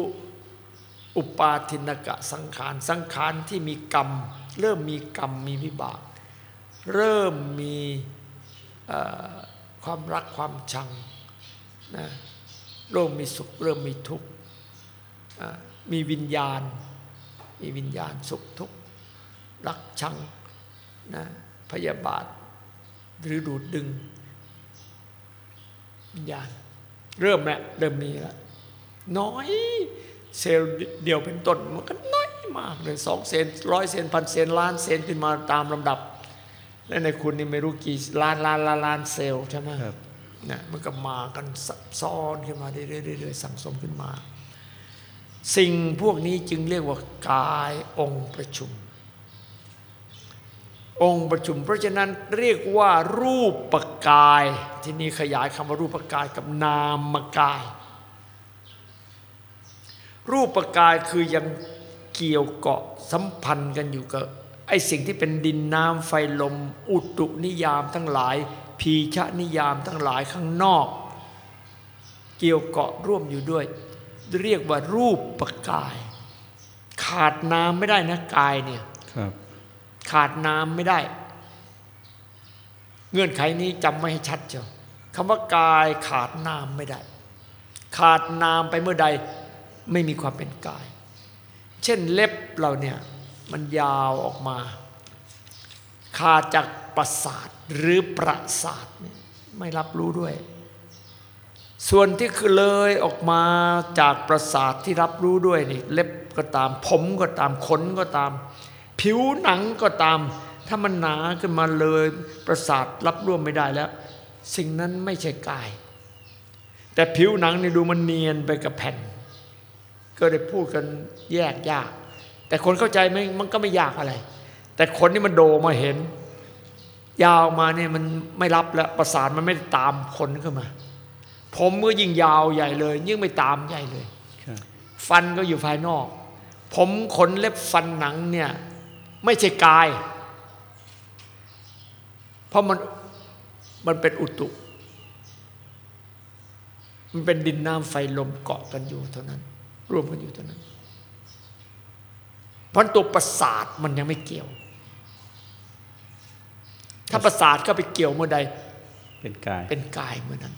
อุปาทินกะสังขาร สังขารที่มีกรรม เริ่มมีกรรมมีวิบาก เริ่มมีความรักความชังนะเริ่มมีสุข เริ่มมีทุกข์มีวิญญาณ มีวิญญาณสุขทุกข์รักชังนะพยาบาท หรือดูดดึง วิญญาณ เริ่มแล้วเริ่มมีแล้วน้อยเซลล์เดียวเป็นต้นมันก็น้อยมากเลยสองเซนร้อยเซนพันเซนล้านเซนขึ้นมาตามลำดับ และในคุณนี่ไม่รู้กี่ล้านล้านล้านล้านเซลล์ใช่ไหมครับนะมันก็มากันซับซ้อนขึ้นมาเรื่อยๆสั่งสมขึ้นมา สิ่งพวกนี้จึงเรียกว่ากายองค์ประชุม องค์ประชุม เพราะฉะนั้นเรียกว่ารูปปกาย ที่นี่ขยายคำว่ารูปปกายกับนามกาย รูปปกายคือยังเกี่ยวเกาะสัมพันธ์กันอยู่กับไอ้สิ่งที่เป็นดินน้ำไฟลม อุตุนิยามทั้งหลาย พีชะนิยามทั้งหลายข้างนอก เกี่ยวเกาะร่วมอยู่ด้วย เรียกว่ารูปปกาย ขาดน้ำไม่ได้นะกายเนี่ยครับขาดน้ำไม่ได้ เงื่อนไขนี้จำไม่ให้ชัดเจ้าคำว่ากายขาดน้ำไม่ได้ ขาดน้ำไปเมื่อใดไม่มีความเป็นกาย เช่นเล็บเราเนี่ยมันยาวออกมา ขาดจากประสาทหรือประสาทเนี่ยไม่รับรู้ด้วย ส่วนที่คือเลยออกมาจากประสาทที่รับรู้ด้วยนี่เล็บก็ตาม ผมก็ตามขนก็ตาม ผิวหนังก็ตาม ถ้ามันหนาขึ้นมาเลยประสาทรับรู้ไม่ได้แล้ว สิ่งนั้นไม่ใช่กาย แต่ผิวหนังนี่ดูมันเนียนไปกับแผ่น ก็ได้พูดกันแยกยาก แต่คนเข้าใจไหมมันก็ไม่ยากอะไร แต่คนที่มันโดมาเห็น ยาวมาเนี่ยมันไม่รับแล้วประสาทมันไม่ตามคนขึ้นมา ผมก็ยิ่งยาวใหญ่เลย ยิ่งไม่ตามใหญ่เลยครับฟันก็อยู่ภายนอก ผมขนเล็บฟันหนังเนี่ย ไม่ใช่กาย เพราะมันมันเป็นอุตุ มันเป็นดินน้ำไฟลมเกาะกันอยู่เท่านั้น รวมกันอยู่เท่านั้น เพราะตัวประสาทมันยังไม่เกี่ยว ถ้าประสาทก็ไปเกี่ยวเมื่อใด เป็นกาย เป็นกายเมื่อนั้น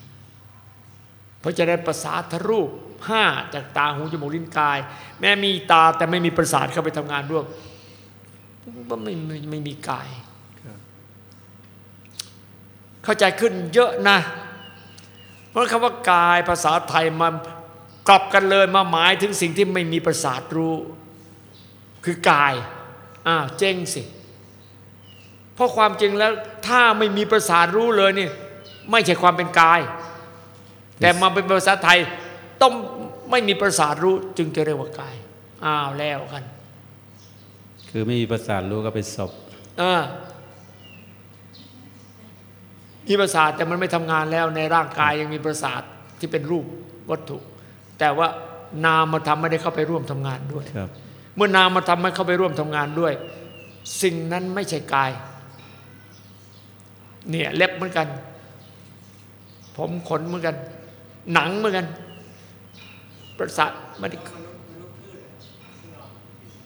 เพราะจะได้ประสาทรูปห้าจากตาหูจมูกลิ้นกาย แม้มีตาแต่ไม่มีประสาทเข้าไปทำงานร่วมก็ไม่ไม่ไม่มีกาย เข้าใจขึ้นเยอะนะ เพราะคำว่ากายภาษาไทยมันกลับกันเลยมาหมายถึงสิ่งที่ไม่มีประสาทรู้ คือกายอ้าวเจ๊งสิเพราะความจริงแล้วถ้าไม่มีประสาทรู้เลยนี่ไม่ใช่ความเป็นกาย แต่มาเป็นภาษาไทยต้องไม่มีประสาทรู้จึงจะเรียกว่ากายอ้าวแล้วกัน คือไม่มีประสาทรู้ก็เป็นศพเออมีประสาทแต่มันไม่ทำงานแล้วในร่างกายยังมีประสาทที่เป็นรูปวัตถุ แต่ว่านามมาทำไม่ได้เข้าไปร่วมทำงานด้วยครับเมื่อนามมาทำให้เข้าไปร่วมทำงานด้วย สิ่งนั้นไม่ใช่กาย เนี่ยเล็บเหมือนกัน ผมขนเหมือนกัน หนังเหมือนกัน ประสาทไมัน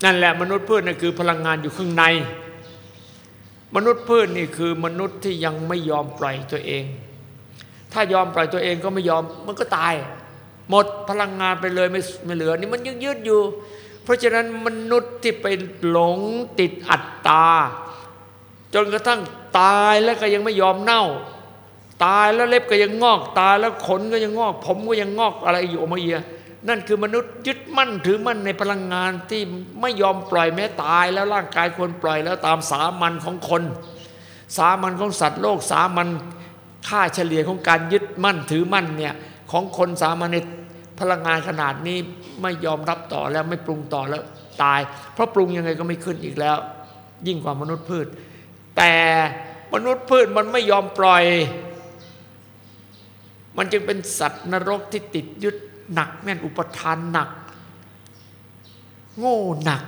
นั่นแหละมนุษย์พืชนั่นคือพลังงานอยู่ข้างใน มนุษย์พืชนี่คือมนุษย์ที่ยังไม่ยอมปล่อยตัวเอง ถ้ายอมปล่อยตัวเองก็ไม่ยอมมันก็ตาย หมดพลังงานไปเลยไม่ไม่เหลือ นี่มันยังยืดอยู่ เพราะฉะนั้นมนุษย์ที่ไปหลงติดอัตตาจนกระทั่งตายแล้วก็ยังไม่ยอมเน่า ตายแล้วเล็บก็ยังงอก ตายแล้วขนก็ยังงอก ผมก็ยังงอกอะไรอยู่ออมาเอียนั่นคือมนุษย์ยึดมั่นถือมั่นในพลังงานที่ไม่ยอมปล่อยแม้ตายแล้วร่างกายควรปล่อยแล้วตามสามัญของคน สามัญของสัตว์โลกสามัญค่าเฉลี่ยของการยึดมั่นถือมั่นเนี่ยของคนสามัญในพลังงานขนาดนี้ไม่ยอมรับต่อแล้วไม่ปรุงต่อแล้วตาย เพราะปรุงยังไงก็ไม่ขึ้นอีกแล้ว ยิ่งกว่ามนุษย์พืช แต่มนุษย์พืชมันไม่ยอมปล่อย มันจึงเป็นสัตว์นรกที่ติดยึดหนักแน่นอุปทานหนัก โง่หนัก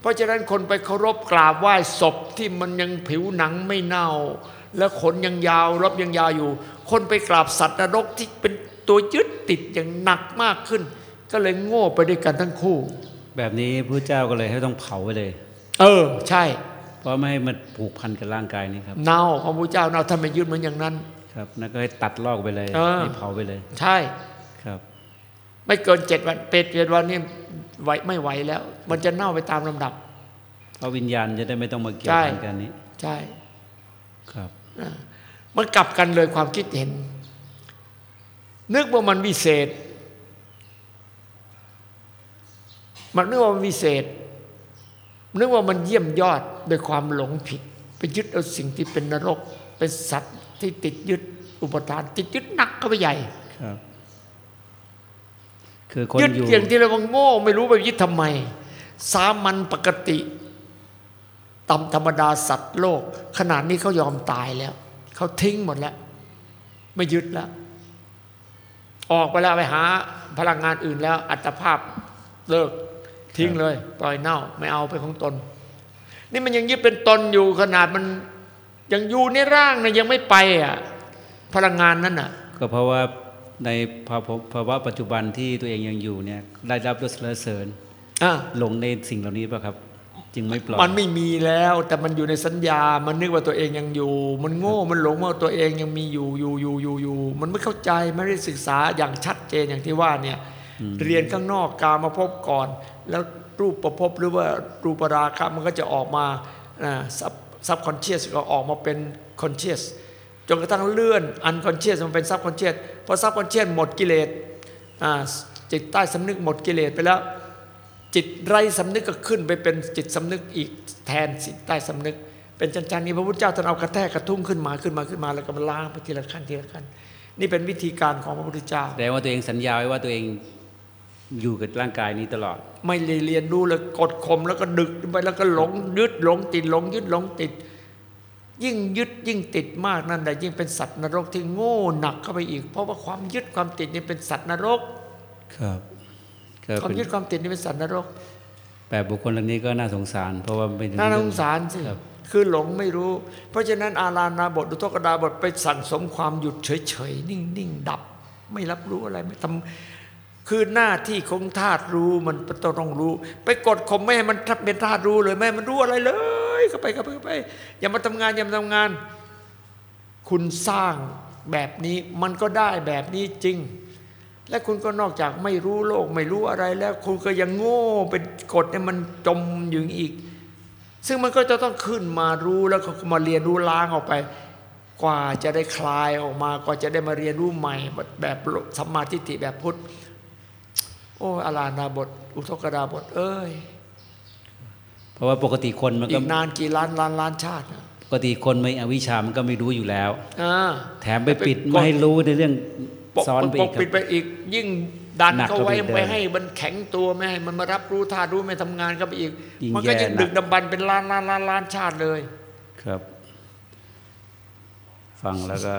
เพราะฉะนั้นคนไปเคารพกราบไหว้ศพที่มันยังผิวหนังไม่เน่า แล้วขนยังยาวรบยังยาวอยู่ คนไปกราบสัตว์นรกที่เป็นตัวยึดติดอย่างหนักมากขึ้น ก็เลยโง่ไปด้วยกันทั้งคู่ แบบนี้พระเจ้าก็เลยให้ต้องเผาไปเลย เออ ใช่ เพราะไม่ให้มันผูกพันกับร่างกายนี้ครับ เน่าพระพุทธเจ้าเน่าท่านไม่ยึดเหมือนอย่างนั้น ครับนั่นก็ให้ตัดลอกไปเลยเออให้เผาไปเลย ใช่ครับ ไม่เกินเจ็ดวันเป็ดเจ็ดวันนี่ไหวไม่ไหวแล้ว มันจะเน่าไปตามลำดับเพราะวิญญาณจะได้ไม่ต้องมาเกี่ยวใช่พันกันนี้ ใช่ครับมันกลับกันเลยความคิดเห็น นึกว่ามันวิเศษ มันนึกว่ามันวิเศษ นึกว่ามันเยี่ยมยอดโดยความหลงผิด ไปยึดเอาสิ่งที่เป็นนรก เป็นสัตว์ ที่ติดยึดอุปทาน ติดยึดหนักเข้าไปใหญ่ครับคือคนยึดอยู่อย่างที่เราว่าโง่ไม่รู้ไปยึดทำไม สามัญปกติตามธรรมดาสัตว์โลก ขนาดนี้เขายอมตายแล้ว เขาทิ้งหมดแล้ว ไม่ยึดแล้ว ออกไปแล้วไปหา พลังงานอื่นแล้ว อัตภาพเลิกทิ้งเลย ปล่อยเน่า ไม่เอาไปของตน นี่มันยังยึดเป็นตนอยู่ขนาดมัน ยังอยู่ในร่างนะยังไม่ไปอะพลังงานนั้นอะ ก็เพราะว่าในภาวะภาวะปัจจุบันที่ตัวเองยังอยู่เนี่ยได้รับยศสรรเสริญอะหลงในสิ่งเหล่านี้ป่ะครับ จึงไม่ปล่อยมันไม่มีแล้ว แต่มันอยู่ในสัญญา มันนึกว่าตัวเองยังอยู่ มันโง่มันหลงว่าตัวเองยังมีอยู่อยู่อยู่อยู่อยู่มันไม่เข้าใจไม่ได้ศึกษาอย่างชัดเจนอย่างที่ว่าเนี่ย เรียนข้างนอกกามภพก่อน แล้วรูปประพบหรือว่ารูปราคะมันก็จะออกมา sub subconscious ก็ออกมาเป็น conscious จนกระทั่งเลื่อน unconscious มันเป็น subconscious พอ subconscious หมดกิเลสจิตใต้สำนึกหมดกิเลสไปแล้ว จิตไร้สำนึกก็ขึ้นไปเป็นจิตสำนึกอีกแทนจิตใต้สำนึก เป็นชั้นๆนี้พระพุทธเจ้าท่านเอากระแทกกระทุ้งขึ้นมาขึ้นมาขึ้นมาแล้วก็มาล้างไปทีละขั้นทีละขั้นนี่เป็นวิธีการของพระพุทธเจ้าแสดงว่าตัวเองสัญญาไว้ว่าตัวเอง อยู่กับร่างกายนี้ตลอด ไม่ได้เรียนรู้เลยกดข่มแล้วก็ดึกไปแล้วก็หลงยึดหลงติดหลงยึดหลงติด ยิ่งยึดยิ่งติดมากนั่นแหละยิ่งเป็นสัตว์นรกที่โง่หนักเข้าไปอีก เพราะว่าความยึดความติดนี่เป็นสัตว์นรก ครับก็ความเป็นยึดความติดนี่เป็นสัตว์นรก แต่บุคคลเหล่านี้ก็น่าสงสาร เพราะว่าเป็นน่าเรื่สองงสารสิครับคือหลงไม่รู้ เพราะฉะนั้นอารานาบทอุทกดาบทไปสั่งสมความหยุดเฉยๆนิ่งๆดับ ไม่รับรู้อะไรไม่ทำ คือหน้าที่ของธาตุรู้มันต้องรู้ ไปกดข่มไม่ให้มันเป็นธาตุรู้เลยไม่ให้มันรู้อะไรเลยเข้าไปเข้าไปเข้าไป อย่ามาทำงานอย่ามาทำงาน คุณสร้างแบบนี้มันก็ได้แบบนี้จริง และคุณก็นอกจากไม่รู้โลกไม่รู้อะไรแล้ว คุณก็ยังโง่เป็นกฎเนี่ยมันจมอยู่อีก ซึ่งมันก็จะต้องขึ้นมารู้แล้วก็มาเรียนรู้ล้างออกไป กว่าจะได้คลายออกมากว่าจะได้มาเรียนรู้ใหม่แบบสัมมาทิฏฐิแบบพุทธ โอ้อารานาบท อุทกดาบท เอ้ย เพราะว่าปกติคนมันอีก็กนานกี่ล้านล้านล้านชาตินะปกติคนไม่อวิชชามันก็ไม่รู้อยู่แล้วอ่าแถมไปปิดไม่ให้รู้ในเรื่องปกซ้อนไปปอีกกครัปิดบไปอีก ยิ่งดันหนักเข้าเข้าไปไว้อีกเดิมไม่ให้มันแข็งตัวไม่ให้มันมารับรู้ธาตุรู้ไม่ทำงานก็ไปอีกยิ่งมันก็แย่ยิ่งหนักดึกดำบรรพ์เป็นล้านล้านล้านล้านชาติเลย ครับ ฟังแล้วก็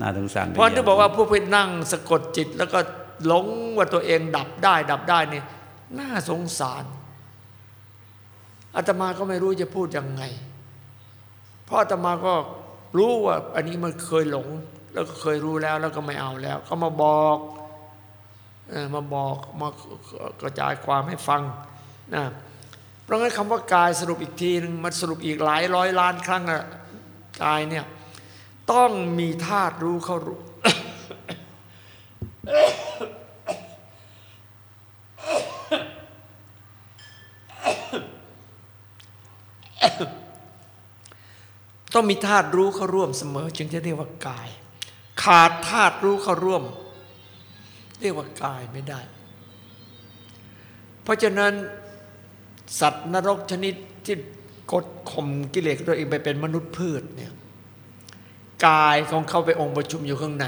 น่าสงสารเพราะที่บอกว่าผู้ไปนั่งสะกดจิตแล้วก็ หลงว่าตัวเองดับได้ ดับได้นี่น่าสงสารอาตมาก็ไม่รู้จะพูดยังไง เพราะอาตมาก็รู้ว่า อันนี้มันเคยหลง แล้วก็เคยรู้แล้วแล้วก็ไม่เอาแล้ว ก็มาบอกมาบอกมากระจายความให้ฟังนะเพราะงั้นคำว่ากายสรุปอีกทีนึงมันสรุปอีกหลายร้อยล้านครั้งอะกายเนี่ยต้องมีธาตุรู้เข้ารู้ ต้องมีธาตุรู้เข้าร่วมเสมอ จึงจะเรียกว่ากาย ขาดธาตุรู้เข้าร่วม เรียกว่ากายไม่ได้ เพราะฉะนั้น สัตว์นรกชนิดที่กดข่มกิเลสตัวเองไปเป็นมนุษย์พืชเนี่ยกายของเขาไปองค์ประชุมอยู่ข้างใน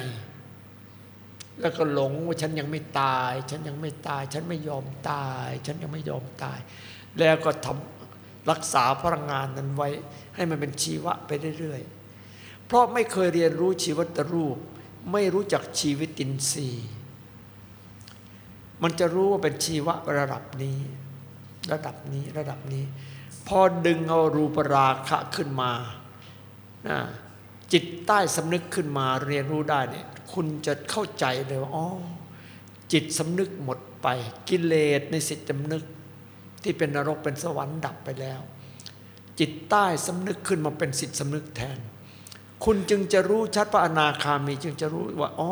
แล้วก็หลงว่าฉันยังไม่ตาย ฉันยังไม่ตาย ฉันไม่ยอมตาย ฉันยังไม่ยอมตาย แล้วก็ทำรักษาพลังงานนั้นไว้ ให้มันเป็นชีวะไปเรื่อยๆ เพราะไม่เคยเรียนรู้ชีวิตรูป ไม่รู้จักชีวิตินทรีย์มันจะรู้ว่าเป็นชีวะระดับนี้ ระดับนี้ระดับนี้ พอดึงเอารูปราคะขึ้นมานะ จิตใต้สำนึกขึ้นมาเรียนรู้ได้เนี่ยคุณจะเข้าใจเลยว่าอ๋อจิตสำนึกหมดไป กิเลสในสิทธิสำนึก ที่เป็นนรกเป็นสวรรค์ดับไปแล้ว จิตใต้สำนึกขึ้นมาเป็นสิทธิสำนึกแทน คุณจึงจะรู้ชัดพระอนาคามีจึงจะรู้ว่าอ๋อ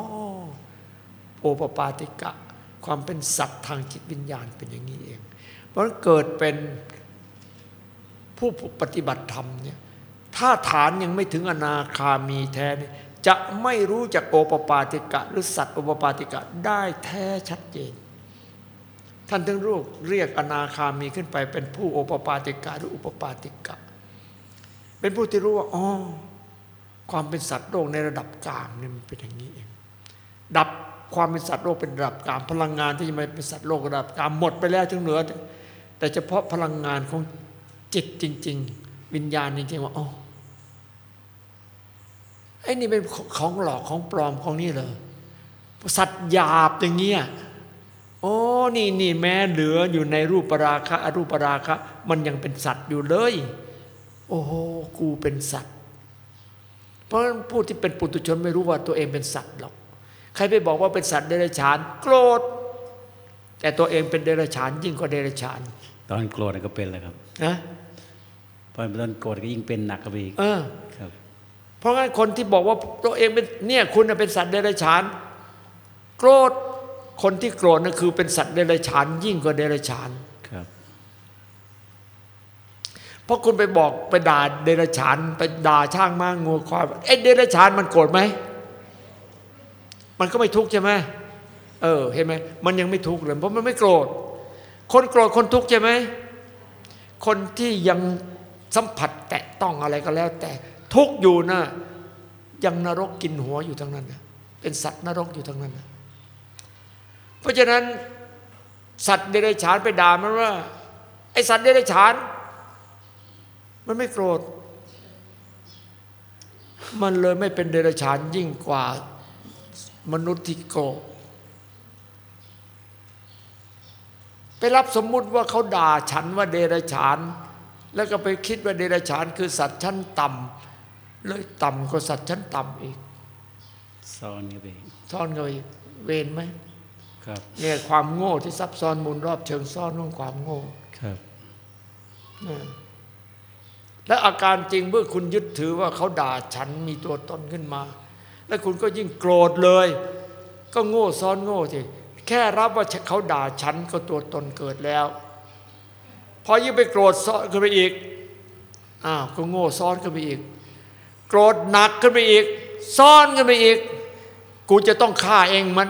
โอปปาติกะ ความเป็นสัตว์ทางจิตวิญญาณเป็นอย่างนี้เอง เพราะเกิดเป็นผู้ปฏิบัติธรรมเนี่ย ถ้าฐานยังไม่ถึงอนาคามีแท้เนี่ยจะไม่รู้จักโอปปาติกะ หรือสัตว์โอปปาติกะได้แท้ชัดเจน ท่านถึงรูปเรียกอนาคามีขึ้นไปเป็นผู้โอปปาติกะหรืออุปปาติกะ เป็นผู้ที่รู้ว่าอ๋อความเป็นสัตว์โลกในระดับกลางเนี่ยมันเป็นอย่างนี้เองดับความเป็นสัตว์โลกเป็นระดับกลางพลังงานที่จะมาเป็นสัตว์โลกระดับกลางหมดไปแล้วถึงเหลือ แต่เฉพาะพลังงานของจิตจริง ๆ วิญญาณจริงๆว่าอ๋อ ไอ้นี่เป็นของหลอกของปลอมของนี่เลยสัตว์หยาบอย่างเงี้ยโอ้นี่นี่แม้เหลืออยู่ในรูปปราคะอรูปปราคะ มันยังเป็นสัตว์อยู่เลย โอ้โหกูเป็นสัตว์ เพราะผู้ที่เป็นปุถุชนไม่รู้ว่าตัวเองเป็นสัตว์หรอก ใครไปบอกว่าเป็นสัตว์เดรัจฉาน โกรธ แต่ตัวเองเป็นเดรัจฉาน ยิ่งกว่าเดรัจฉาน ตอนโกรธก็เป็นเลยครับนะพอตอนโกรธก็ยิ่งเป็นหนักกว่าอีกเออครับ เพราะงั้นคนที่บอกว่าตัวเองเป็นเนี่ยคุณน่ะเป็นสัตว์เดรัจฉาน โกรธคนที่โกรธนั่นคือเป็นสัตว์เดรัจฉาน ยิ่งกว่าเดรัจฉานครับเพราะคุณไปบอกไปด่าเดรัจฉาน ไปด่าช่างม้างูควายไอ้เดรัจฉานมันโกรธไหมมันก็ไม่ทุกข์ใช่ไหมเออเห็นไหมมันยังไม่ทุกข์เลยเพราะมันไม่โกรธ คนโกรธคนทุกข์ใช่ไหมคนที่ยังสัมผัสแตะต้องอะไรก็แล้วแต่ ทุกอยู่นะยังนรกกินหัวอยู่ทั้งนั้นนะเป็นสัตว์นรกอยู่ทั้งนั้นนะเพราะฉะนั้น สัตว์เดรัจฉานไปด่ามันว่า ไอสัตว์เดรัจฉาน มันไม่โกรธ มันเลยไม่เป็นเดรัจฉานยิ่งกว่ามนุษย์ที่โกรธไปรับสมมุติว่าเขาด่าฉันว่าเดรัจฉาน แล้วก็ไปคิดว่าเดรัจฉานคือสัตว์ชั้นต่ำ เลยต่ำกว่าสัตว์ชั้นต่ำอีกซ่อนก็ไปอีกซ่อนกันอีกเวรไหมครับเนี่ยความโง่ที่ซับซ้อนมูลรอบเชิงซ่อนของความโง่ครับนะและอาการจริงเมื่อคุณยึดถือว่าเขาด่าฉันมีตัวตนขึ้นมา แล้วคุณก็ยิ่งโกรธเลย ก็โง่ซ้อนโง่สิแค่รับว่าเขาด่าฉันก็ตัวตนเกิดแล้ว พอยิ่งไปโกรธซ้อนขึ้นไปอีกอ้าวก็โง่ซ้อนขึ้นไปอีก โกรธหนักขึ้นไปอีกซ้อนขึ้นไปอีก กูจะต้องฆ่าเองมัน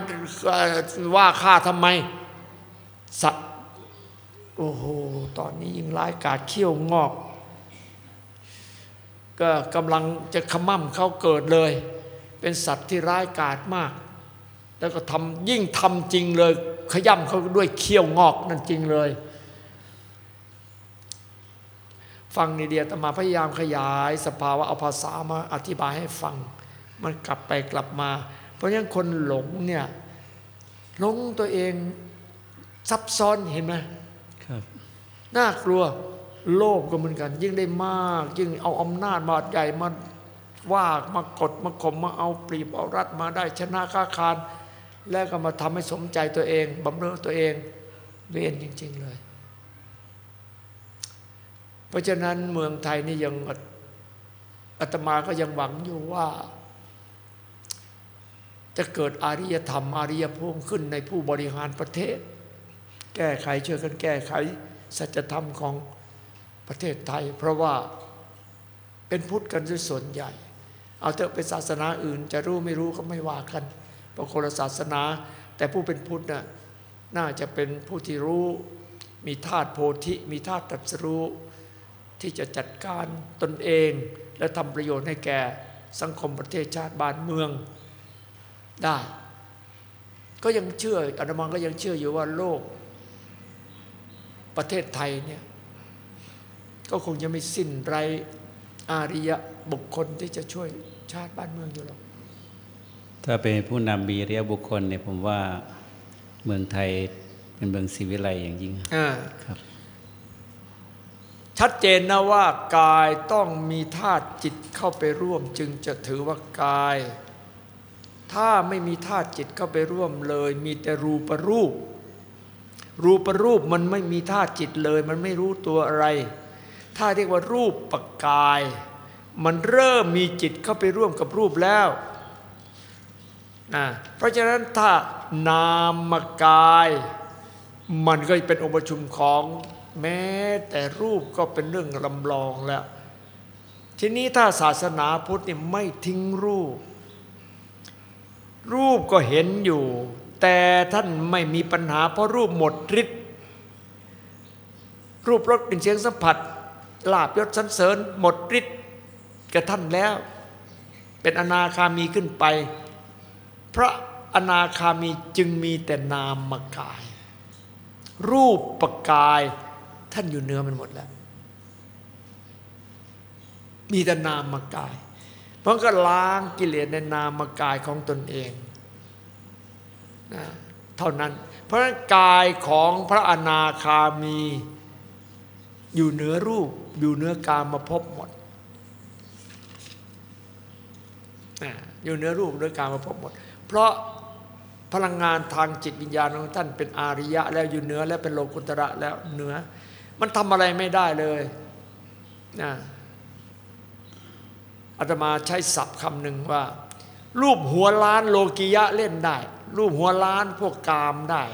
ว่าฆ่าทำไมสัตว์โอ้โหตอนนี้ยิ่งร้ายกาจเขี้ยวงอก ก็กำลังจะขมั่มเขาเกิดเลย เป็นสัตว์ที่ร้ายกาจมาก แล้วก็ทำยิ่งทำจริงเลย ขย่ำเขาด้วยเขี้ยวงอกนั่นจริงเลย ฟังนี่เดียวแต่มาพยายามขยาย สภาวะเอาภาษามาอธิบายให้ฟัง มันกลับไปกลับมา เพราะฉะนั้นคนหลงเนี่ยหลงตัวเองซับซ้อนเห็นไหมครับน่ากลัวโลภก็เหมือนกัน ยิ่งได้มาก ยิ่งเอาอำนาจมาใหญ่มาว่ามากดมาข่มมาเอาปรีบเอารัดมาได้ชนะค้าคาร แล้วก็มาทำให้สมใจตัวเองบำเรอตัวเองเวรจริง ๆ เลย เพราะฉะนั้นเมืองไทยนี่ยังอาตมาก็ยังหวังอยู่ว่า จะเกิดอาริยธรรม อาริยภูมิขึ้นในผู้บริหารประเทศ แก้ไขช่วยกันแก้ไขสัจธรรมของประเทศไทย เพราะว่าเป็นพุทธกันส่วนใหญ่ เอาเถอะเป็นศาสนาอื่น จะรู้ไม่รู้ก็ไม่ว่ากันเพราะคนละศาสนา แต่ผู้เป็นพุทธน่ะน่าจะเป็นผู้ที่รู้ มีธาตุโพธิ มีธาตุตรัสรู้ ที่จะจัดการตนเอง และทำประโยชน์ให้แก่สังคมประเทศชาติบ้านเมืองได้ ก็ยังเชื่ออาตมาก็ยังเชื่ออยู่ว่าโลก ประเทศไทยเนี่ยก็คงจะไม่สิ้นไรอาริยะบุคคลที่จะช่วยชาติบ้านเมืองอยู่หรอกถ้าเป็นผู้นำมีเรียบุคคลเนี่ยผมว่าเมืองไทยเป็นเมืองศิวิไลอย่างยิ่งอ่าครับ ชัดเจนนะว่ากายต้องมีธาตุจิตเข้าไปร่วม จึงจะถือว่ากาย ถ้าไม่มีธาตุจิตเข้าไปร่วมเลย มีแต่รูปรูป รูปรูปมันไม่มีธาตุจิตเลย มันไม่รู้ตัวอะไร ถ้าเรียกว่ารูปปกาย มันเริ่มมีจิตเข้าไปร่วมกับรูปแล้วนะเพราะฉะนั้นถ้านามกาย มันก็เป็นองค์ประชุมของ แม้แต่รูปก็เป็นเรื่องลำลองแล้ว ทีนี้ถ้าศาสนาพุทธนี่ไม่ทิ้งรูป รูปก็เห็นอยู่ แต่ท่านไม่มีปัญหาเพราะรูปหมดฤทธิ์รูปรสกลิ่นเสียงสัมผัสลาบยศสันเสริญ หมดฤทธิ์กับท่านแล้ว เป็นอนาคามีขึ้นไป พระอนาคามีจึงมีแต่นามกาย รูปปกาย ท่านอยู่เนื้อมันหมดแล้ว มีแต่นามกาย เพราะก็ล้างกิเลสในนามกายของตนเองนะเท่านั้น เพราะนั้นกายของพระอนาคามี อยู่เหนือรูป อยู่เหนือกามมาพบหมดนะอยู่เหนือรูปเหนือกามมาพบหมด เพราะพลังงานทางจิตวิญญาณของท่านเป็นอาริยะ แล้วอยู่เหนือแล้วเป็นโลกุตระแล้วเหนือ มันทำอะไรไม่ได้เลยนะอาตมาใช้ศัพท์คำหนึ่งว่า รูปหัวล้านโลกิยะเล่นได้ รูปหัวล้านพวกกามได้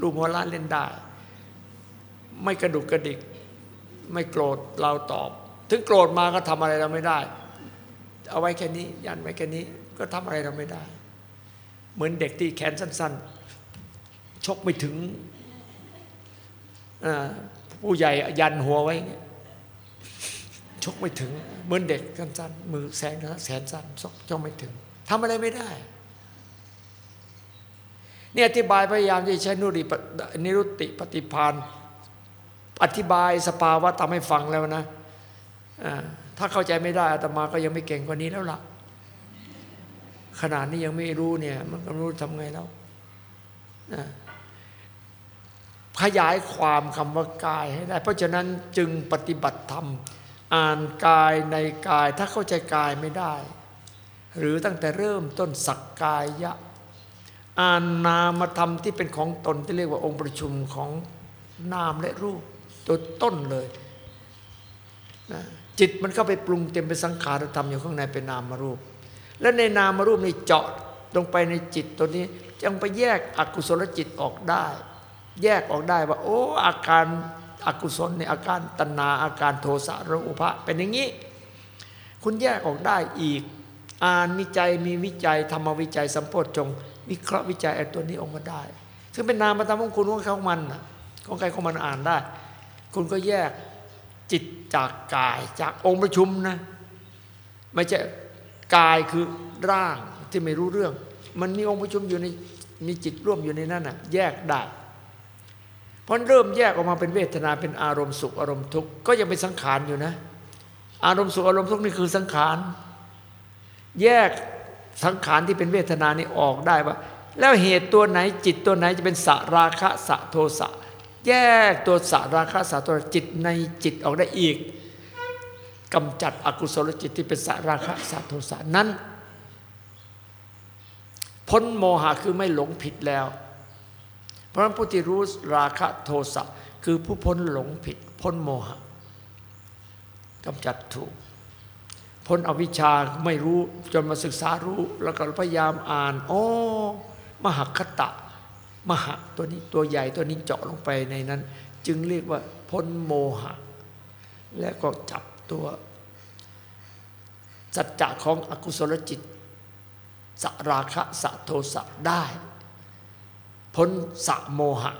รูปหัวล้านเล่นได้ ไม่กระดุกกระดิก ไม่โกรธเราตอบ ถึงโกรธมาก็ทำอะไรเราไม่ได้ เอาไว้แค่นี้ ยันไว้แค่นี้ก็ทำอะไรเราไม่ได้ เหมือนเด็กที่แขนสั้น ๆ ชกไม่ถึง ผู้ใหญ่ยันหัวไว้ชกไม่ถึงเหมือนเด็กสั้นมือแสนแสนสั้นชกชกไม่ถึงทำอะไรไม่ได้เนี่ยอธิบายพยายามที่ใช้นุรินิรุติปฏิพานอธิบายสภาวะทำให้ฟังแล้วนะถ้าเข้าใจไม่ได้อาตมาก็ยังไม่เก่งกว่านี้แล้วล่ะ ขนาดนี้ยังไม่รู้เนี่ย มันก็รู้ทำไงแล้ว ขยายความคำว่ากายให้ได้ เพราะฉะนั้นจึงปฏิบัติธรรม อ่านกายในกายถ้าเข้าใจกายไม่ได้ หรือตั้งแต่เริ่มต้นสักกายะ อ่านนามธรรมที่เป็นของตนที่เรียกว่าองค์ประชุมของนามและรูปตัวต้นเลยนะจิตมันเข้าไปปรุงเต็มเป็นสังขารธรรมอยู่ข้างในเป็นนามรูป และในนามรูปนี่เจาะลงไปในจิตตัวนี้ยังไปแยกอกุศลจิตออกได้ แยกออกได้ว่า โอ้อาการอากุศลในอาการตนาอาการโทสะระอุภะเป็นอย่างนี้ คุณแยกออกได้อีก อ่านวิจัยมีวิจัยธรรมวิจัยสัมโพธจง วิเคราะห์วิจัยไอ้ตัวนี้ออกมาได้ ซึ่งเป็นนามธรรมของคุณของเขามันของใครของมันอ่านได้ คุณก็แยกจิตจากกายจากองค์ประชุมนะไม่ใช่กายคือร่างที่ไม่รู้เรื่อง มันมีองค์ประชุมอยู่ในมีจิตร่วมอยู่ในนั้นน่ะแยกได้ พอเริ่มแยกออกมาเป็นเวทนาเป็นอารมณ์สุขอารมณ์ทุกข์ก็ยังเป็นสังขารอยู่นะ อารมณ์สุขอารมณ์ทุกข์นี่คือสังขาร แยกสังขารที่เป็นเวทนานี่ออกได้ว่า แล้วเหตุตัวไหนจิตตัวไหนจะเป็นสราคะสะโทสะแยกตัวสราคะสะโทจิตในจิตออกได้อีกกำจัดอกุศลจิตที่เป็นสราคะสะโทสะนั้นพ้นโมหะคือไม่หลงผิดแล้ว เพราะนั้นผู้ที่รู้ราคะโทสะคือผู้พ้นหลงผิด พ้นโมหะกำจัดถูก พ้นอวิชชาไม่รู้จนมาศึกษารู้ แล้วก็พยายามอ่านอ๋อมหคตะ มหะตัวนี้ตัวใหญ่ตัวนี้เจาะลงไปในนั้น จึงเรียกว่าพ้นโมหะ และก็จับตัวสัจจะของอกุศลจิตสราคะสะโทสะได้ พ้นสะโมหะ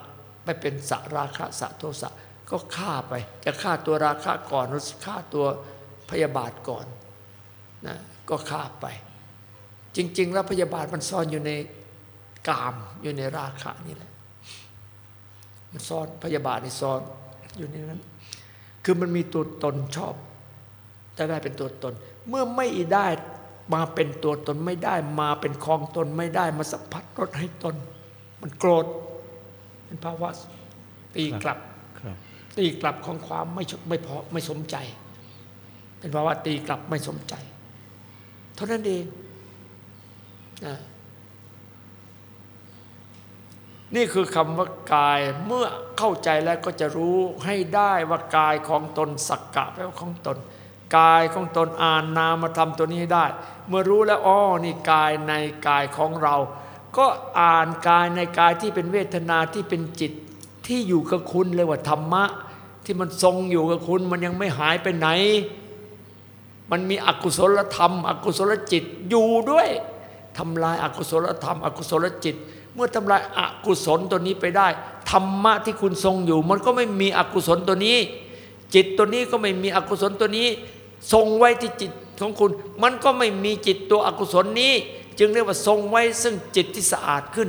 ไปเป็นสะราคะสะโทสะก็ฆ่าไป จะฆ่าตัวราคะก่อนหรือฆ่าตัวพยาบาทก่อนนะก็ฆ่าไป จริง ๆ แล้วพยาบาทมันซ่อนอยู่ในกามอยู่ในราคะนี่แหละมันซ่อนพยาบาทนี่ซ่อนอยู่ในนั้น คือมันมีตัวตนชอบจะได้เป็นตัวตน เมื่อไม่ได้มาเป็นตัวตนไม่ได้มาเป็นคองตนไม่ได้มาสัมผัสรสให้ตน มันโกรธเป็นภาวะตีกลับครับตีกลับของความไม่ไม่พอไม่สมใจ เป็นภาวะตีกลับไม่สมใจ เท่านั้นเองนะนี่คือคำว่ากายเมื่อเข้าใจแล้วก็จะรู้ให้ได้ว่ากายของตนสักกะแปลว่าของตน กายของตนอ่านนามธรรมตัวนี้ให้ได้ เมื่อรู้แล้วอ๋อนี่กายในกายของเรา ก็อ่านกายในกายที่เป็นเวทนาที่เป็นจิตที่อยู่กับคุณเลยว่าธรรมะ ที่มันทรงอยู่กับคุณ มันยังไม่หายไปไหน มันมีอกุศลธรรม อกุศลจิตอยู่ด้วยทำลายอากุศลธรรมอกุศลจิต เมื่อทำลายอากุศลตัวนี้ไปได้ธรรมะที่คุณทรงอยู่ มันก็ไม่มีอกุศลตัวนี้ จิตตัวนี้ก็ไม่มีอกุศลตัวนี้ ทรงไว้ที่จิตของคุณ มันก็ไม่มีจิตตัวอกุศลนี้ จึงเรียกว่าทรงไว้ซึ่งจิตที่สะอาดขึ้น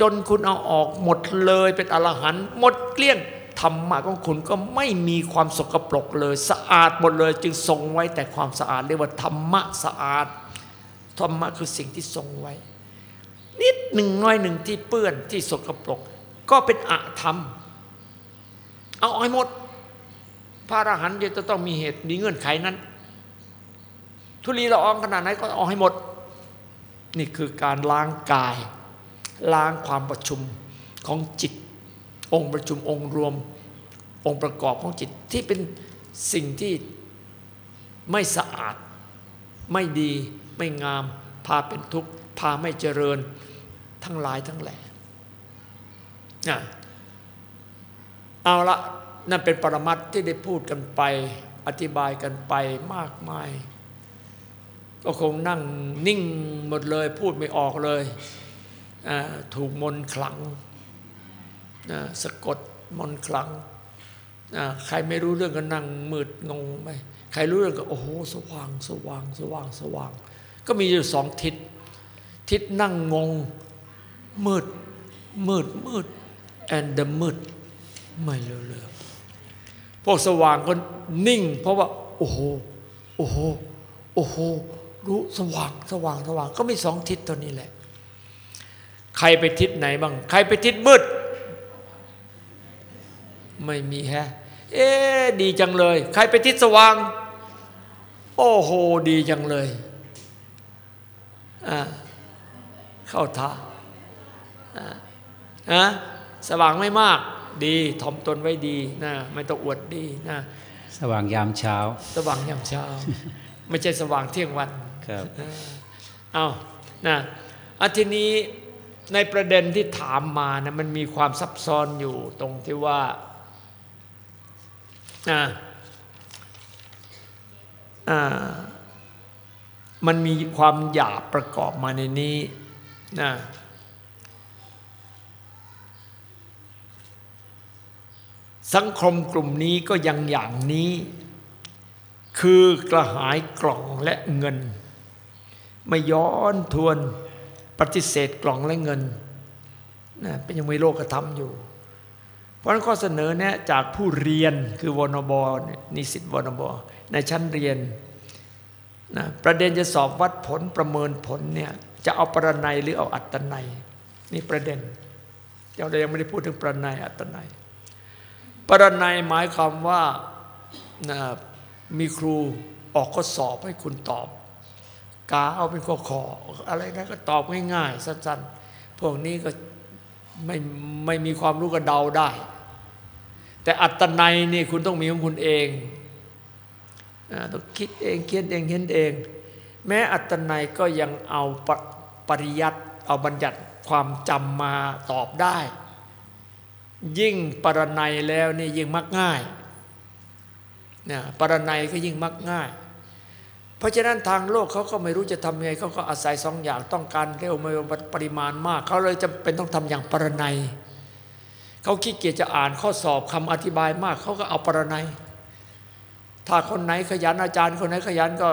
จนคุณเอาออกหมดเลยเป็นอรหันต์หมดเกลี้ยงธรรมะของคุณก็ไม่มีความสกปรกเลย สะอาดหมดเลย จึงทรงไว้แต่ความสะอาดเรียกว่าธรรมะสะอาดธรรมะคือสิ่งที่ทรงไว้ นิดหนึ่งน้อยหนึ่งที่เปื้อนที่สกปรก ก็เป็นอะธรรม เอาออกให้หมด พระอรหันต์จะต้องมีเหตุมีเงื่อนไขนั้น ทุลีละอองขนาดไหนก็เอาให้หมด นี่คือการล้างกาย ล้างความประชุมของจิต องค์ประชุมองค์รวม องค์ประกอบของจิตที่เป็นสิ่งที่ไม่สะอาด ไม่ดีไม่งาม พาเป็นทุกข์ พาไม่เจริญทั้งหลายทั้งแหล่เอาละนั่นเป็นปรมัตที่ได้พูดกันไป อธิบายกันไปมากมาย ก็คงนั่งนิ่งหมดเลยพูดไม่ออกเลยถูกมนขลังสะกดมนขลังใครไม่รู้เรื่องก็นั่งมืดงงไปใครรู้เรื่องก็โอ้โหสว่างสว่างสว่างสว่าง ก็มีอยู่สองทิศ ทิศนั่งงงมืดมืดมืด and the มืดไม่เลือพวกสว่างก็นิ่ง เพราะว่าโอ้โหโอ้โหโอ้โห รู้สว่างสว่างสว่าง ก็มีสองทิศตัวนี้แหละ ใครไปทิศไหนบ้าง ใครไปทิศมืด ไม่มีแฮะ เอ๊ดีจังเลย ใครไปทิศสว่าง โอ้โห ดีจังเลยอ่าเข้าท่าอ่าสว่างไม่มากดีถ่อมตนไว้ดีนะไม่ต้องอวดดีนะสว่างยามเช้า สว่างยามเช้า ไม่ใช่สว่างเที่ยงวัน ครับเอานะอันทีนี้ในประเด็นที่ถามมานะมันมีความซับซ้อนอยู่ตรงที่ว่ามันมีความหยาบประกอบมาในนี้นะสังคมกลุ่มนี้ก็ยังอย่างนี้ คือกระหายกล่องและเงิน ไม่ย้อนทวนปฏิเสธกล่องและเงินนะเป็นยังไม่โลกธรรมอยู่ เพราะนั้นข้อเสนอแนะจากผู้เรียนคือวนบนิสิตวนบในชั้นเรียนนะประเด็นจะสอบวัดผลประเมินผลเนี่ยจะเอาปรนัยหรือเอาอัตนัยนี่ประเด็นเรายังไม่ได้พูดถึงปรนัยอัตนัยปรนัยหมายความว่านะมีครูออกข้อสอบให้คุณตอบ กาเอาเป็นข้อขออะไรนะก็ตอบง่ายๆสั้นๆพวกนี้ก็ไม่ไม่มีความรู้ก็เดาได้ แต่อัตนัยนี่คุณต้องมีของคุณเองอต้องคิดเองเขียนเองเห็นเอง แม้อัตนัยก็ยังเอาปปริยัติเอาบัญญัติความจำมาตอบได้ ยิ่งปรนัยแล้วนี่ยิ่งมักง่ายนะปรนัยก็ยิ่งมักง่าย เพราะฉะนั้นทางโลกเขาก็ไม่รู้จะทำยังไงเขาก็อาศัยสองอย่างต้องการเร็วไม่ปริมาณมาก เขาเลยจำเป็นต้องทำอย่างปรนัยเขาขี้เกียจจะอ่านข้อสอบคำอธิบายมากเขาก็เอาปรนัย ถ้าคนไหนขยันอาจารย์คนไหนขยันก็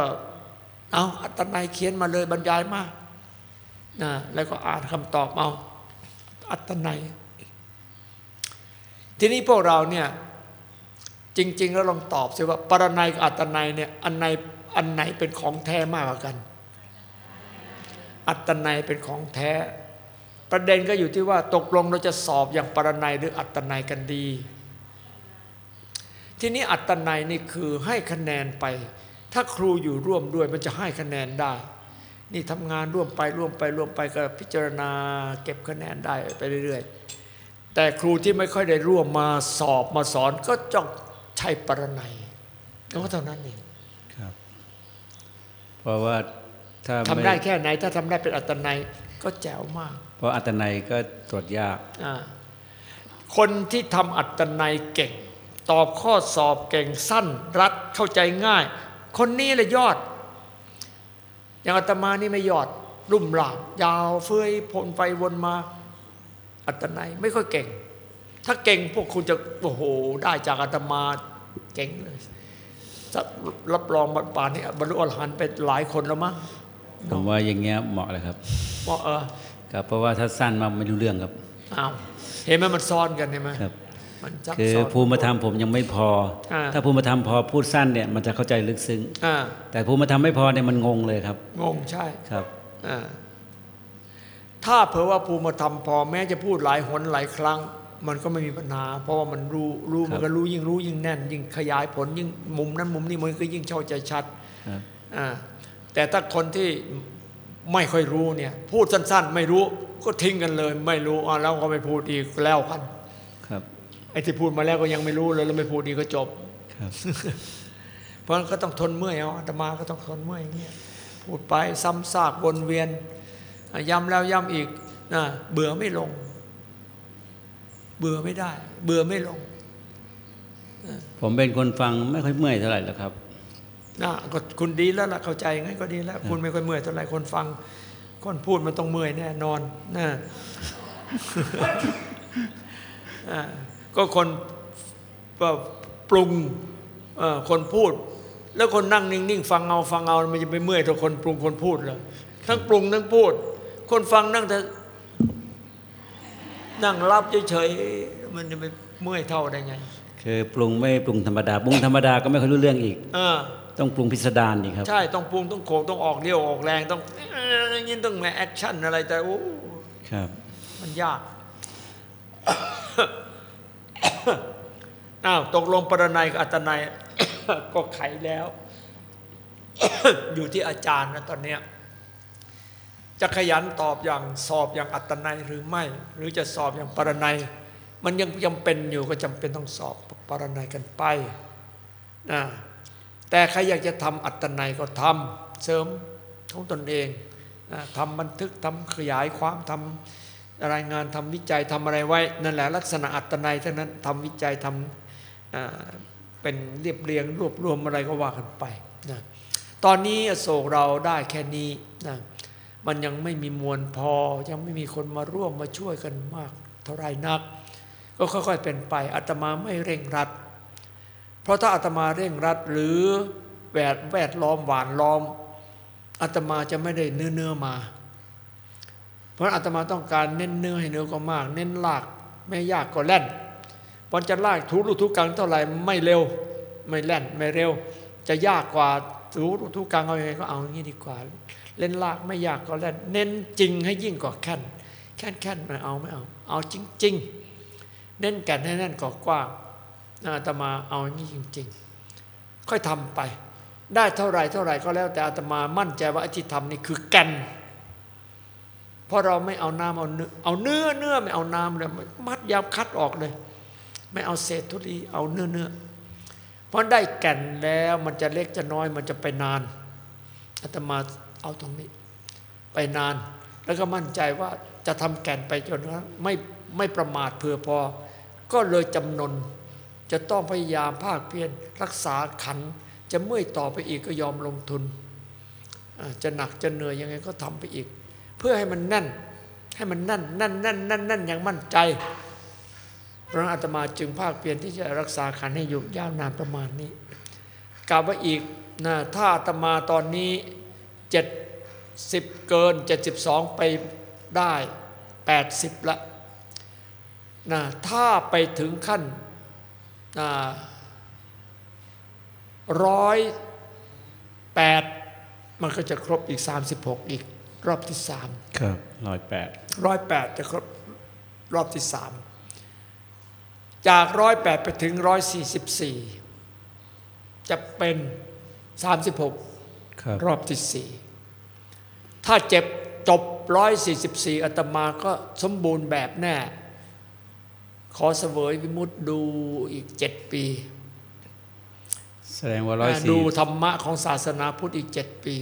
เอาอัตนัยเขียนมาเลยบรรยายมานะแล้วก็อ่านคำตอบเอาอัตนัย ทีนี้พวกเราเนี่ยจริง ๆ แล้วลองตอบสิว่าปรนัยกับอัตนัยเนี่ยอันไหน อันไหนเป็นของแท้มากกว่ากัน อัตนัยเป็นของแท้ ประเด็นก็อยู่ที่ว่าตกลงเราจะสอบอย่างปรนัยหรืออัตนัยกันดี ทีนี้อัตนัยนี่คือให้คะแนนไป ถ้าครูอยู่ร่วมด้วยมันจะให้คะแนนได้ นี่ทำงานร่วมไปร่วมไปร่วมไปก็พิจารณาเก็บคะแนนได้ไปเรื่อยๆ แต่ครูที่ไม่ค่อยได้ร่วมมาสอบมาสอนก็จ้องใช้ปรนัยก็เท่านั้นเอง เพราะว่าถ้าทำได้แค่ไหน ถ้าทำได้เป็นอัตนัยก็แจ๋วมาก เพราะอัตนัยก็ตรวจยากอ่าคนที่ทำอัตนัยเก่ง ตอบข้อสอบเก่งสั้น รัดเข้าใจง่าย คนนี้เลยยอด อย่างอาตมานี่ไม่ยอด รุ่มหลามยาวเฟ้ยพลไปวนมา อัตนัยไม่ค่อยเก่ง ถ้าเก่งพวกคุณจะโอ้โหได้จากอาตมาเก่งเลยจะ รับรองบรรปานนี้บรรลุอรหันต์ไปหลายคนแล้วมั้งผมว่าอย่างเงี้ยเหมาะเลยครับว่าเออครับเพราะว่าถ้าสั้นมากไม่รู้เรื่องครับอ้าวเห็นไหมมันซ้อนกันเห็นไหมครับมันซับคือซ้อนภูมิธรรมผมยังไม่พออ่าถ้าภูมิธรรมพอพูดสั้นเนี่ยมันจะเข้าใจลึกซึ้งอ่าแต่ภูมิธรรมไม่พอเนี่ยมันงงเลยครับ งงใช่ครับอ่าถ้าเผื่อว่าภูมิธรรมพอแม้จะพูดหลายหนหลายครั้ง มันก็ไม่มีปัญหา เพราะว่ามันรู้รู้ครับมันก็รู้ยิ่งรู้ยิ่งแน่น ยิ่งขยายผลยิ่งมุมนั้นมุมนี้มันก็ยิ่งเข้าใจชัดครับอ่าแต่ถ้าคนที่ไม่ค่อยรู้เนี่ยพูดสั้น ๆ ไม่รู้ก็ทิ้งกันเลย ไม่รู้อ่าแล้วก็ไม่พูดอีกแล้วกัน ครับไอ้ที่พูดมาแล้วก็ยังไม่รู้เลยแล้วไม่พูดอีกก็จบครับเพราะฉะนั้นก็ต้องทนเมื่อยเอาอาตมาก็ต้องทนเมื่อยอย่างเงี้ยพูดไปซ้ำซากวนเวียนอะย้ำแล้วย้ำอีกนะเบื่อไม่ลง เบื่อไม่ได้ เบื่อไม่ลง ผมเป็นคนฟังไม่ค่อยเมื่อยเท่าไหร่แล้วครับนะก็คุณดีแล้วล่ะเข้าใจงั้นก็ดีแล้ว คุณไม่ค่อยเมื่อยเท่าไหร่คนฟังคนพูดมันต้องเมื่อยแน่นอนนะอ่าก็คนปรุงเอ่อคนพูด แล้วคนนั่งนิ่งๆฟังเอาฟังเอามันจะไปเมื่อยเท่าคนปรุงคนพูดเหรอทั้งปรุงทั้งพูด คนฟังนั่งแต่ นั่งรับเฉยๆมันจะไปเมื่อยเท่าได้ไง คือปรุงไม่ปรุงธรรมดาปรุงธรรมดาก็ไม่ค่อยรู้เรื่องอีกเออต้องปรุงพิสดารอีกครับ ใช่ต้องปรุงต้องโขกต้องออกเรี่ยวออกแรงต้องเอ่ออย่างนี้ต้องมา action อะไรแต่โอ้ครับ มันยากอ้าวตกลงปรนัยกับอัตนัยก็ไขแล้ว อยู่ที่อาจารย์นะตอนเนี้ย จะขยันตอบอย่างสอบอย่างอัตนัยหรือไม่ หรือจะสอบอย่างปรนัย มันยังจำเป็นอยู่ก็จำเป็นต้องสอบปรนัยกันไปนะแต่ใครอยากจะทำอัตนัยก็ทำเสริมของตนเองนะทำบันทึกทำขยายความทำรายงานทำวิจัยทำอะไรไว้ นั่นแหละลักษณะอัตนัยทั้งนั้นทำวิจัยทำอ่าเป็นเรียบเรียงรวบรวมอะไรก็ว่ากันไปนะตอนนี้โศกเราได้แค่นี้นะ มันยังไม่มีมวลพอ ยังไม่มีคนมาร่วมมาช่วยกันมากเท่าไรนัก ก็ค่อยๆเป็นไปอาตมาไม่เร่งรัด เพราะถ้าอาตมาเร่งรัดหรือแวดแวดล้อมหวานล้อมอาตมาจะไม่ได้เนื้อเนื้อมา เพราะอาตมาต้องการเน้นเนื้อให้เนื้อก็มาก เน้นลากไม่ยากก็แล่นพอจะลากทุลุทุกังเท่าไหร่ไม่เร็ว ไม่แล่นไม่เร็ว จะยากกว่าทุลุทุกังเอาไงก็เอาอย่างนี้ดีกว่า เล่นลากไม่ยากก็แล่นเน้นจริงให้ยิ่งกว่าแค่นแค่นแค่นม่เอาไม่เอา เอาจริง ๆ เน้นแก่นให้แน่นกว่ากว้างอาตมาเอาอย่างนี้จริง ๆ ค่อยทำไป ได้เท่าไหรเท่าไหร่ก็แล้วแต่อาตมามั่นใจว่าอ้ที่ทำนี่คือแก่นเพราะเราไม่เอาน้ำเอาเนื้อเอาเนื้อเนื้อไม่เอาน้ำเลยมัดยาวคัดออกเลย ไม่เอาเศษทุลีเอาเนื้อเนื้อเพราะได้แก่นแล้วมันจะเล็กจะน้อยมันจะไปนานอาตมา เอาตรงนี้ ไปนานแล้วก็มั่นใจว่าจะทำแก่นไปจนไม่ไม่ประมาทเพื่อพอ ก็เลยจำนน จะต้องพยายามภาคเพียรรักษาขัน จะเมื่อยต่อไปอีกก็ยอมลงทุน จะหนักจะเหนื่อยยังไงก็ทำไปอีก เพื่อให้มันแน่น ให้มันแน่นแน่นแน่นแน่นแน่นอย่างมั่นใจพระอาตมาจึงภาคเพียรที่จะรักษาขันให้อยู่ยาวนานประมาณนี้กล่าวว่าอีกนะถ้าอาตมาตอนนี้ เจ็ดสิบเกินเจ็ดสิบสองไปได้แปดสิบละนะถ้าไปถึงขั้นร้อยแปดมันก็จะครบอีก 36 อีกรอบที่สามครับร้อยแปดร้อยแปดจะครบรอบที่สามจากร้อยแปดไปถึงร้อยสี่สิบสี่จะเป็นสามสิบหก รอบที่สี่ถ้าเจ็บจบร้อยสี่สิบสี่อาตมาก็สมบูรณ์แบบแน่ ขอเสวยวิมุตดูอีกเจ็ดปี แสดงว่าร้อยสี่ดูธรรมะของศาสนาพุทธอีกเจ็ดปี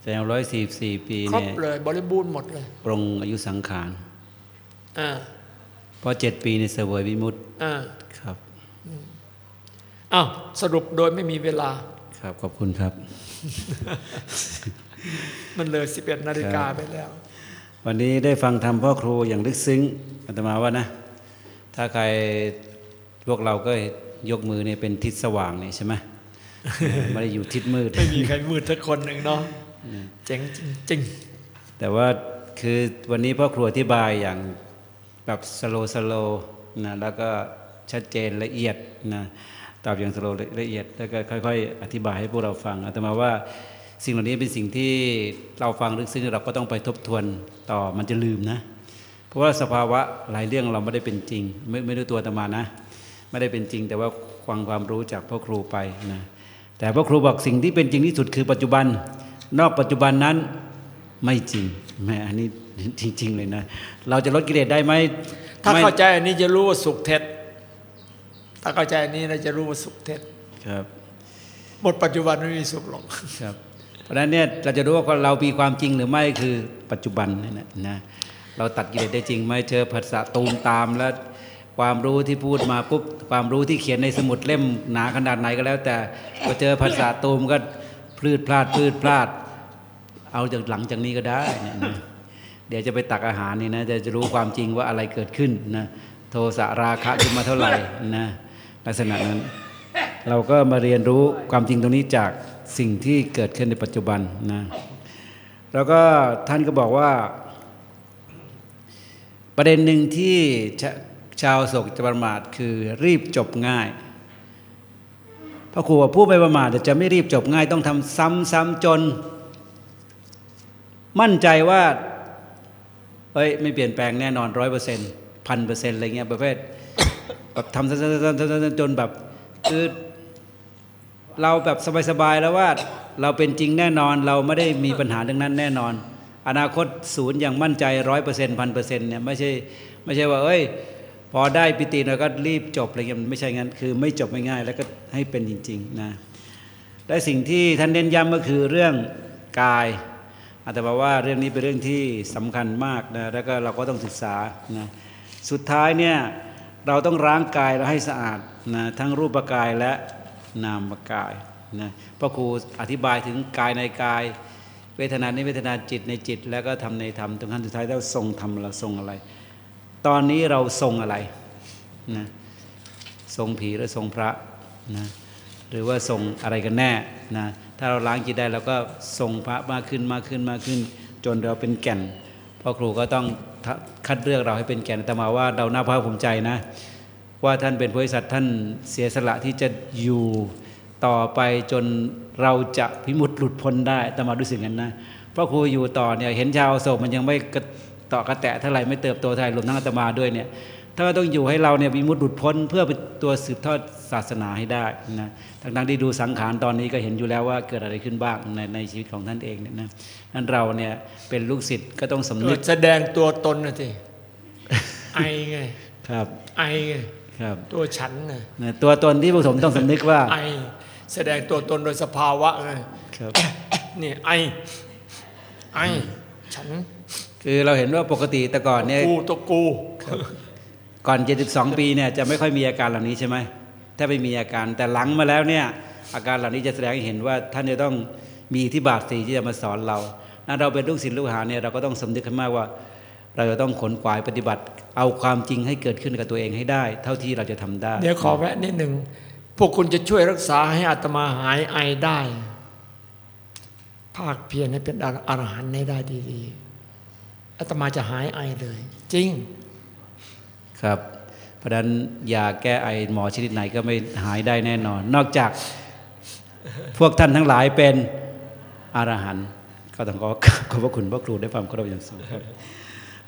แสดงร้อยสี่สี่ปีครบเลย บริบูรณ์หมดเลยปรงอายุสังขารอ่าพอเจ็ดปีในเสวยวิมุตอ่าครับอ้าวสรุปโดยไม่มีเวลา ครับขอบคุณครับ มันเลยสิบเอ็ดนาฬิกาไปแล้ว วันนี้ได้ฟังธรรมพ่อครูอย่างลึกซึ้งอาตมาว่านะ ถ้าใครพวกเราก็ยกมือเนี่ยเป็นทิศสว่างเนี่ยใช่ไหมไม่ได้อยู่ทิศมืดไม่มีใครมืดทักคนหนึ่งเนาะเจ๋งจริงแต่ว่าคือวันนี้พ่อครูอธิบายอย่างแบบสโลสโลนะแล้วก็ชัดเจนละเอียดนะ ตอบอย่างสโลละเอียดแล้วก็ค่อย ๆ อธิบายให้พวกเราฟังอาตมาว่าสิ่งเหล่านี้เป็นสิ่งที่เราฟังลึกซึ้งเราก็ต้องไปทบทวนต่อมันจะลืมนะ เพราะว่าสภาวะหลายเรื่องเราไม่ได้เป็นจริง ไม่ไม่รู้ตัวอาตมานะ ไม่ได้เป็นจริง แต่ว่าฟังความรู้จากพ่อครูไปนะแต่พ่อครูบอกสิ่งที่เป็นจริงที่สุดคือปัจจุบัน นอกปัจจุบันนั้นไม่จริงแม่อันนี้จริง ๆ เลยนะ เราจะลดกิเลสได้ไหมถ้าเข้าใจอันนี้จะรู้ว่าสุขเท็จ ถ้าเข้าใจอันนี้เราจะรู้ว่าสุขเท็จครับหมดปัจจุบันไม่มีสุขหรอกครับ เพราะฉะนั้นเนี่ยเราจะรู้ว่าเรามีความจริงหรือไม่คือปัจจุบันนี่นะนะเราตัดกิเลสได้จริงไหมเจอภาษาตูมตามแล้วความรู้ที่พูดมาปุ๊บความรู้ที่เขียนในสมุดเล่มหนาขนาดไหนก็แล้ว แต่พอเจอภาษาตูมก็พลืดพลาดพลืดพลาด เอาจากหลังจากนี้ก็ได้นะเดี๋ยวจะไปตักอาหารนี่นะจะจะรู้ความจริงว่าอะไรเกิดขึ้นนะโทสะราคะขึ้นมาเท่าไหร่นะ ลักษณะนั้น เราก็มาเรียนรู้ความจริงตรงนี้จากสิ่งที่เกิดขึ้นในปัจจุบันนะแล้วก็ท่านก็บอกว่า ประเด็นหนึ่งที่ชาวโศกจะประมาทคือรีบจบง่ายพระครูว่าผู้ไม่ประมาทจะไม่รีบจบง่ายต้องทำซ้ำๆจน มั่นใจว่าเฮ้ยไม่เปลี่ยนแปลงแน่นอนร้อยเปอร์เซ็นต์พันเปอร์เซ็นต์อะไรเงี้ยประเภท แบบทำจนแบบคือเราแบบสบายๆแล้วว่าเราเป็นจริงแน่นอนเราไม่ได้มีปัญหาดังนั้นแน่นอน อนาคตศูนย์อย่างมั่นใจร้อยเปอร์เซ็นต์พันเปอร์เซ็นต์เนี่ยไม่ใช่ไม่ใช่ว่า เอ้ย พอได้ปิติเราก็รีบจบอะไรเงี้ยไม่ใช่งั้นคือไม่จบไม่ง่ายแล้วก็ให้เป็นจริงๆนะและสิ่งที่ท่านเน้นย้ำก็คือเรื่องกายอาจจะบอกว่าเรื่องนี้เป็นเรื่องที่สำคัญมากนะแล้วก็เราก็ต้องศึกษานะสุดท้ายเนี่ย เราต้องล้างกายเราให้สะอาดนะทั้งรูปกายและนามกายนะพระครูอธิบายถึงกายในกาย เวทนาในเวทนาจิตในจิต แล้วก็ทำในธรรมตรงขั้นสุดท้ายแล้วทรงทำเราทรงอะไร ตอนนี้เราทรงอะไรนะทรงผีหรือทรงพระนะหรือว่าทรงอะไรกันแน่นะถ้าเราล้างจิตได้เราก็ทรงพระมากขึ้นมากขึ้นมากขึ้น จนเราเป็นแก่น พ่อครูก็ต้องคัดเลือกเราให้เป็นแกนแต่มาว่าเราหน่าภาคภูมิใจนะ ว่าท่านเป็นบริษัทท่านเสียสละที่จะอยู่ต่อไปจนเราจะพิมุตหลุดพ้นได้แต่มาดูสิ่งนั้นนะพ่อครูอยู่ต่อเนี่ยเห็นชาวโศกมันยังไม่ต่อกระแตะเท่าไหร่ไม่เติบโตเท่าไหร่รวมทั้งอาตมาด้วยเนี่ยถ้าต้องอยู่ให้เราเนี่ยวิมุตติหลุดพ้นเพื่อเป็นตัวสืบทอด ศาสนาให้ได้นะทั้งที่ดูสังขารตอนนี้ก็เห็นอยู่แล้วว่าเกิดอะไรขึ้นบ้างในในชีวิตของท่านเองเนี่ยนะนั้นเราเนี่ยเป็นลูกศิษย์ก็ต้องสำนึกแสดงตัวตนนะทีไอไงครับไอไงคครับตัวฉันไงนะตัวตนที่ผู้สมต้องสำนึกว่าไอแสดงตัวตนโดยสภาวะไงครับนี่ไอไอฉัน คือเราเห็นว่าปกติแต่ก่อนเนี่ยกูตัวกูก่อน 72 ปีเนี่ยจะไม่ค่อยมีอาการเหล่านี้ใช่ไหม ถ้าไม่มีอาการแต่หลังมาแล้วเนี่ยอาการเหล่านี้จะแสดงให้เห็นว่าท่านจะต้องมีอิทธิบาทสีที่จะมาสอนเรานั้นเราเป็นลูกศิษย์ลูกหาเนี่ยเราก็ต้องสำนึกขึ้นมากว่า เราจะต้องขนขวายปฏิบัติ เอาความจริงให้เกิดขึ้นกับตัวเองให้ได้ เท่าที่เราจะทำได้ เดี๋ยวขอแวะนิดหนึ่งพวกคุณจะช่วยรักษาให้อาตมาหายไอได้ ภาคเพียรให้เป็นอรหันต์ให้ได้ดีๆอาตมาจะหายไอเลย จริง ครับ เพราะนั้นยาแก้ไอหมอชนิดไหนก็ไม่หายได้แน่นอน นอกจากพวกท่านทั้งหลายเป็นอรหันต์ก็ต้องขอขอบพระคุณพระครูได้ความเคารพอย่างสูงครับ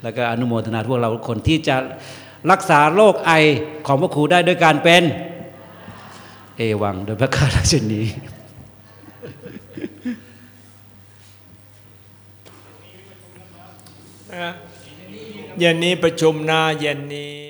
แล้วก็อนุโมทนาพวกเราทุกคนที่จะรักษาโรคไอของพระครูได้ด้วยการเป็น เอวังโดยพระคาราชนีเย็นนี้ประชุมนะเย็นนี้